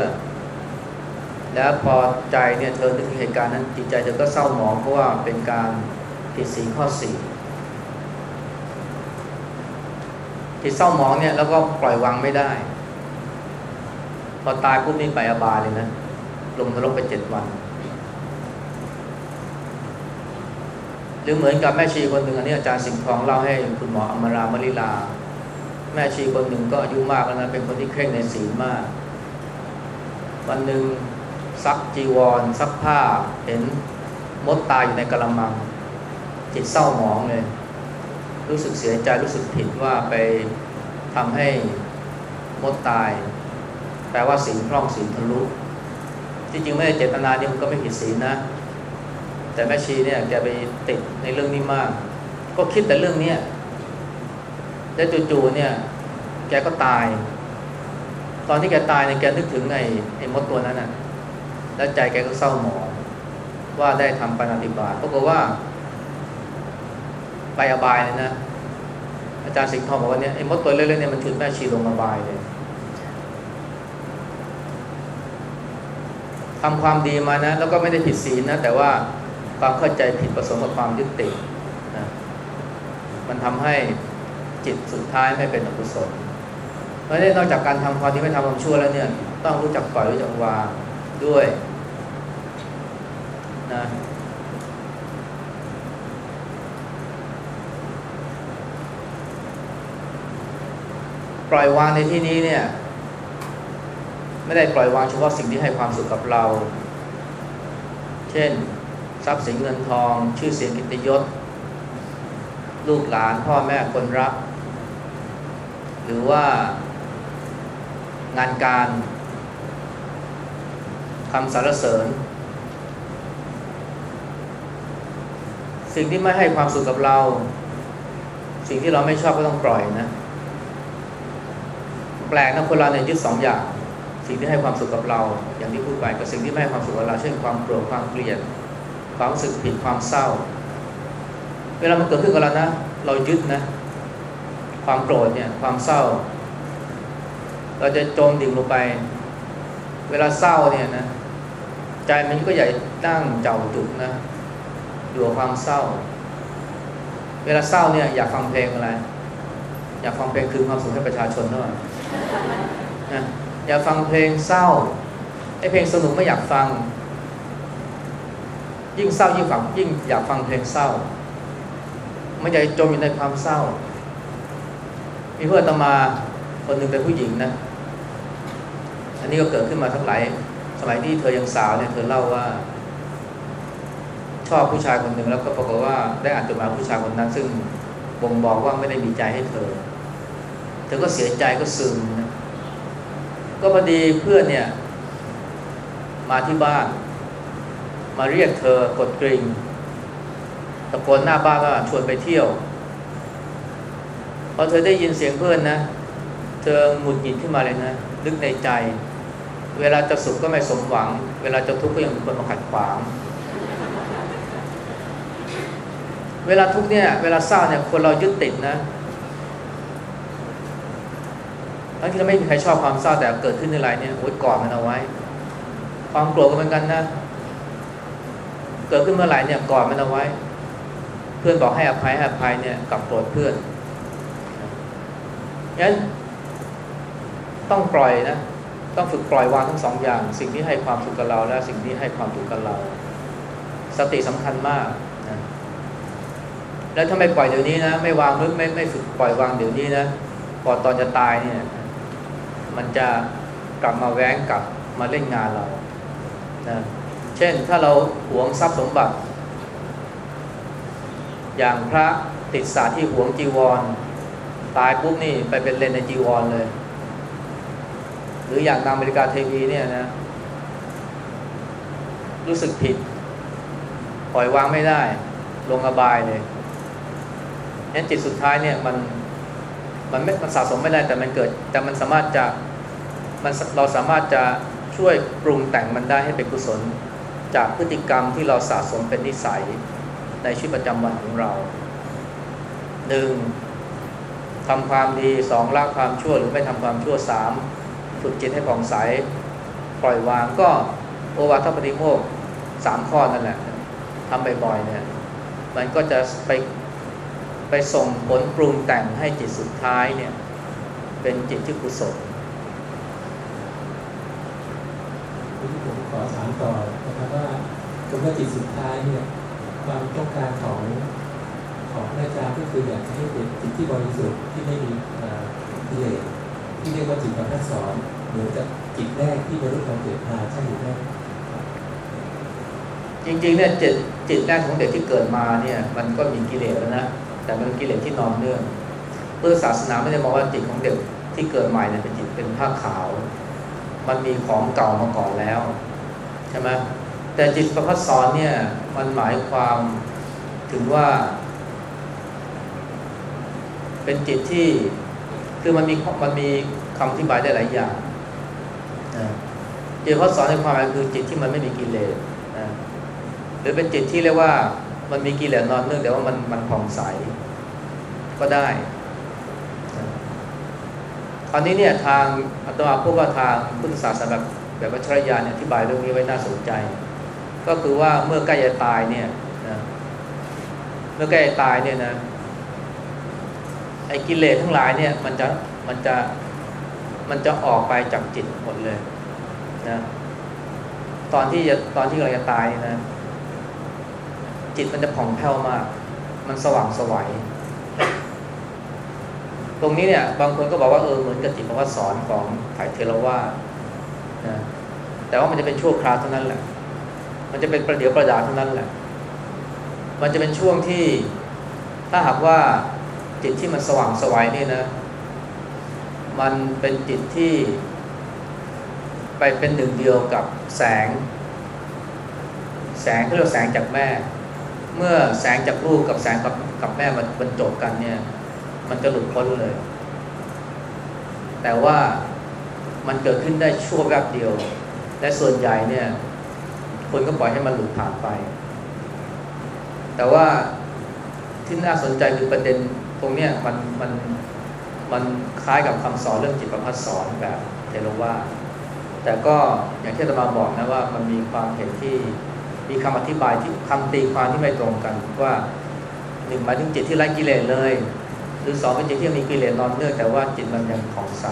แล้วพอใจเนี่ยเธอนึกถึงเหตุการณ์นั้นจิตใจเธอก็เศร้าหมองเพราะว่าเป็นการผิดศีลข้อสี่จิตเศร้าหมองเนี่ยแล้วก็ปล่อยวางไม่ได้ พอตายปุ๊บนี่ไปอบายเลยนะลงนรกไปเจ็ดวัน หรือเหมือนกับแม่ชีคนหนึ่งอันนี้อาจารย์สิงห์ทองเล่าให้คุณหมออมรามลิลา แม่ชีคนหนึ่งก็อายุมากแล้วนะเป็นคนที่เคร่งในศีลมาก วันหนึ่ง ซักจีวร ซักผ้า เห็นมดตายอยู่ในกระมัง จิตเศร้าหมองเลย รู้สึกเสียใจรู้สึกผิดว่าไปทำให้มดตาย แปลว่าศีลพร่องศีลทะลุที่จริงไม่ได้เจตนาเนี่ยมันก็ไม่ผิดศีลนะ แต่แม่ชีเนี่ยแกไปติดในเรื่องนี้มาก ก็คิดแต่เรื่องเนี้ยแล้วจู่ๆเนี่ย แกก็ตาย ตอนที่แกตายเนี่ยแกนึกถึงไอ้ไอ้มดตัวนั้นน่ะ แล้วใจแกก็เศร้าหมองว่าได้ทำปฏิบัติปรากฏว่า ไปอบายเลยนะ อาจารย์สิงห์ทองบอกว่าเนี่ยไอ้มดตัวเล็กๆเนี่ยมันชุดแม่ชีลงมาบายเลยทำความดีมานะ แล้วก็ไม่ได้ผิดศีลนะ แต่ว่าความเข้าใจผิดผสมกับความยึดติดนะมันทำให้จิตสุดท้ายไม่เป็นอกุศลเพราะฉะนั้นนอกจากการทำความที่ไม่ทำความชั่วแล้วเนี่ย ต้องรู้จักปล่อยรู้จักวางด้วย นะปล่อยวางในที่นี้เนี่ย ไม่ได้ปล่อยวางเฉพาะสิ่งที่ให้ความสุขกับเรา เช่น ทรัพย์สินเงินทอง ชื่อเสียงกิตยศ ลูกหลานพ่อแม่คนรัก หรือว่างานการคำสรรเสริญ สิ่งที่ไม่ให้ความสุขกับเรา สิ่งที่เราไม่ชอบก็ต้องปล่อยนะ แปลกนะคนเราเนี่ยยึดสองอย่าง สิ่งที่ให้ความสุขกับเรา อย่างที่พูดไปกับสิ่งที่ไม่ให้ความสุขกับเรา เช่นความโกรธความเกลียด ความรู้สึกผิดความเศร้า เวลามันเกิดขึ้นกับเรานะ เรายึดนะ ความโกรธเนี่ยความเศร้า เราจะจมดิ่งลงไป เวลาเศร้าเนี่ยนะใจมันก็ใหญ่ตั้งเจ้าจุกนะ อยู่กับความเศร้า เวลาเศร้าเนี่ยอยากฟังเพลงอะไร อยากฟังเพลงคือความสุขให้ประชาชนเท่านั้นนะอยากฟังเพลงเศร้าไอ้เพลงสนุกไม่อยากฟัง ยิ่งเศร้ายิ่งฟังยิ่งอยากฟังเพลงเศร้าไม่อยากจมอยู่ในความเศร้า มีเพื่อนตมาคนหนึ่งเป็นผู้หญิงนะ อันนี้ก็เกิดขึ้นมาทั้งหลายสมัยที่เธอยังสาวเนี่ยเธอเล่าว่า ชอบผู้ชายคนหนึ่งแล้วก็ปรากฏว่าได้อ่านจดหมายผู้ชายคนนั้น ซึ่งบ่งบอกว่าไม่ได้มีใจให้เธอ เธอก็เสียใจก็ซึมนะก็พอดีเพื่อนเนี่ย มาที่บ้าน มาเรียกเธอกดกริ่งตะโกนหน้าบ้านว่าชวนไปเที่ยวพอเธอได้ยินเสียงเพื่อนนะเธอหงุดหงิดขึ้นมาเลยนะนึกในใจ เวลาจะสุขก็ไม่สมหวัง เวลาจะทุกข์ก็ยังมีคนมาขัดขวาง เวลาทุกเนี่ยเวลาเศร้าเนี่ยคนเรายึดติดนะทั้งที่เราไม่มีใครชอบความเศร้าแต่เกิดขึ้นในไรเนี่ยโอ๊ยกอดมันเอาไว้ ความโกรธก็เหมือนกันนะเกิดขึ้นเมื่อไหร่เนี่ยกอดมันเอาไว้ เพื่อนบอกให้อภัยให้อภัยเนี่ยกลับโกรธเพื่อนงั้นต้องปล่อยนะต้องฝึกปล่อยวางทั้งสองอย่าง สิ่งที่ให้ความสุขกับเราและสิ่งที่ให้ความทุกข์กับเรา สติสำคัญมากนะ แล้วถ้าไม่ปล่อยเดี๋ยวนี้นะ ไม่วางหรือไม่ไม่ฝึกปล่อยวางเดี๋ยวนี้นะพอตอนจะตายเนี่ย มันจะกลับมาแว้งกลับมาเล่นงานเรานะเช่นถ้าเราหวงทรัพย์สมบัติ อย่างพระติดสาที่หวงจีวร ตายปุ๊บนี่ไปเป็นเลนในจีวรเลย หรืออย่างนางอเมริกาเทวีเนี่ยนะ รู้สึกผิด ปล่อยวางไม่ได้ ลงอบายเลย งั้นจิตสุดท้ายเนี่ยมันมันไม่มันสะสมไม่ได้แต่มันเกิด แต่มันสามารถจะมันเราสามารถจะช่วยปรุงแต่งมันได้ให้เป็นกุศล จากพฤติกรรมที่เราสะสมเป็นนิสัยในชีวิตประจำวันของเราหนึ่งทำความดีสองละความชั่วหรือไม่ทำความชั่วสามฝึกจิตให้ผ่องใส ปล่อยวางก็โอวาทปฏิโมกสามข้อนั่นแหละทำบ่อยๆเนี่ย มันก็จะไป ไปส่งผลปรุงแต่งให้จิตสุดท้ายเนี่ย เป็นจิตที่กุศลที่ผมขอถามต่อนะครับว่าคำว่าจิตสุดท้ายเนี่ยความต้องการของของอาจารย์ก็คืออยากให้เป็นจิตที่บริสุทธิ์ที่ไม่มีกิเลสที่เรียกว่าจิตประพัสสอนเหมือนกับจิตแรกที่บรรลุความเกิดมาใช่หรือไม่จริงๆเนี่ยจิตจิตแรกของเด็กที่เกิดมาเนี่ย มันก็มีกิเลสแล้วนะ แต่มันกิเลสที่นอนเนื่องเพื่อศาสนาไม่ได้บอกว่าจิตของเด็กที่เกิดใหม่เนี่ยเป็นจิตเป็นผ้าขาว มันมีของเก่ามาก่อนแล้วใช่ไหมแต่จิตประพัสสอนเนี่ยมันหมายความถึงว่า เป็นจิตที่คือมันมีมันมีคำอธิบายได้หลายอย่างจิตเขาสอนในความหมายคือจิตที่มันไม่มีกิเลสหรือเป็นจิตที่เรียกว่ามันมีกิเลสนอนเนื่องแต่ว่ามันมันผ่องใส ก็ได้ คราวนี้เนี่ยทางอัตมาพูดว่าทางพุทธศาสนาแบบแบบวัชรยานเนี่ยอธิบายเรื่องนี้ไว้น่าสนใจ ก็คือว่าเมื่อใกล้จะตายเนี่ยนะเมื่อใกล้จะตายเนี่ยนะไอ้กิเลสทั้งหลายเนี่ย มันจะมันจะมันจะออกไปจากจิตหมดเลยนะตอนที่จะตอนที่เราจะตายนะ จิตมันจะผ่องแผ้วมาก มันสว่างสวัย ตรงนี้เนี่ยบางคนก็บอกว่าเออเหมือนกับจิตปวัตสอนของถ่ายเทรวานะแต่ว่ามันจะเป็นชั่วคราวเท่านั้นแหละ มันจะเป็นประเดี๋ยวประดาเท่านั้นแหละ มันจะเป็นช่วงที่ถ้าหากว่าจิตที่มันสว่างสวัยนี่นะ มันเป็นจิตที่ ไปเป็นหนึ่งเดียวกับแสง แสงที่เราแสงจากแม่ เมื่อแสงจากลูกกับแสงกับกับแม่มันบรรจบกันเนี่ย มันจะหลุดพ้นเลย แต่ว่ามันเกิดขึ้นได้ชั่วแวบเดียว และส่วนใหญ่เนี่ย คนก็ปล่อยให้มันหลุดผ่านไป แต่ว่าที่น่าสนใจคือประเด็นตรงเนี้ยมันมันมันคล้ายกับคำสอนเรื่องจิตประพัฒสอนแบบเทโลวาแต่ก็อย่างที่ตมาบอกนะว่ามันมีความเห็นที่มีคำอธิบายที่คำตีความที่ไม่ตรงกันว่าหนึ่งหมายถึงจิตที่ไร้กิเลสเลย รือสองเป็นจิตที่มีกิเลสนอนเนื่องแต่ว่าจิตมันยังของใส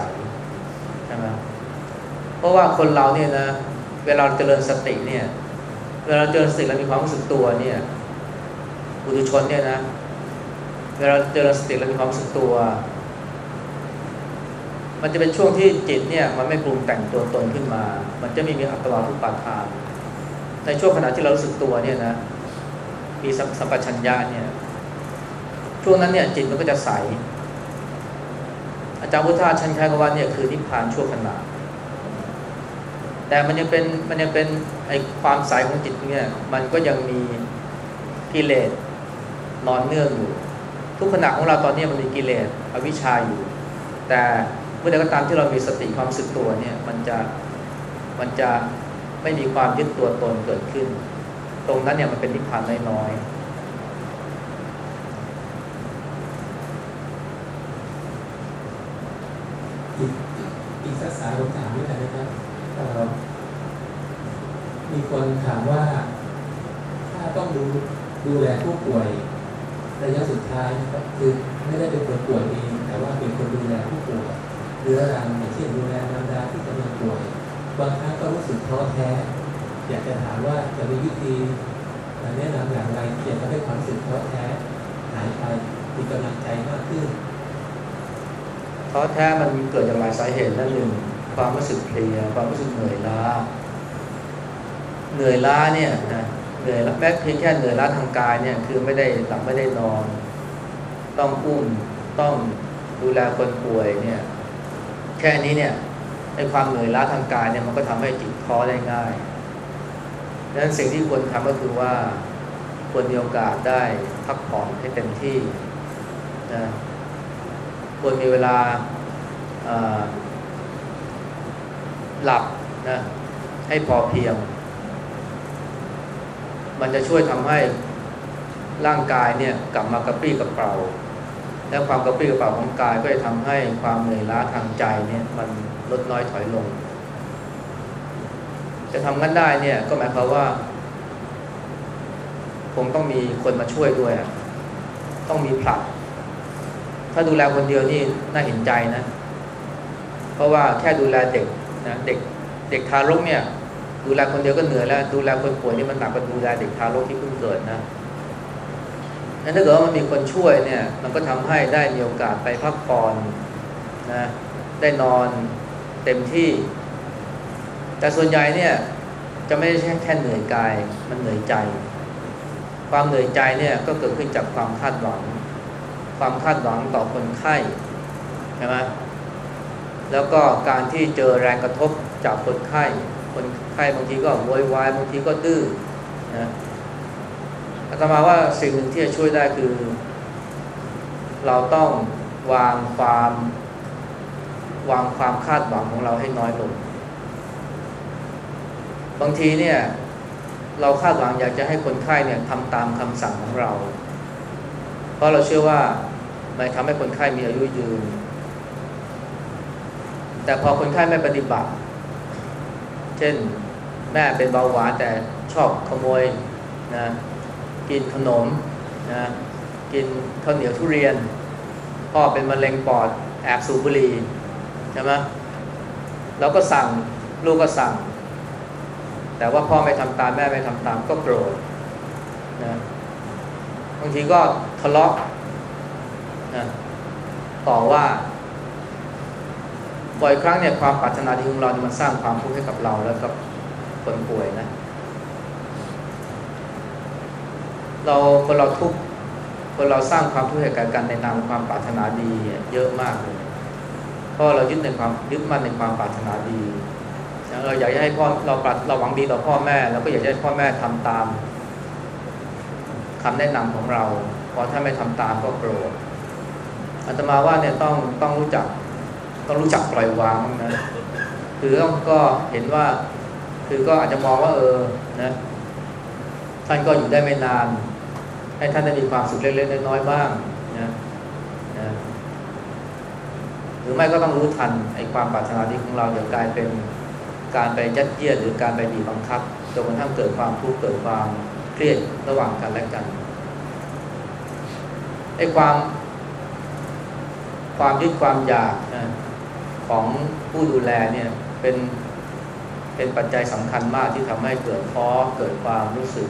ใช่ไหมเพราะว่าคนเราเนี่ยนะเวลาเจริญสติเนี่ย เวลาเจริญสติแล้วมีความรู้สึกตัวเนี่ยบุตุชนเนี่ยนะเวลาเจริญสติแล้วมีความรู้สึกตัว มันจะเป็นช่วงที่จิตเนี่ยมันไม่ปรุงแต่งตัวตนขึ้นมา มันจะไม่มีอัตวาทุปาทานในช่วงขณะที่เรารู้สึกตัวเนี่ยนะมีสัมปชัญญะเนี่ย ช่วงนั้นเนี่ยจิตมันก็จะใส อาจารย์พุทธาชันชัยกว่าเนี่ยคือนิพพานช่วงขณะแต่มันยังเป็นมันยังเป็นไอความใสของจิตเนี่ยมันก็ยังมีกิเลสนอนเนื่องอยู่ ทุกขณะของเราตอนนี้มันมีกิเลสอวิชชาอยู่ แต่เมื่อใดก็ตามที่เรามีสติความสึกตัวเนี่ยมันจะมันจะไม่มีความยึดตัวตนเกิดขึ้น ตรงนั้นเนี่ยมันเป็นนิพพานน้อยอีกอีกสักสายคำถามนี้นะครับ มีคนถามว่า ถ้าต้องดูดูแลผู้ป่วยระยะสุดท้ายนะครับคือไม่ได้เป็นคนป่วยเองแต่ว่าเป็นคนดูแลผู้ป่วยเรื้อรังอย่างเช่นดูแลมารดาที่กำลังป่วย บางครั้งก็รู้สึกท้อแท้ อยากจะถามว่าจะมีวิธีแนะนำอย่างไรที่จะให้ความรู้สึกท้อแท้หายไปมีกำลังใจมากขึ้นท้อแท้มันเกิดจากหลายสาเหตุนั่นหนึ่งความรู้สึกเพลียความรู้สึกเหนื่อยล้า เหนื่อยล้าเนี่ยนะเหนื่อยแม้เพียงแค่เหนื่อยล้าทางกายเนี่ยคือไม่ได้หลับไม่ได้นอน ต้องอุ้มต้องดูแลคนป่วยเนี่ย แค่นี้เนี่ยไอ้ความเหนื่อยล้าทางกายเนี่ยมันก็ทำให้จิตท้อได้ง่ายดังนั้นสิ่งที่ควรทำก็คือว่าควรมีโอกาสได้พักผ่อนให้เต็มที่นะควรมีเวลาหลับนะให้พอเพียง มันจะช่วยทำให้ร่างกายเนี่ยกลับมากระปรี้กระเป๋าและความกระปรี้กระเป๋าของกายก็จะทำให้ความเหนื่อยล้าทางใจเนี่ยมันลดน้อยถอยลง จะทำงั้นได้เนี่ยก็หมายความว่า คงต้องมีคนมาช่วยด้วย ต้องมีผลัก ถ้าดูแลคนเดียวนี่น่าเห็นใจนะ เพราะว่าแค่ดูแลเด็กนะเด็กเด็กทารกเนี่ย ดูแลคนเดียวก็เหนื่อยแล้ว ดูแลคนป่วยนี่มันหนักกว่าดูแลเด็กทารกที่เพิ่งเกิดนะนั้นถ้าเกิดว่ามันมีคนช่วยเนี่ย มันก็ทำให้ได้มีโอกาสไปพักผ่อนนะได้นอนเต็มที่ แต่ส่วนใหญ่เนี่ย จะไม่ใช่แค่เหนื่อยกาย มันเหนื่อยใจ ความเหนื่อยใจเนี่ยก็เกิดขึ้นจากความคาดหวัง ความคาดหวังต่อคนไข้ใช่ไหมแล้วก็การที่เจอแรงกระทบจากคนไข้ คนไข้บางทีก็โวยวายบางทีก็ดื้อนะอาตมาว่าสิ่งหนึ่งที่จะช่วยได้คือ เราต้องวางความวางความคาดหวังของเราให้น้อยลง บางทีเนี่ย เราคาดหวังอยากจะให้คนไข้เนี่ยทำตามคำสั่งของเรา เพราะเราเชื่อว่ามันทำให้คนไข้มีอายุยืน แต่พอคนไข้ไม่ปฏิบัติ เช่นแม่เป็นเบาหวานแต่ชอบขโมยนะกินขนมนะกินข้าวเหนียวทุเรียน พ่อเป็นมะเร็งปอดแอบสูบบุหรี่ใช่ไหมเราก็สั่งลูกก็สั่ง แต่ว่าพ่อไม่ทำตามแม่ไม่ทำตามก็โกรธนะบางทีก็ทะเลาะนะต่อว่า บ่อยครั้งเนี่ยความปรารถนาดีของเราเนี่ยมันสร้างความทุกข์ให้กับเราแล้วกับคนป่วยนะ เราคนเราทุกข์คนเราสร้างความทุกข์ให้กับกันในนามความปรารถนาดีเยอะมากเลยพราะเรายึดในความยึดมั่นในความปรารถนาดี เราอยากจะให้พ่อเราปรารเราหวังดีต่อพ่อแม่เราก็อยากให้พ่อแม่ทำตามคำแนะนำของเราเพราะถ้าไม่ทำตามก็โกรธอาตมาว่าเนี่ยต้องต้องรู้จัก ต้องรู้จักปล่อยวางนะคือต้องก็เห็นว่า คือก็อาจจะมองว่า เออนะท่านก็อยู่ได้ไม่นาน ให้ท่านได้มีความสุขเล็กๆน้อยๆบ้างนะนะหรือไม่ก็ต้องรู้ทันไอ้ความปรารถนาดีของเราอย่ากลายเป็นการไปยัดเยียดหรือการไปบีบบังคับจนกระทั่งเกิดความทุกข์เกิดความเครียดระหว่างกันและกันไอ้ความ ความยึดความอยากนะ ของผู้ดูแลเนี่ยเป็นเป็นปัจจัยสำคัญมากที่ทำให้เกิดท้อเกิดความรู้สึก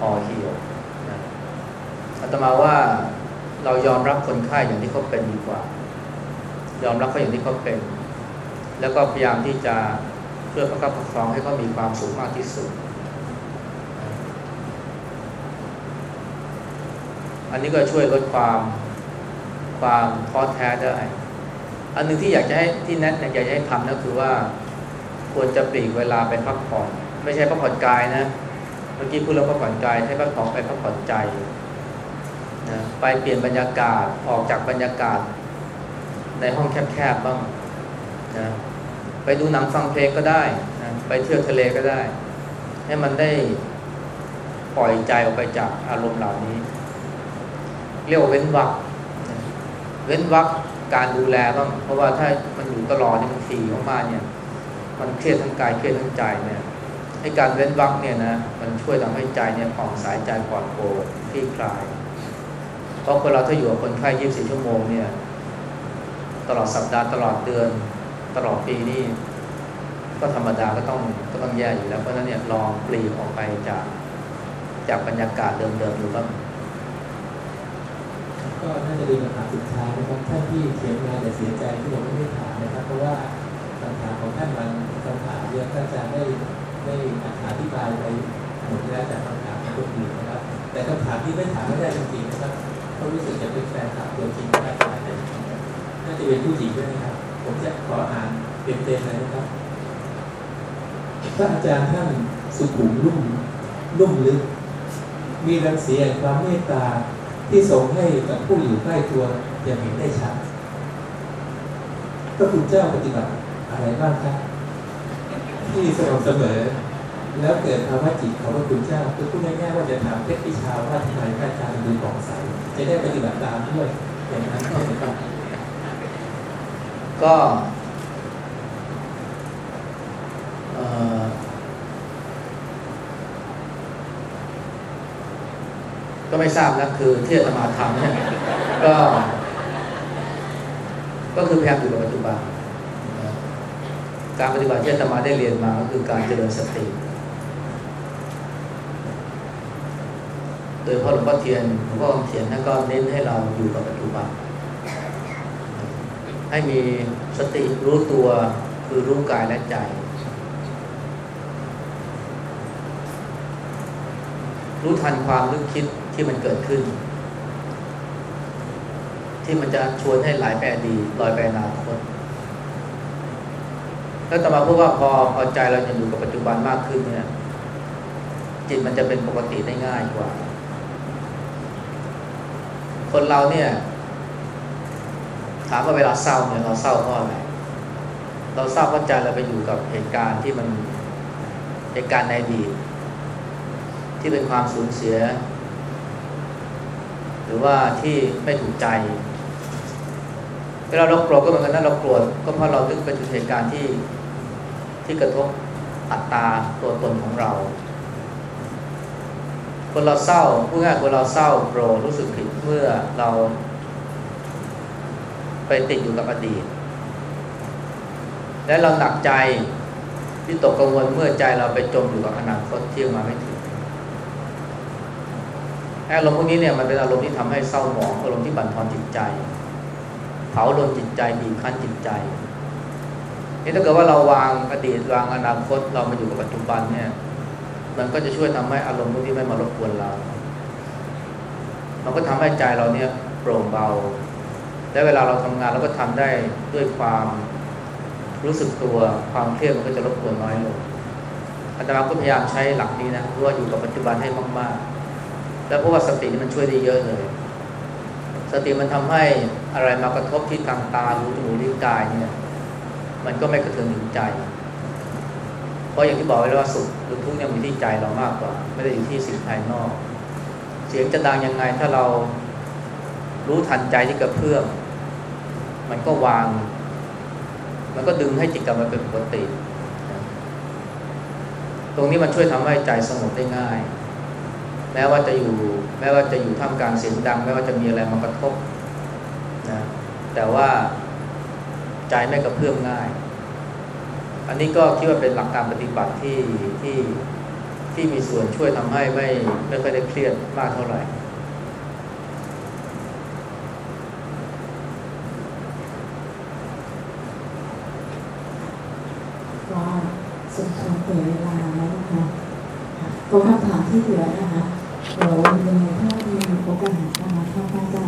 ห่อเหี่ยวนะอาตมาว่าเรายอมรับคนไข้อย่างที่เขาเป็นดีกว่า ยอมรับเขาอย่างที่เขาเป็น แล้วก็พยายามที่จะเพื่อประคับประคองให้เขามีความสุขมากที่สุด อันนี้ก็ช่วยลดความความท้อแท้ได้ อันหนึ่งที่อยากจะให้ที่แนทอยากจะให้ทำก็คือว่า ควรจะปลีกเวลาไปพักผ่อนไม่ใช่พักผ่อนกายนะเมื่อกี้พูดแล้วพักผ่อนกายให้พักผ่อนไปพักผ่อนใจนะไปเปลี่ยนบรรยากาศออกจากบรรยากาศ ในห้องแคบๆบ้างนะไปดูหนังฟังเพลงก็ได้นะไปเที่ยวทะเลก็ได้ ให้มันได้ปล่อยใจออกไปจากอารมณ์เหล่านี้ เรียกว่าเว้นวักเว้นวัก การดูแลบ้างเพราะว่าถ้ามันอยู่ตลอดเนี่ยมันถี่มากๆเนี่ย มันเครียดทั้งกายเครียดทั้งใจเนี่ยให้การเว้นวักเนี่ยนะมันช่วยทำให้ใจเนี่ยผ่องสายใจปลอดโปร่งคลี่คลาย เพราะคนเราถ้าอยู่กับคนไข้24ชั่วโมงเนี่ย ตลอดสัปดาห์ตลอดเดือน ตลอดปีนี่ก็ธรรมดาก็ต้องก็ต้องแย่อยู่แล้วเพราะฉะนั้นเนี่ยลองปลีกออกไปจากจากบรรยากาศเดิมๆดูบ้าง ก็น่าจะเป็นคำถามสุดท้ายนะครับท่านที่เขียนมาแต่เสียใจที่ผมไม่ได้ถามนะครับ เพราะว่าคำถามของท่านมันคำถามเยอะท่านอาจารย์ได้ได้อธิบายไปหมดแล้วจากคำถามของคนอื่นนะครับ แต่คำถามที่ไม่ถามไม่ได้จริงๆนะครับเขารู้สึกจะเป็นแฟนคลับตัวจริงของอาจารย์น่าจะเป็นผู้หญิงด้วยนะครับ ผมจะขออ่านเต็มๆเลยนะครับพระอาจารย์ท่านสุขุมลุ่มลุ่มลึก มีรังสีแห่งความเมตตา ที่ส่งให้กับผู้อยู่ใกล้ตัวอย่างเห็นได้ชัดพระคุณเจ้าปฏิบัติอะไรบ้างครับที่สม่ำเสมอ แล้วเกิดภาวะจิตของพระคุณเจ้าคือพูดง่ายๆว่าจะถามเพชรพิชาว่าทำไมพระอาจารย์ดูผ่องใสจะได้ปฏิบัติตามด้วยอย่างนั้นใช่ไหมครับก็เอ่อ ก็ไม่ทราบนะคือที่อาตมาทำเนี่ยก็ ก็คือพยายามอยู่กับปัจจุบันการปฏิบัติที่อาตมาได้เรียนมาก็คือการเจริญสติ โดยพาะหลวงพ่อเทียนหลวงพ่อคำเขียนท่านก็เน้นให้เราอยู่กับปัจจุบัน ให้มีสติรู้ตัวคือรู้กายและใจ รู้ทันความนึกคิด ที่มันเกิดขึ้น ที่มันจะชวนให้ไหลไปอดีตลอยไปอนาคตแล้วต่อมาพูดว่าพอพอใจเราจะอยู่กับปัจจุบันมากขึ้นเนี่ยจิตมันจะเป็นปกติได้ง่ายกว่า คนเราเนี่ยถามว่าเวลาเศร้าเนี่ยเราเศร้าเพราะอะไรเราเศร้าเพราะใจเราไปอยู่กับเหตุการณ์ที่มันเหตุการณ์ในอดีตที่เป็นความสูญเสีย หรือว่าที่ไม่ถูกใจเวลาเราโกรธก็เหมือนกันนะเราโกรธก็เพราะเรานึกไปถึงเหตุการณ์ที่ที่กระทบอัตตาตัวตนของเรา คนเราเศร้าพูดง่ายคนเราเศร้าโกรธรู้สึกผิดเมื่อเรา ไปติดอยู่กับอดีต และเราหนักใจที่ตกกังวลเมื่อใจเราไปจมอยู่กับอนาคตที่ยังมาไม่ถึง อารมณ์พวกนี้เนี่ยมันเป็นอารมณ์ที่ทำให้เศร้าหมองอารมณ์ที่บั่นทอนจิตใจ เผาลนจิตใจบีบคั้นจิตใจนี่ถ้าเกิดว่าเราวางอดีตวางอนาคตเรามาอยู่กับปัจจุบันเนี่ย มันก็จะช่วยทำให้อารมณ์พวกนี้ไม่มารบกวนเรา มันก็ทำให้ใจเราเนี่ยโปร่งเบา และเวลาเราทำงานเราก็ทำได้ด้วยความรู้สึกตัวความเครียดมันก็จะรบกวนน้อยลงอาตมาก็พยายามใช้หลักนี้นะราะว่าอยู่กับปัจจุบันให้มากๆ แล้วเพราะว่าสตินี่มันช่วยได้เยอะเลย สติมันทำให้อะไรมากระทบที่ทางตาหูจมูกลิ้นกายเนี่ย มันก็ไม่กระเทือนถึงใจ เพราะอย่างที่บอกไว้แล้วว่าสุขหรือทุกข์เนี่ยมีที่ใจเรามากกว่า ไม่ได้อยู่ที่สิ่งภายนอก เสียงจะดังยังไงถ้าเรารู้ทันใจที่กระเพื่อมมันก็วาง มันก็ดึงให้จิตกลับมาเป็นปกติ ตรงนี้มันช่วยทำให้ใจสงบได้ง่าย แม้ว่าจะอยู่ แม้ว่าจะอยู่ท่ามกลางเสียงดัง แม้ว่าจะมีอะไรมากระทบนะแต่ว่าใจไม่กระเพื่อมง่าย อันนี้ก็คิดว่าเป็นหลักการปฏิบัติที่ที่ที่มีส่วนช่วยทำให้ไม่ไม่ค่อยได้เครียดมากเท่าไหร่ก็สมควรเกิดเวลาแล้วนะคะก็คำถามที่เหลือนะคะ เดี๋